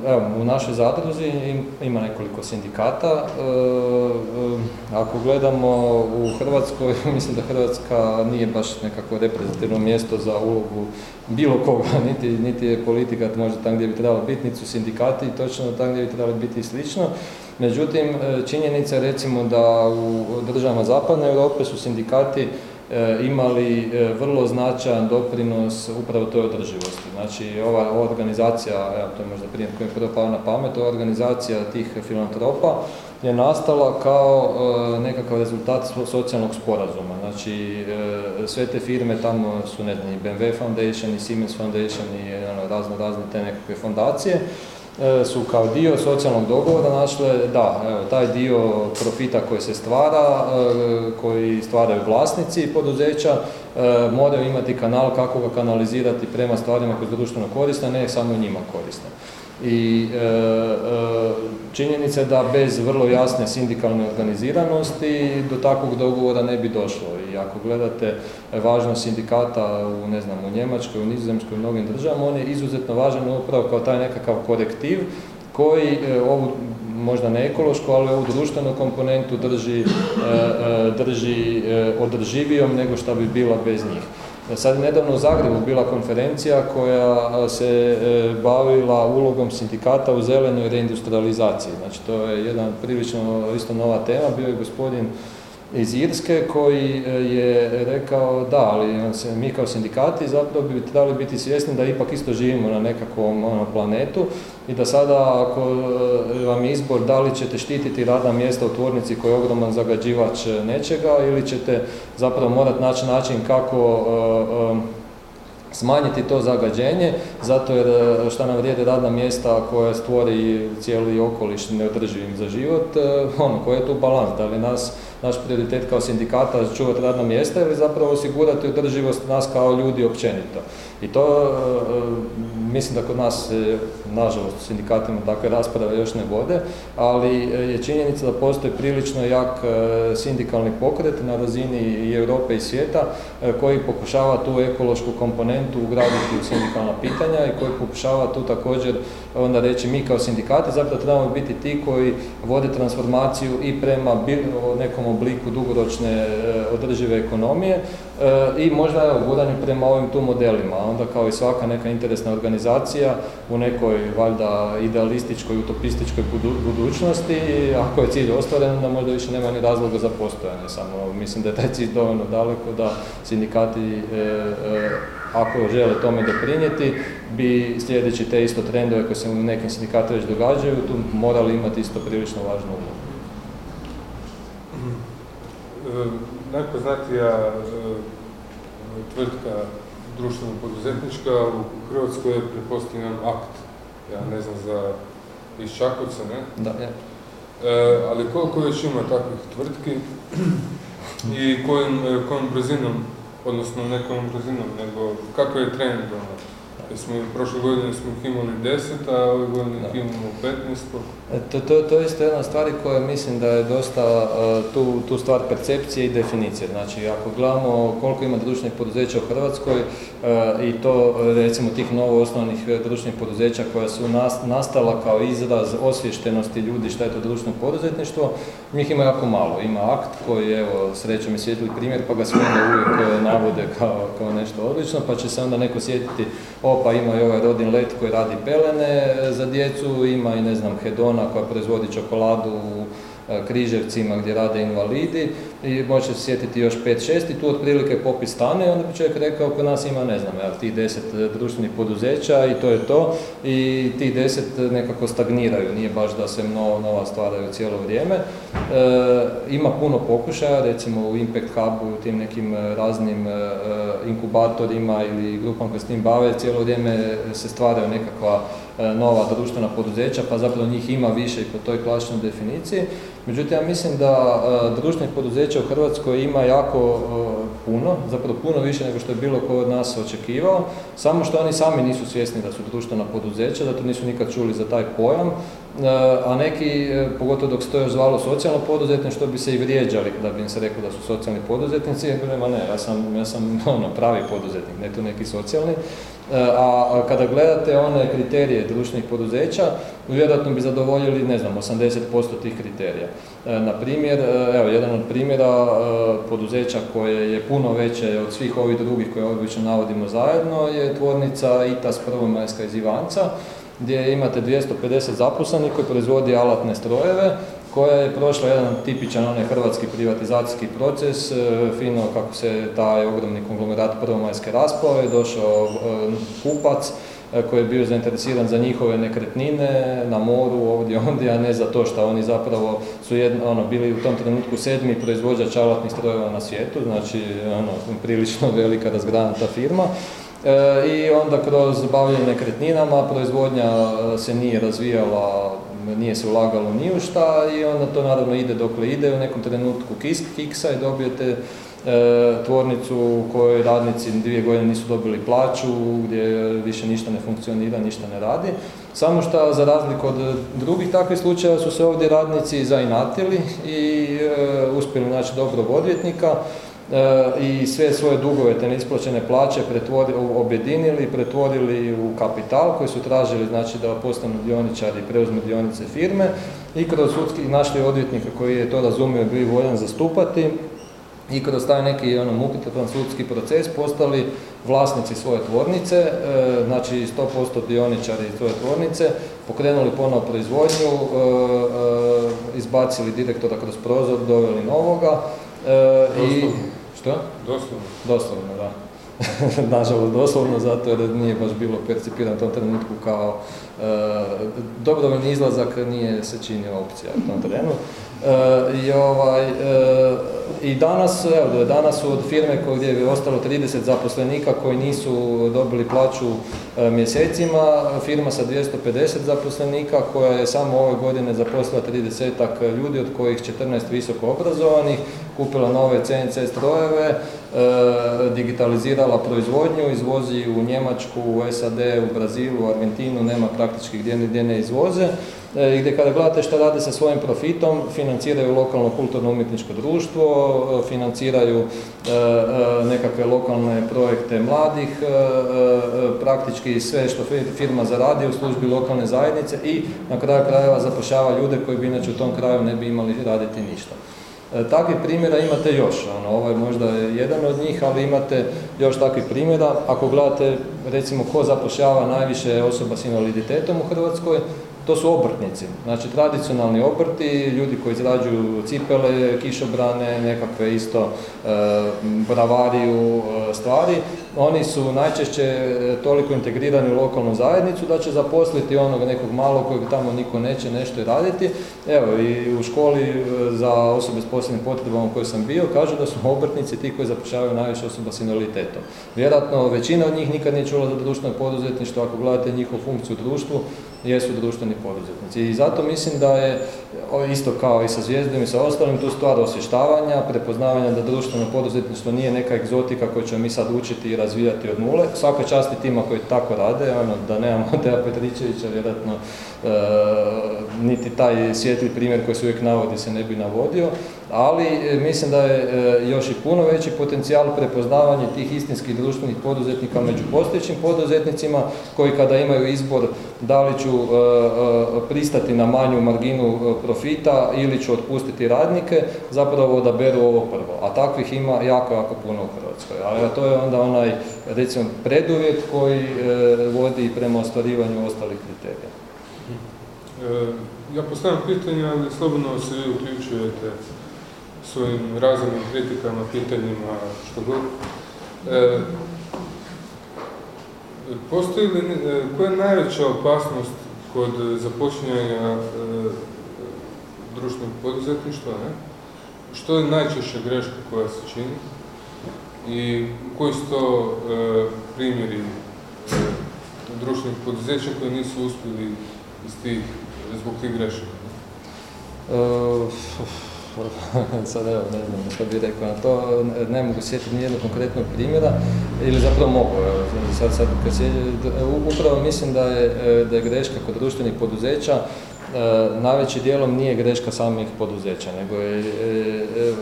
Evo, u našoj zadruzi im- ima nekoliko sindikata. E, e, Ako gledamo u Hrvatskoj, mislim da Hrvatska nije baš nekako reprezentativno mjesto za ulogu bilo koga, niti, niti je politika možda tam gdje bi trebala biti, niti su sindikati točno tam gdje bi trebali biti i slično. Međutim, e, činjenica je recimo da u državama zapadne Europe su sindikati e, imali e, vrlo značajan doprinos upravo toj održivosti. Znači, ova, ova organizacija, evo, to je možda primjer koji mi prvo pao na pamet, ova organizacija tih filantropa je nastala kao e, nekakav rezultat so- socijalnog sporazuma. Znači, e, sve te firme tamo su, ne znam, i BMW Foundation, i Siemens Foundation, i ono, razne te nekakve fondacije, e, su kao dio socijalnog dogovora našle, da, evo, taj dio profita koji se stvara, e, koji stvaraju vlasnici poduzeća, e, moraju imati kanal kako ga kanalizirati prema stvarima koje su društveno korisne, ne samo njima korisne. I e, e, činjenica je da bez vrlo jasne sindikalne organiziranosti do takvog dogovora ne bi došlo. I ako gledate važnost sindikata u, ne znam, u Njemačkoj, u Nizozemskoj, u mnogim državama, on je izuzetno važan upravo kao taj nekakav korektiv koji e, ovu možda ne ekološku, ali ovu društvenu komponentu drži, e, e, drži e, održivijom nego što bi bila bez njih. Sad je nedavno u Zagrebu bila konferencija koja se e, bavila ulogom sindikata u zelenoj reindustrializaciji. Znači to je jedan prilično isto nova tema, bio je gospodin iz Irske koji e, je rekao da, ali se, mi kao sindikati zapravo bi trebali biti svjesni da ipak isto živimo na nekakvom ono, planetu i da sada ako e, vam je izbor da li ćete štititi radna mjesta u tvornici koji je ogroman zagađivač e, nečega ili ćete zapravo morati naći način kako e, e, smanjiti to zagađenje, zato jer e, šta nam vrijede radna mjesta koja stvori cijeli okoliš neodrživim za život, e, ono, koji je tu balans, da li nas, naš prioritet kao sindikata čuvati radna mjesta ili zapravo osigurati održivost nas kao ljudi općenito. I to, e, e, mislim da kod nas, e, nažalost, sindikatima takve rasprave još ne vode, ali je činjenica da postoji prilično jak sindikalni pokret na razini i Europe i svijeta koji pokušava tu ekološku komponentu ugraditi u sindikalna pitanja i koji pokušava tu također onda reći mi kao sindikati zapravo trebamo biti ti koji vode transformaciju i prema nekom obliku dugoročne e, održive ekonomije i možda evo, guranju prema ovim tu modelima. A Onda kao i svaka neka interesna organizacija u nekoj valjda idealističkoj, utopističkoj budu- budućnosti, ako je cilj ostvaren, onda možda više nema ni razloga za postojanje. Samo mislim da je taj cilj dovoljno daleko da sindikati e, e, ako žele tome doprinijeti, bi sljedeći te isto trendove koje se u nekim sindikatima već događaju, tu morali imati isto prilično važnu ulogu. Najpoznatija e, tvrtka društveno poduzetnička u Hrvatskoj je pretpostavljam akt. Ja ne znam za iz Čakovca, ne? Da, ja. E, ali koliko već ima takvih tvrtki i kojim, kojom brzinom, odnosno ne kojom brzinom, nego kakav je trend ono? Jesmo, prošle godine smo ih imali 10, a ove godine ih imamo 15. koliko? E, To, to, to je isto jedna stvar koja mislim da je dosta e, tu, tu stvar percepcije i definicije. Znači, ako gledamo koliko ima društvenih poduzeća u Hrvatskoj e, i to e, recimo tih novo osnovnih društvenih poduzeća koja su nas- nastala kao izraz osviještenosti ljudi šta je to društveno poduzetništvo, njih ima jako malo. Ima akt koji, evo, srećom je svijetli primjer, pa ga svi onda uvijek e, navode kao, kao nešto odlično, pa će se onda neko sjetiti, o ima i ovaj Rodin Let koji radi pelene e, za djecu, ima i ne znam Hedona koja proizvodi čokoladu u e, Križevcima gdje rade invalidi i može se sjetiti još 5-6 i tu otprilike popis stane i onda bi čovjek rekao kod nas ima ne znam, evo, tih 10 društvenih poduzeća i to je to i tih 10 nekako stagniraju, nije baš da se nova, nova stvaraju cijelo vrijeme. E, ima puno pokušaja, recimo u Impact Hubu, u tim nekim e, raznim e, e, inkubatorima ili grupama koje s tim bave, cijelo vrijeme se stvaraju nekakva e, nova društvena poduzeća, pa zapravo njih ima više i po toj klasičnoj definiciji. Međutim, ja mislim da e, društvenih poduzeća u Hrvatskoj ima jako e, puno, zapravo puno više nego što je bilo ko od nas očekivao, samo što oni sami nisu svjesni da su društvena poduzeća, zato nisu nikad čuli za taj pojam, a neki, pogotovo dok se to još zvalo socijalno poduzetništvo, bi se i vrijeđali da bi im se reklo da su socijalni poduzetnici, ma ne, ja sam, ja sam ono, pravi poduzetnik, ne tu neki socijalni. A kada gledate one kriterije društvenih poduzeća, vjerojatno bi zadovoljili, ne znam, 80% tih kriterija. Na primjer, evo, jedan od primjera poduzeća koje je puno veće od svih ovih drugih koje obično navodimo zajedno je tvornica ITAS Prvomajska iz Ivanca, gdje imate 250 zaposlenih koji proizvodi alatne strojeve koja je prošla jedan tipičan onaj hrvatski privatizacijski proces, e, fino kako se taj ogromni konglomerat prvomajske raspao je došao e, kupac e, koji je bio zainteresiran za njihove nekretnine na moru, ovdje, ondje, a ne za to što oni zapravo su jedno, ono, bili u tom trenutku sedmi proizvođač alatnih strojeva na svijetu, znači ono, prilično velika razgranata firma. I onda kroz bavljanje nekretninama proizvodnja se nije razvijala nije se ulagalo ni u šta i onda to naravno ide dokle ide, u nekom trenutku kiksa i dobijete e, tvornicu u kojoj radnici dvije godine nisu dobili plaću, gdje više ništa ne funkcionira, ništa ne radi. Samo što za razliku od drugih takvih slučajeva su se ovdje radnici zainatili i e, uspjeli naći dobrog odvjetnika E, i sve svoje dugove, te neisplaćene plaće objedinili, pretvorili u kapital koji su tražili znači, da postanu dioničari i preuzmu dionice firme i kroz sudski našli odvjetnika koji je to razumio i bio voljan zastupati i kroz taj neki ono, mukotrpan sudski proces postali vlasnici svoje tvornice, e, znači 100% dioničari svoje tvornice, pokrenuli ponovo proizvodnju, e, izbacili direktora kroz prozor, doveli novoga i što? Doslovno. Doslovno, da. Nažalost, doslovno, zato jer nije baš bilo percipiran u tom trenutku kao e, dobrovoljni izlazak nije se činio opcija u tom terenu. E, i, ovaj, e, I danas, evo, danas su od firme gdje je ostalo 30 zaposlenika koji nisu dobili plaću e, mjesecima, firma sa 250 zaposlenika koja je samo ove godine zaposlila 30 ljudi od kojih 14 visoko obrazovanih, kupila nove CNC strojeve, digitalizirala proizvodnju, izvozi u Njemačku, u SAD, u Brazilu, u Argentinu, nema praktički gdje, gdje ne izvoze. E, gdje kada gledate što rade sa svojim profitom, financiraju lokalno kulturno umjetničko društvo, e, financiraju e, nekakve lokalne projekte mladih, praktički sve što firma zaradi u službi lokalne zajednice i na kraju krajeva zapošljava ljude koji bi inače u tom kraju ne bi imali raditi ništa. Takvih primjera imate još, ono, ovo je možda jedan od njih, ali imate još takvih primjera. Ako gledate recimo ko zapošljava najviše osoba s invaliditetom u Hrvatskoj, to su obrtnici, znači tradicionalni obrti, ljudi koji izrađuju cipele, kišobrane, nekakve isto e, bravariju e, stvari. Oni su najčešće e, toliko integrirani u lokalnu zajednicu da će zaposliti onog nekog malog kojeg tamo niko neće nešto raditi. Evo i u školi za osobe s posebnim potrebama u kojoj sam bio kažu da su obrtnici ti koji zapošljavaju najviše osoba s invaliditetom. Vjerojatno većina od njih nikad nije čula za društveno poduzetništvo, ako gledate njihovu funkciju u društvu, jesu društveni poduzetnici. I zato mislim da je isto kao i sa zvijezdom i sa ostalim tu stvar osvještavanja, prepoznavanja da društveno poduzetništvo nije neka egzotika koju ćemo mi sad učiti i razvijati od nule. Svaka časti tima koji tako rade, ono, da nemamo Teja Petričevića, vjerojatno e, niti taj svijetli primjer koji se uvijek navodi se ne bi navodio, ali e, mislim da je e, još i puno veći potencijal prepoznavanja tih istinskih društvenih poduzetnika među postojećim poduzetnicima koji kada imaju izbor da li ću e, pristati na manju marginu profita ili ću otpustiti radnike, zapravo odaberu ovo prvo. A takvih ima jako, jako puno u Hrvatskoj. A to je onda onaj, recimo, preduvjet koji vodi prema ostvarivanju ostalih kriterija. Ja postavljam pitanje, ali slobodno se vi uključujete svojim razumnim kritikama, pitanjima, što god. E, postoji li, e, koja je najveća opasnost kod započinjanja e, društvenog poduzetništva, ne? Što je najčešća greška koja se čini i koji su to e, primjeri e, društvenih poduzeća koji nisu uspjeli iz tih, zbog tih grešaka? sad evo, ne znam što bih rekao na to, ne mogu sjetiti nijednog konkretnog primjera, ili zapravo mogu, sad, sad kad se, upravo mislim da je, da je greška kod društvenih poduzeća najveći dijelom nije greška samih poduzeća, nego je e, e,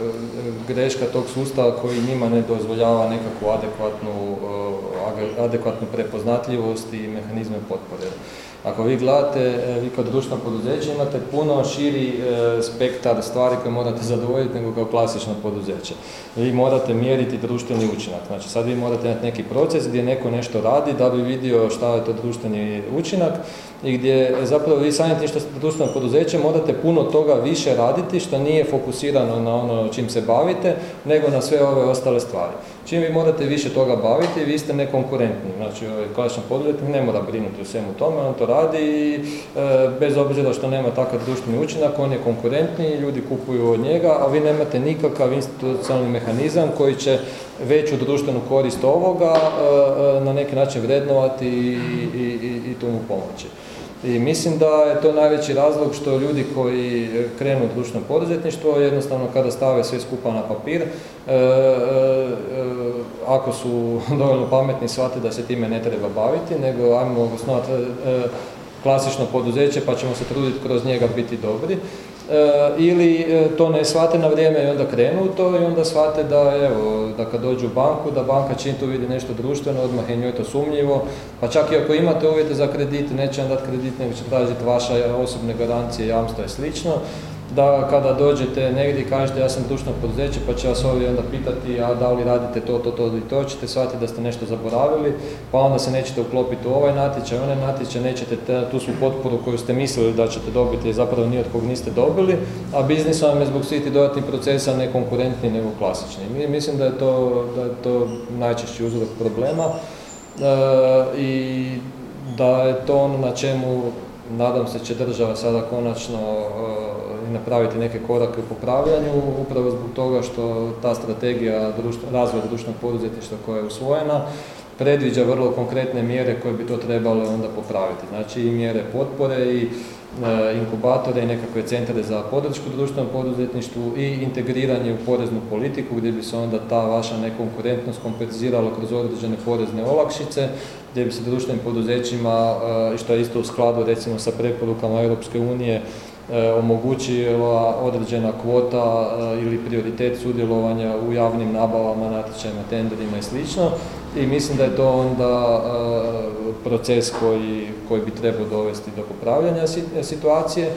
greška tog sustava koji njima ne dozvoljava nekakvu adekvatnu, adekvatnu prepoznatljivost i mehanizme potpore. Ako vi gledate, e, vi kao društveno poduzeće imate puno širi e, spektar stvari koje morate zadovoljiti nego kao klasično poduzeće. Vi morate mjeriti društveni učinak. Znači sad vi morate imati neki proces gdje neko nešto radi da bi vidio šta je to društveni učinak i gdje zapravo vi samim tim što ste društveno poduzeće morate puno toga više raditi što nije fokusirano na ono čim se bavite nego na sve ove ostale stvari. Čim vi morate više toga baviti, vi ste nekonkurentni. Znači, ovaj klasičan poduzetnik ne mora brinuti o svemu tome, on to radi i e, bez obzira što nema takav društveni učinak, on je konkurentni, ljudi kupuju od njega, a vi nemate nikakav institucionalni mehanizam koji će veću društvenu korist ovoga e, e, na neki način vrednovati i, i, i, i tu mu pomoći. I mislim da je to najveći razlog što ljudi koji krenu u društveno poduzetništvo jednostavno kada stave sve skupa na papir, e, e, e, ako su dovoljno pametni shvate da se time ne treba baviti, nego ajmo osnovati klasično poduzeće pa ćemo se truditi kroz njega biti dobri. E, ili e, to ne shvate na vrijeme i onda krenu u to i onda shvate da evo, da kad dođu u banku, da banka čim tu vidi nešto društveno, odmah je njoj to sumnjivo, pa čak i ako imate uvjete za kredit, neće vam dati kredit, nego će tražiti vaša osobne garancije, jamstva i slično da kada dođete negdje i kažete ja sam društveno poduzeće pa će vas ovdje onda pitati a da li radite to, to, to i to, ćete shvatiti da ste nešto zaboravili, pa onda se nećete uklopiti u ovaj natječaj, onaj natječaj, nećete tu su potporu koju ste mislili da ćete dobiti, zapravo ni od kog niste dobili, a biznis vam je zbog svih tih dodatnih procesa ne konkurentni nego klasični. Mislim da je to, da je to najčešći uzrok problema e, i da je to ono na čemu nadam se će država sada konačno e, napraviti neke korake u popravljanju, upravo zbog toga što ta strategija razvoja društvenog poduzetništva koja je usvojena predviđa vrlo konkretne mjere koje bi to trebale onda popraviti. Znači i mjere potpore i inkubatore i nekakve centre za podršku društvenom poduzetništvu i integriranje u poreznu politiku gdje bi se onda ta vaša nekonkurentnost kompenzirala kroz određene porezne olakšice, gdje bi se društvenim poduzećima, e, što je isto u skladu recimo sa preporukama Europske unije, E, omogućila određena kvota e, ili prioritet sudjelovanja u javnim nabavama, natječajima, tenderima i sl. I mislim da je to onda e, proces koji, koji bi trebao dovesti do popravljanja situacije.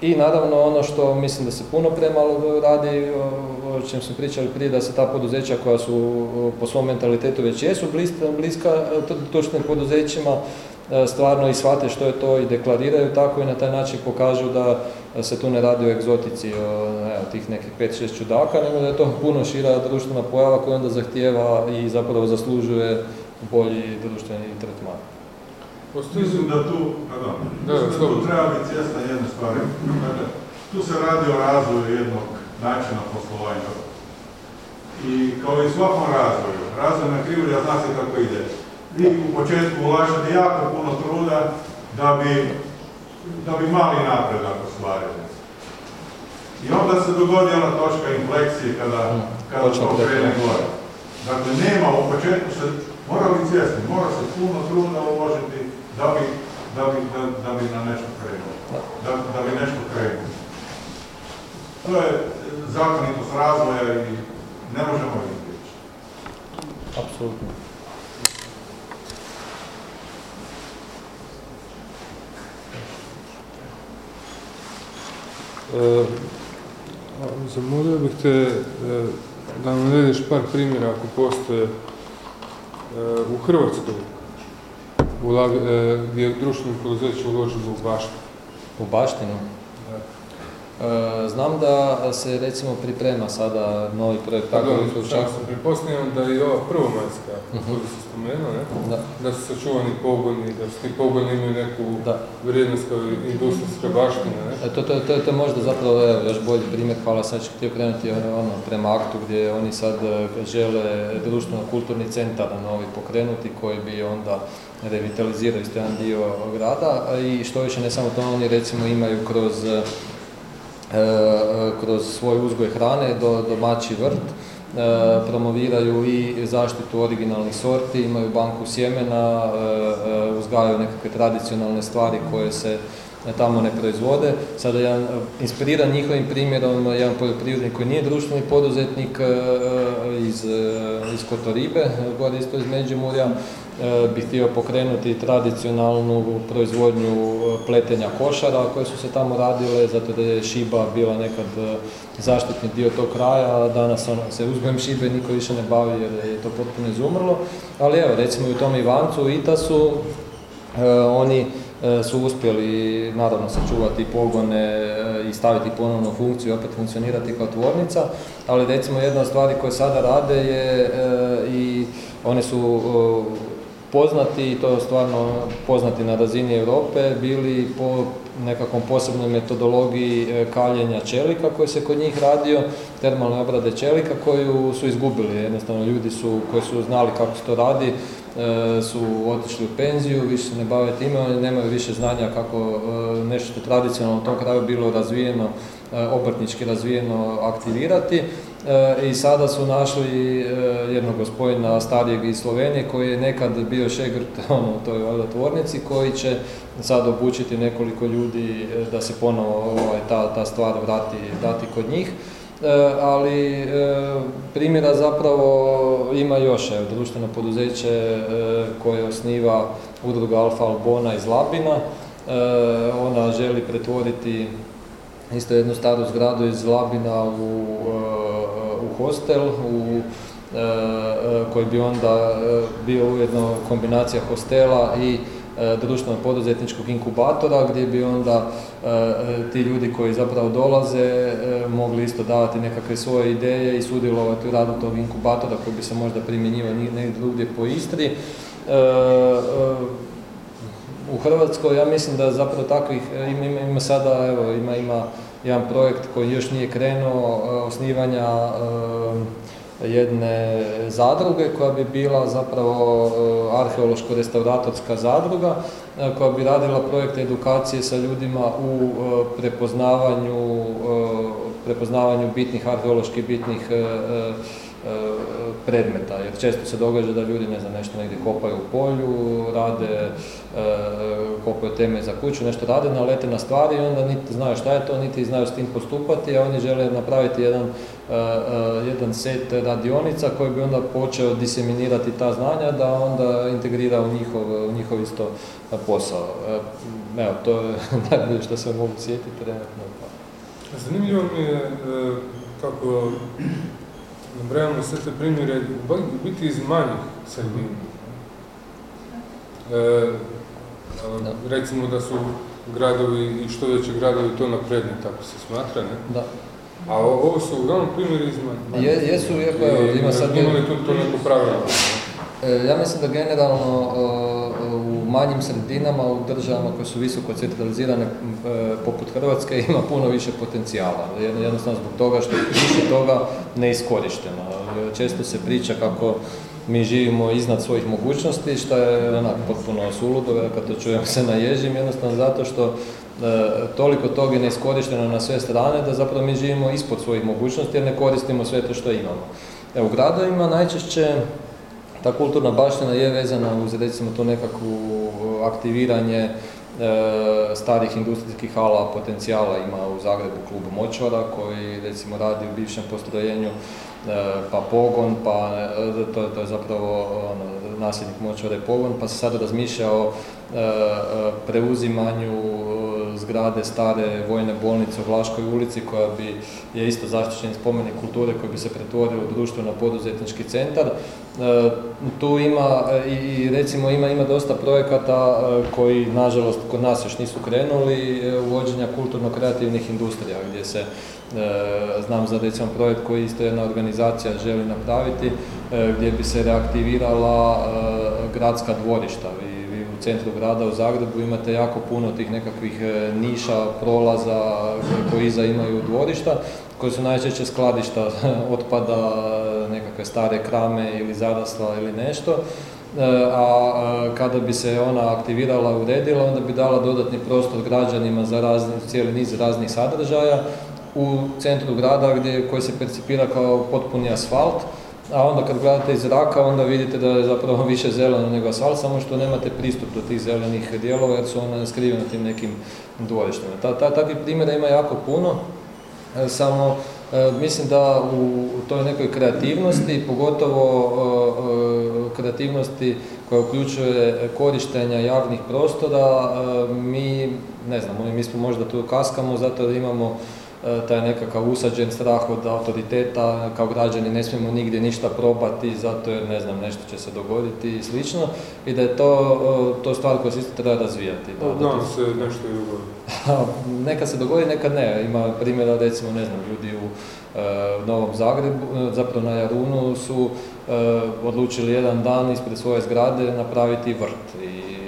I naravno ono što mislim da se puno premalo radi, o čem smo pričali prije, da se ta poduzeća koja su po svom mentalitetu već jesu bliska, bliska poduzećima, E, stvarno i shvate što je to i deklariraju tako i na taj način pokažu da se tu ne radi o egzotici, o evo, tih nekih 5-6 čudaka, nego da je to puno šira društvena pojava koja onda zahtijeva i zapravo zaslužuje bolji društveni tretman. Mislim da tu, pardon, da, tu treba biti svjesna jedne stvari. Dakle, tu se radi o razvoju jednog načina poslovanja. I kao i svakom razvoju, razvoj na krivulja zna se kako ide vi u početku ulažete jako puno truda da bi, da bi mali napredak ostvarili. I onda se dogodi ona točka infleksije kada, kada to krene gore. Dakle, nema u početku se, mora biti svjesni, mora se puno truda uložiti da bi, da bi, da, da bi na nešto krenuo. Da, da bi nešto krenuo. To je zakonitost razvoja i ne možemo izbjeći. Apsolutno. Zamolio bih te e, da nam navedeš par primjera ako postoje e, u Hrvatskoj gdje je društveno poduzeće uložilo u baštinu. U baštinu? E, znam da se recimo priprema sada novi projekt tako u čak Pripostavljam da i ova prvomajska, uh mhm. koju se spomenuo, ne? Da. da su sačuvani pogoni, da su ti pogoni imaju neku da. vrijednost kao industrijska baština. Ne? E, to, to, to, to je možda zapravo evo, još bolji primjer, hvala sad ću htio krenuti ono, prema aktu gdje oni sad e, žele društveno-kulturni centar novi pokrenuti koji bi onda revitalizirao isto jedan dio grada i što više ne samo to, oni recimo imaju kroz kroz svoj uzgoj hrane do domaći vrt. E, promoviraju i zaštitu originalnih sorti, imaju banku sjemena, e, uzgajaju nekakve tradicionalne stvari koje se tamo ne proizvode. Sada jedan, inspiriran njihovim primjerom, jedan poljoprivrednik koji nije društveni poduzetnik iz, iz Kotoribe, gore isto iz Međimurja, E, bi htio pokrenuti tradicionalnu proizvodnju e, pletenja košara koje su se tamo radile, zato da je šiba bila nekad e, zaštitni dio tog kraja, a danas ono, se uzgojem šibe niko više ne bavi jer je to potpuno izumrlo. Ali evo, recimo i u tom Ivancu, Itasu, oni su uspjeli naravno sačuvati pogone i staviti ponovno funkciju i opet funkcionirati kao tvornica, ali recimo jedna od stvari koje sada rade je i one su poznati i to je stvarno poznati na razini Europe, bili po nekakvom posebnoj metodologiji e, kaljenja čelika koji se kod njih radio, termalne obrade čelika koju su izgubili. Jednostavno ljudi su, koji su znali kako se to radi e, su otišli u penziju, više se ne bave time, nemaju više znanja kako e, nešto što tradicionalno u tom kraju bilo razvijeno, obrtnički razvijeno aktivirati i sada su našli e, jednog gospodina starijeg iz Slovenije koji je nekad bio šegrt ono, u toj tvornici koji će sad obučiti nekoliko ljudi e, da se ponovo ovaj, ta, ta stvar vrati, dati kod njih. ali primjera zapravo ima još, evo, društveno poduzeće koje osniva udruga Alfa Albona iz Labina. Ona želi pretvoriti isto jednu staru zgradu iz Labina u hostel u e, e, koji bi onda e, bio ujedno kombinacija hostela i društveno poduzetničkog inkubatora gdje bi onda ti ljudi koji zapravo dolaze mogli isto davati nekakve svoje ideje i sudjelovati u radu tog inkubatora koji bi se možda primjenjivao negdje drugdje po Istri. U Hrvatskoj ja mislim da zapravo takvih ima, ima sada, evo, ima, ima jedan projekt koji još nije krenuo e, osnivanja e, jedne zadruge koja bi bila zapravo e, arheološko-restauratorska zadruga koja bi radila projekte edukacije sa ljudima u prepoznavanju, prepoznavanju bitnih arheološki bitnih predmeta, jer često se događa da ljudi ne znam, nešto negdje kopaju u polju, rade, e, kopaju teme za kuću, nešto rade, nalete na stvari i onda niti znaju šta je to, niti znaju s tim postupati, a oni žele napraviti jedan, e, e, jedan set radionica koji bi onda počeo diseminirati ta znanja da onda integrira u njihov, u njihov isto posao. Evo, to je najbolje što se mogu sjetiti trenutno. Zanimljivo mi je kako nabrajamo sve te primjere, biti iz manjih sredina. E, recimo da su gradovi i što veće gradovi to napredni, tako se smatra, ne? Da. A ovo su uglavnom primjeri iz manjih. Je, jesu, iako ima sad... Ima li tu to neko pravilo? E, ja mislim da generalno manjim sredinama, u državama koje su visoko centralizirane e, poput Hrvatske ima puno više potencijala. Jednostavno zbog toga što je više toga neiskorišteno. Često se priča kako mi živimo iznad svojih mogućnosti, što je onak potpuno suludo, kad to čujem se naježim, jednostavno zato što toliko toga je neiskorišteno na sve strane da zapravo mi živimo ispod svojih mogućnosti jer ne koristimo sve to što imamo. Evo, u gradovima najčešće ta kulturna baština je vezana uz recimo to nekakvu aktiviranje e, starih industrijskih hala potencijala ima u Zagrebu klub Močvara koji recimo radi u bivšem postrojenju e, pa pogon, pa e, to, to je zapravo ono, nasljednik Močvara pogon, pa se sada razmišlja o preuzimanju zgrade stare vojne bolnice u Vlaškoj ulici koja bi je isto zaštićen spomenik kulture koji bi se pretvorio u društveno poduzetnički centar. E, tu ima e, i recimo ima, ima dosta projekata e, koji nažalost kod nas još nisu krenuli uvođenja kulturno-kreativnih industrija gdje se znam za recimo projekt koji isto jedna organizacija želi napraviti gdje bi se reaktivirala gradska dvorišta centru grada u Zagrebu imate jako puno tih nekakvih e, niša, prolaza koji iza imaju dvorišta, koji su najčešće skladišta otpada, nekakve stare krame ili zarasla ili nešto. E, a kada bi se ona aktivirala, uredila, onda bi dala dodatni prostor građanima za razni, cijeli niz raznih sadržaja u centru grada gdje, koji se percipira kao potpuni asfalt, a onda kad gledate iz zraka onda vidite da je zapravo više zeleno nego asfalt, samo što nemate pristup do tih zelenih dijelova jer su one skrivene tim nekim dvorištima. Ta, ta, takvih primjera ima jako puno, e, samo e, mislim da u toj nekoj kreativnosti, pogotovo e, kreativnosti koja uključuje korištenja javnih prostora, mi, ne znam, mi smo možda tu kaskamo zato jer imamo taj nekakav usađen strah od autoriteta, kao građani ne smijemo nigdje ništa probati zato jer ne znam, nešto će se dogoditi i slično i da je to, e, to stvar koja se isto treba razvijati. Da, da to- se nešto i dogodi. nekad se dogodi, nekad ne. Ima primjera, recimo, ne znam, ljudi u e, Novom Zagrebu, e, zapravo na Jarunu su e, odlučili jedan dan ispred svoje zgrade napraviti vrt i e,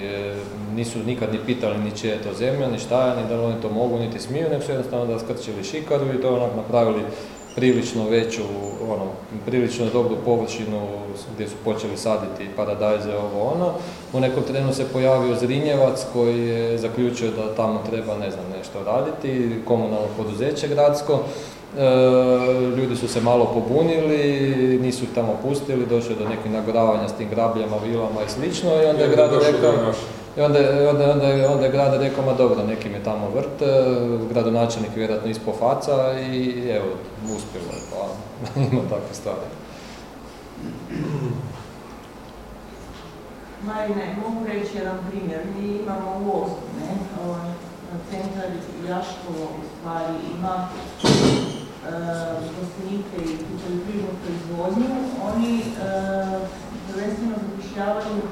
nisu nikad ni pitali ni čija je to zemlja, ni šta je, ni da li oni to mogu, niti smiju, nego su jednostavno da skrčili šikaru i to onak napravili prilično veću, ono, prilično dobru površinu gdje su počeli saditi paradajze, ovo ono. U nekom trenu se pojavio Zrinjevac koji je zaključio da tamo treba, ne znam, nešto raditi, komunalno poduzeće gradsko. E, ljudi su se malo pobunili, nisu ih tamo pustili, došlo je do nekih nagoravanja s tim grabljama, vilama i slično i onda je grad rekao. I onda, onda, onda, onda je grad rekao, ma dobro, nekim je tamo vrt, e, gradonačelnik je vjerojatno ispao faca i evo, uspjelo je, pa ima takve stvari. Marine, mogu reći jedan primjer. Mi imamo u Oslu, ne, ovaj, centar Jaškovo u stvari ima gostinike i poljoprivrednu proizvodnju. Oni e, prvenstveno zapošljavaju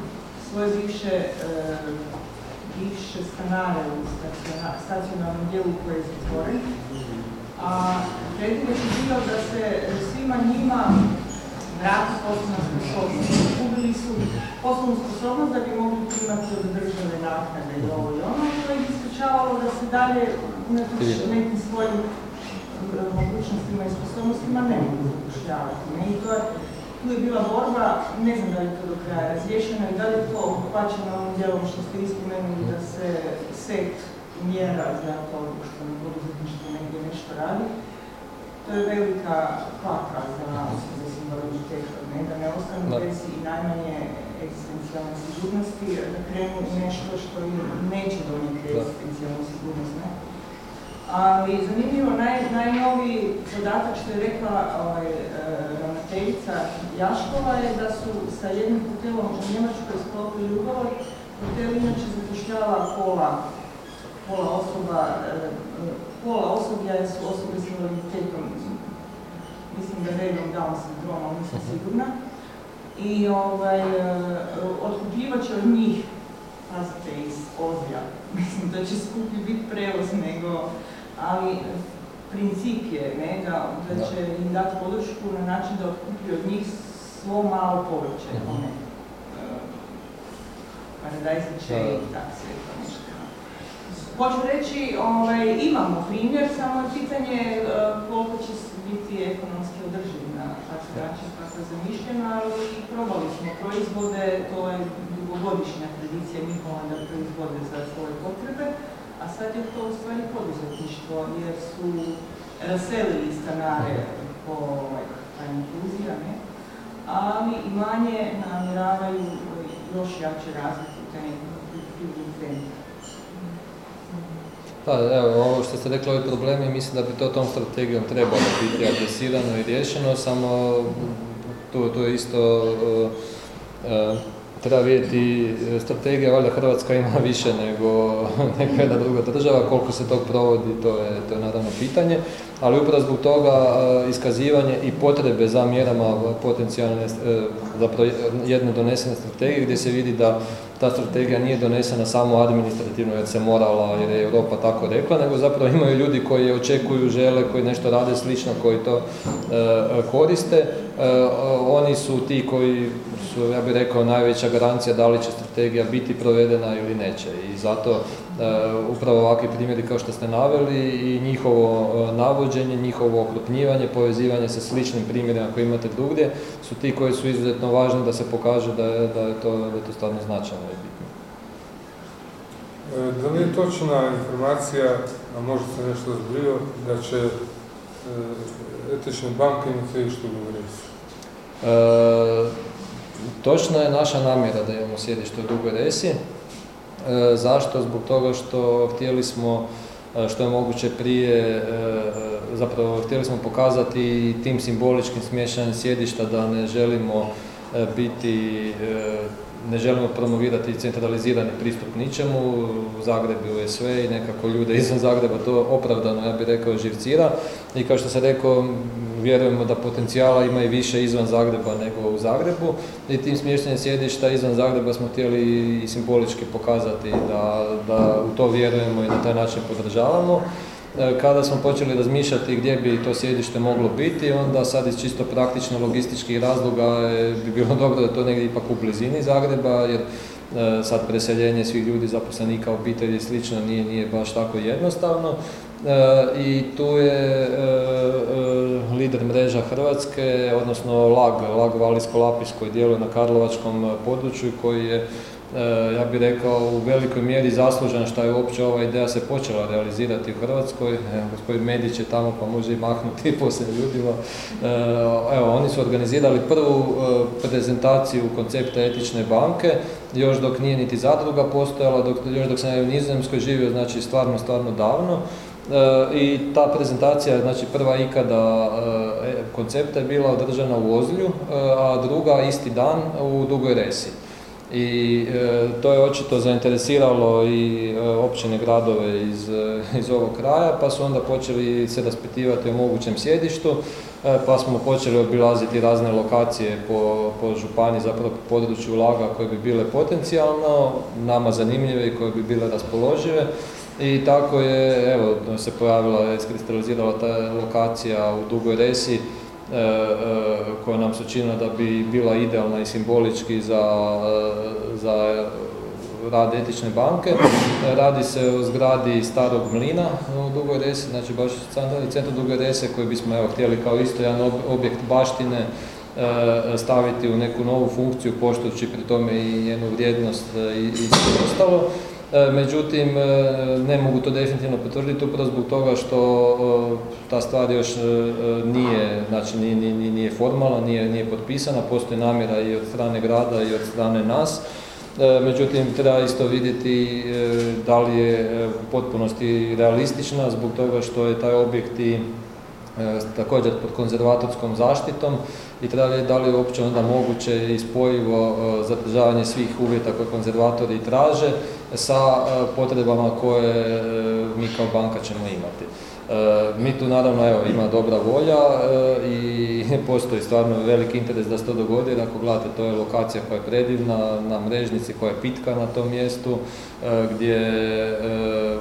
svoje bivše, e, bivše stanare u staciona- stacionarnom dijelu koji je zatvoren. A preduvjet je bio da se svima njima vrati poslovna sposobnost. Izgubili su poslovnu sposobnost da bi mogli primati od države naknade i ovo i ono, to je ispričavalo da se dalje unatoč nekim svojim e, mogućnostima i sposobnostima ne mogu zapošljavati. Ne? I to je, tu je bila borba, ne znam da li je to do kraja razriješeno i da li je to obuhvaćeno ovom dijelom što ste vi spomenuli da se set mjera za to što na poduzetništvo negdje nešto radi. To je velika kvaka za osobe s invaliditetom, ne? da ne ostanu bez i najmanje egzistencijalne sigurnosti, da krenu nešto što im neće donijeti egzistencijalnu sigurnost. Ne? Ali zanimljivo, naj, najnoviji podatak što je rekla ovaj, e, ravnateljica Jaškova je da su sa jednim hotelom u Njemačkoj sklopili ugovor. Hotel inače zapošljava pola, pola osoba, e, e, pola osoblja su osobe s invaliditetom. Mislim da redom Down sindroma, nisam sigurna. I ovaj, otkupljivat će od njih, pazite, iz Ozlja. Mislim da će skuplji biti prevoz nego, ali princip je ne, da, će im dati podršku na način da otkuplju od njih svo malo povrće, Mhm. one, e, paradajziće i tako sve to nešto. Hoću reći, ovaj, imamo primjer, samo je pitanje e, koliko će biti ekonomski održiv na takav način kako je zamišljeno, ali probali smo proizvode, to je dugogodišnja tradicija njihova da proizvode za svoje potrebe, a sad je to u stvari poduzetništvo jer su raselili stanare po ovaj, inkluzija, ne? ali i manje namjeravaju još jače razviti neki poljoprivredni trend. Da, evo, ovo što ste rekli, ovi problemi, mislim da bi to tom strategijom trebalo biti adresirano i riješeno, samo tu, tu je isto, uh, treba vidjeti, e, strategija, valjda Hrvatska ima više nego neka jedna druga država, koliko se tog provodi, to je, to je naravno pitanje, ali upravo zbog toga uh, iskazivanje i potrebe za mjerama potencijalne, uh, zapravo jedne donesene strategije gdje se vidi da ta strategija nije donesena samo administrativno jer se morala, jer je Europa tako rekla, nego zapravo imaju ljudi koji očekuju, žele, koji nešto rade slično, koji to e, koriste. E, oni su ti koji su, ja bih rekao, najveća garancija da li će strategija biti provedena ili neće. I zato e, upravo ovakvi primjeri kao što ste naveli i njihovo e, navođenje, njihovo okrupnjivanje, povezivanje sa sličnim primjerima koje imate drugdje su ti koji su izuzetno važni da se pokaže da je, da je, to, da je to stvarno značajno i bitno. E, Da li je točna informacija, a možda se nešto zbrio, da će etične banke ima sjedište u Točno je naša namjera da imamo sjedište u Dugoj Resi. E, zašto? Zbog toga što htjeli smo e, što je moguće prije, e, zapravo htjeli smo pokazati tim simboličkim smješanjem sjedišta da ne želimo biti, ne želimo promovirati centralizirani pristup ničemu, u Zagrebu je sve i nekako ljude izvan Zagreba to opravdano, ja bih rekao, živcira i kao što sam rekao, vjerujemo da potencijala ima i više izvan Zagreba nego u Zagrebu i tim smještenjem sjedišta izvan Zagreba smo htjeli i simbolički pokazati da, da u to vjerujemo i na taj način podržavamo. E, Kada smo počeli razmišljati gdje bi to sjedište moglo biti, onda sad iz čisto praktično logističkih razloga e, bi bilo dobro da to negdje ipak u blizini Zagreba, jer e, sad preseljenje svih ljudi, zaposlenika, obitelji i slično nije, nije baš tako jednostavno. E, I tu je e, e, lider mreža Hrvatske, odnosno LAG, LAG Valijsko-Lapis koji djeluje na karlovačkom području koji je ja bih rekao u velikoj mjeri zaslužen što je uopće ova ideja se počela realizirati u Hrvatskoj. Gospodin Medić je tamo pa može i mahnuti poslije ljudima. Evo, oni su organizirali prvu prezentaciju koncepta etične banke, još dok nije niti zadruga postojala, dok, još dok sam u Nizozemskoj živio, znači stvarno, stvarno davno. E, I ta prezentacija, znači prva ikada e, koncepta je bila održana u Ozlju, e, a druga isti dan u Dugoj Resi. I to je očito zainteresiralo i općine gradove iz, iz ovog kraja, pa su onda počeli se raspitivati o mogućem sjedištu, pa smo počeli obilaziti razne lokacije po, po županiji, zapravo po području Laga koje bi bile potencijalno, nama zanimljive i koje bi bile raspoložive. I tako je, evo, se pojavila, iskristalizirala ta lokacija u Dugoj Resi, e, e, koja nam se činila da bi bila idealna i simbolički za, e, za rad etične banke. Radi se o zgradi starog mlina u Dugoj Resi, znači baš u centru Dugoj Rese koji bismo evo, htjeli kao isto jedan objekt baštine staviti u neku novu funkciju poštujući pri tome i njenu vrijednost i, i sve ostalo. E, međutim e, ne mogu to definitivno potvrditi upravo zbog toga što e, ta stvar još nije, znači nije, nije, nije formalna, nije, nije potpisana, postoji namjera i od strane grada i od strane nas. Međutim, treba isto vidjeti da li je u potpunosti realistična zbog toga što je taj objekt i također pod konzervatorskom zaštitom i treba vidjeti da li je uopće onda moguće i spojivo zadržavanje svih uvjeta koje konzervatori traže sa e, potrebama koje e, mi kao banka ćemo imati. E, mi tu naravno evo, ima dobra volja i postoji stvarno veliki interes da se to dogodi jer ako gledate to je lokacija koja je predivna na mrežnici koja je pitka na tom mjestu gdje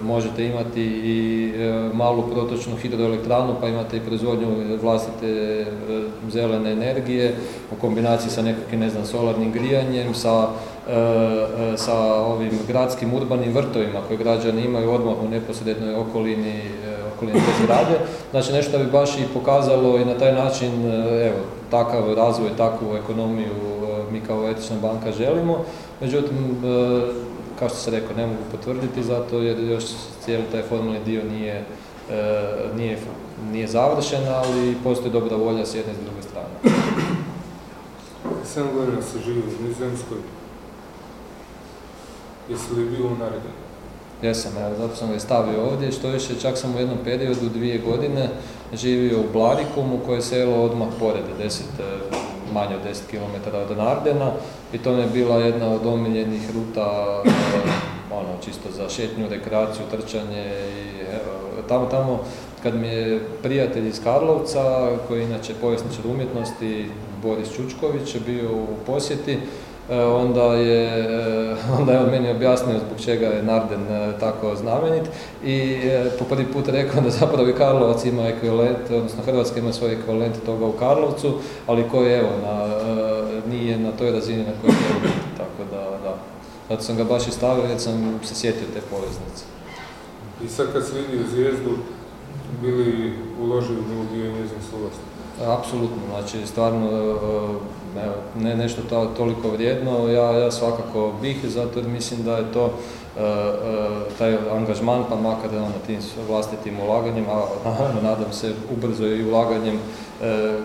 možete imati i malu protočnu hidroelektranu pa imate i proizvodnju vlastite zelene energije u kombinaciji sa nekakvim ne znam solarnim grijanjem, sa sa ovim gradskim urbanim vrtovima koje građani imaju odmah u neposrednoj okolini, e, okolini te zgrade. Znači nešto bi baš i pokazalo i na taj način, evo, takav razvoj, takvu ekonomiju mi kao etična banka želimo. Međutim, kao što sam rekao, ne mogu potvrditi zato jer još cijeli taj formalni dio nije, nije, nije završen, ali postoji dobra volja s jedne i s druge strane. 7 godina se živi u Nizozemskoj, Jesi li bio u naredbi? Jesam, evo, zato sam ga stavio ovdje, što više, čak sam u jednom periodu, dvije godine, živio u Blarikumu, koje je selo odmah pored, deset, e, manje od 10 km od Nardena i to je bila jedna od omiljenih ruta, e, ono, čisto za šetnju, rekreaciju, trčanje i tamo, tamo, kad mi je prijatelj iz Karlovca, koji je inače povjesničar umjetnosti, Boris Čučković, bio u posjeti, onda je, e, onda je on meni objasnio zbog čega je Narden e, tako znamenit i po prvi put rekao da zapravo i Karlovac ima ekvivalent, odnosno Hrvatska ima svoj ekvivalent toga u Karlovcu, ali koji evo, na, nije na toj razini na kojoj treba biti, tako da, da. Zato sam ga baš i stavio jer sam se sjetio te poveznice. I sad kad si vidio zvijezdu, bili uložili u njezin? Apsolutno, znači stvarno e, evo, ne nešto to, toliko vrijedno, ja, ja svakako bih, zato jer mislim da je to e, e, taj angažman, pa makar ono, tim vlastitim ulaganjem, a naravno nadam se ubrzo i ulaganjem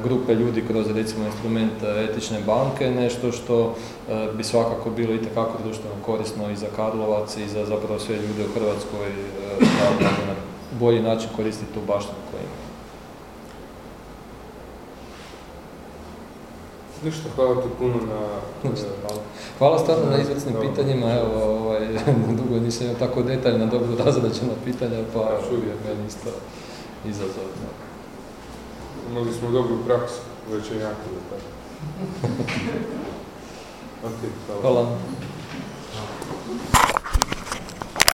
grupe ljudi kroz recimo instrument etične banke, nešto što bi svakako bilo itekako društveno korisno i za Karlovac i za zapravo sve ljude u Hrvatskoj da na bolji način koristiti tu baštinu koju imamo. Ništa, hvala ti puno na... Hvala. Hvala stvarno na izvrsnim pitanjima, evo, ovaj, dugo nisam imao tako detaljna, dobro razrađena pitanja, pa uvijek meni isto izazov. Imali smo dobru praksu, već je jako da tako. ok, hvala. Hvala.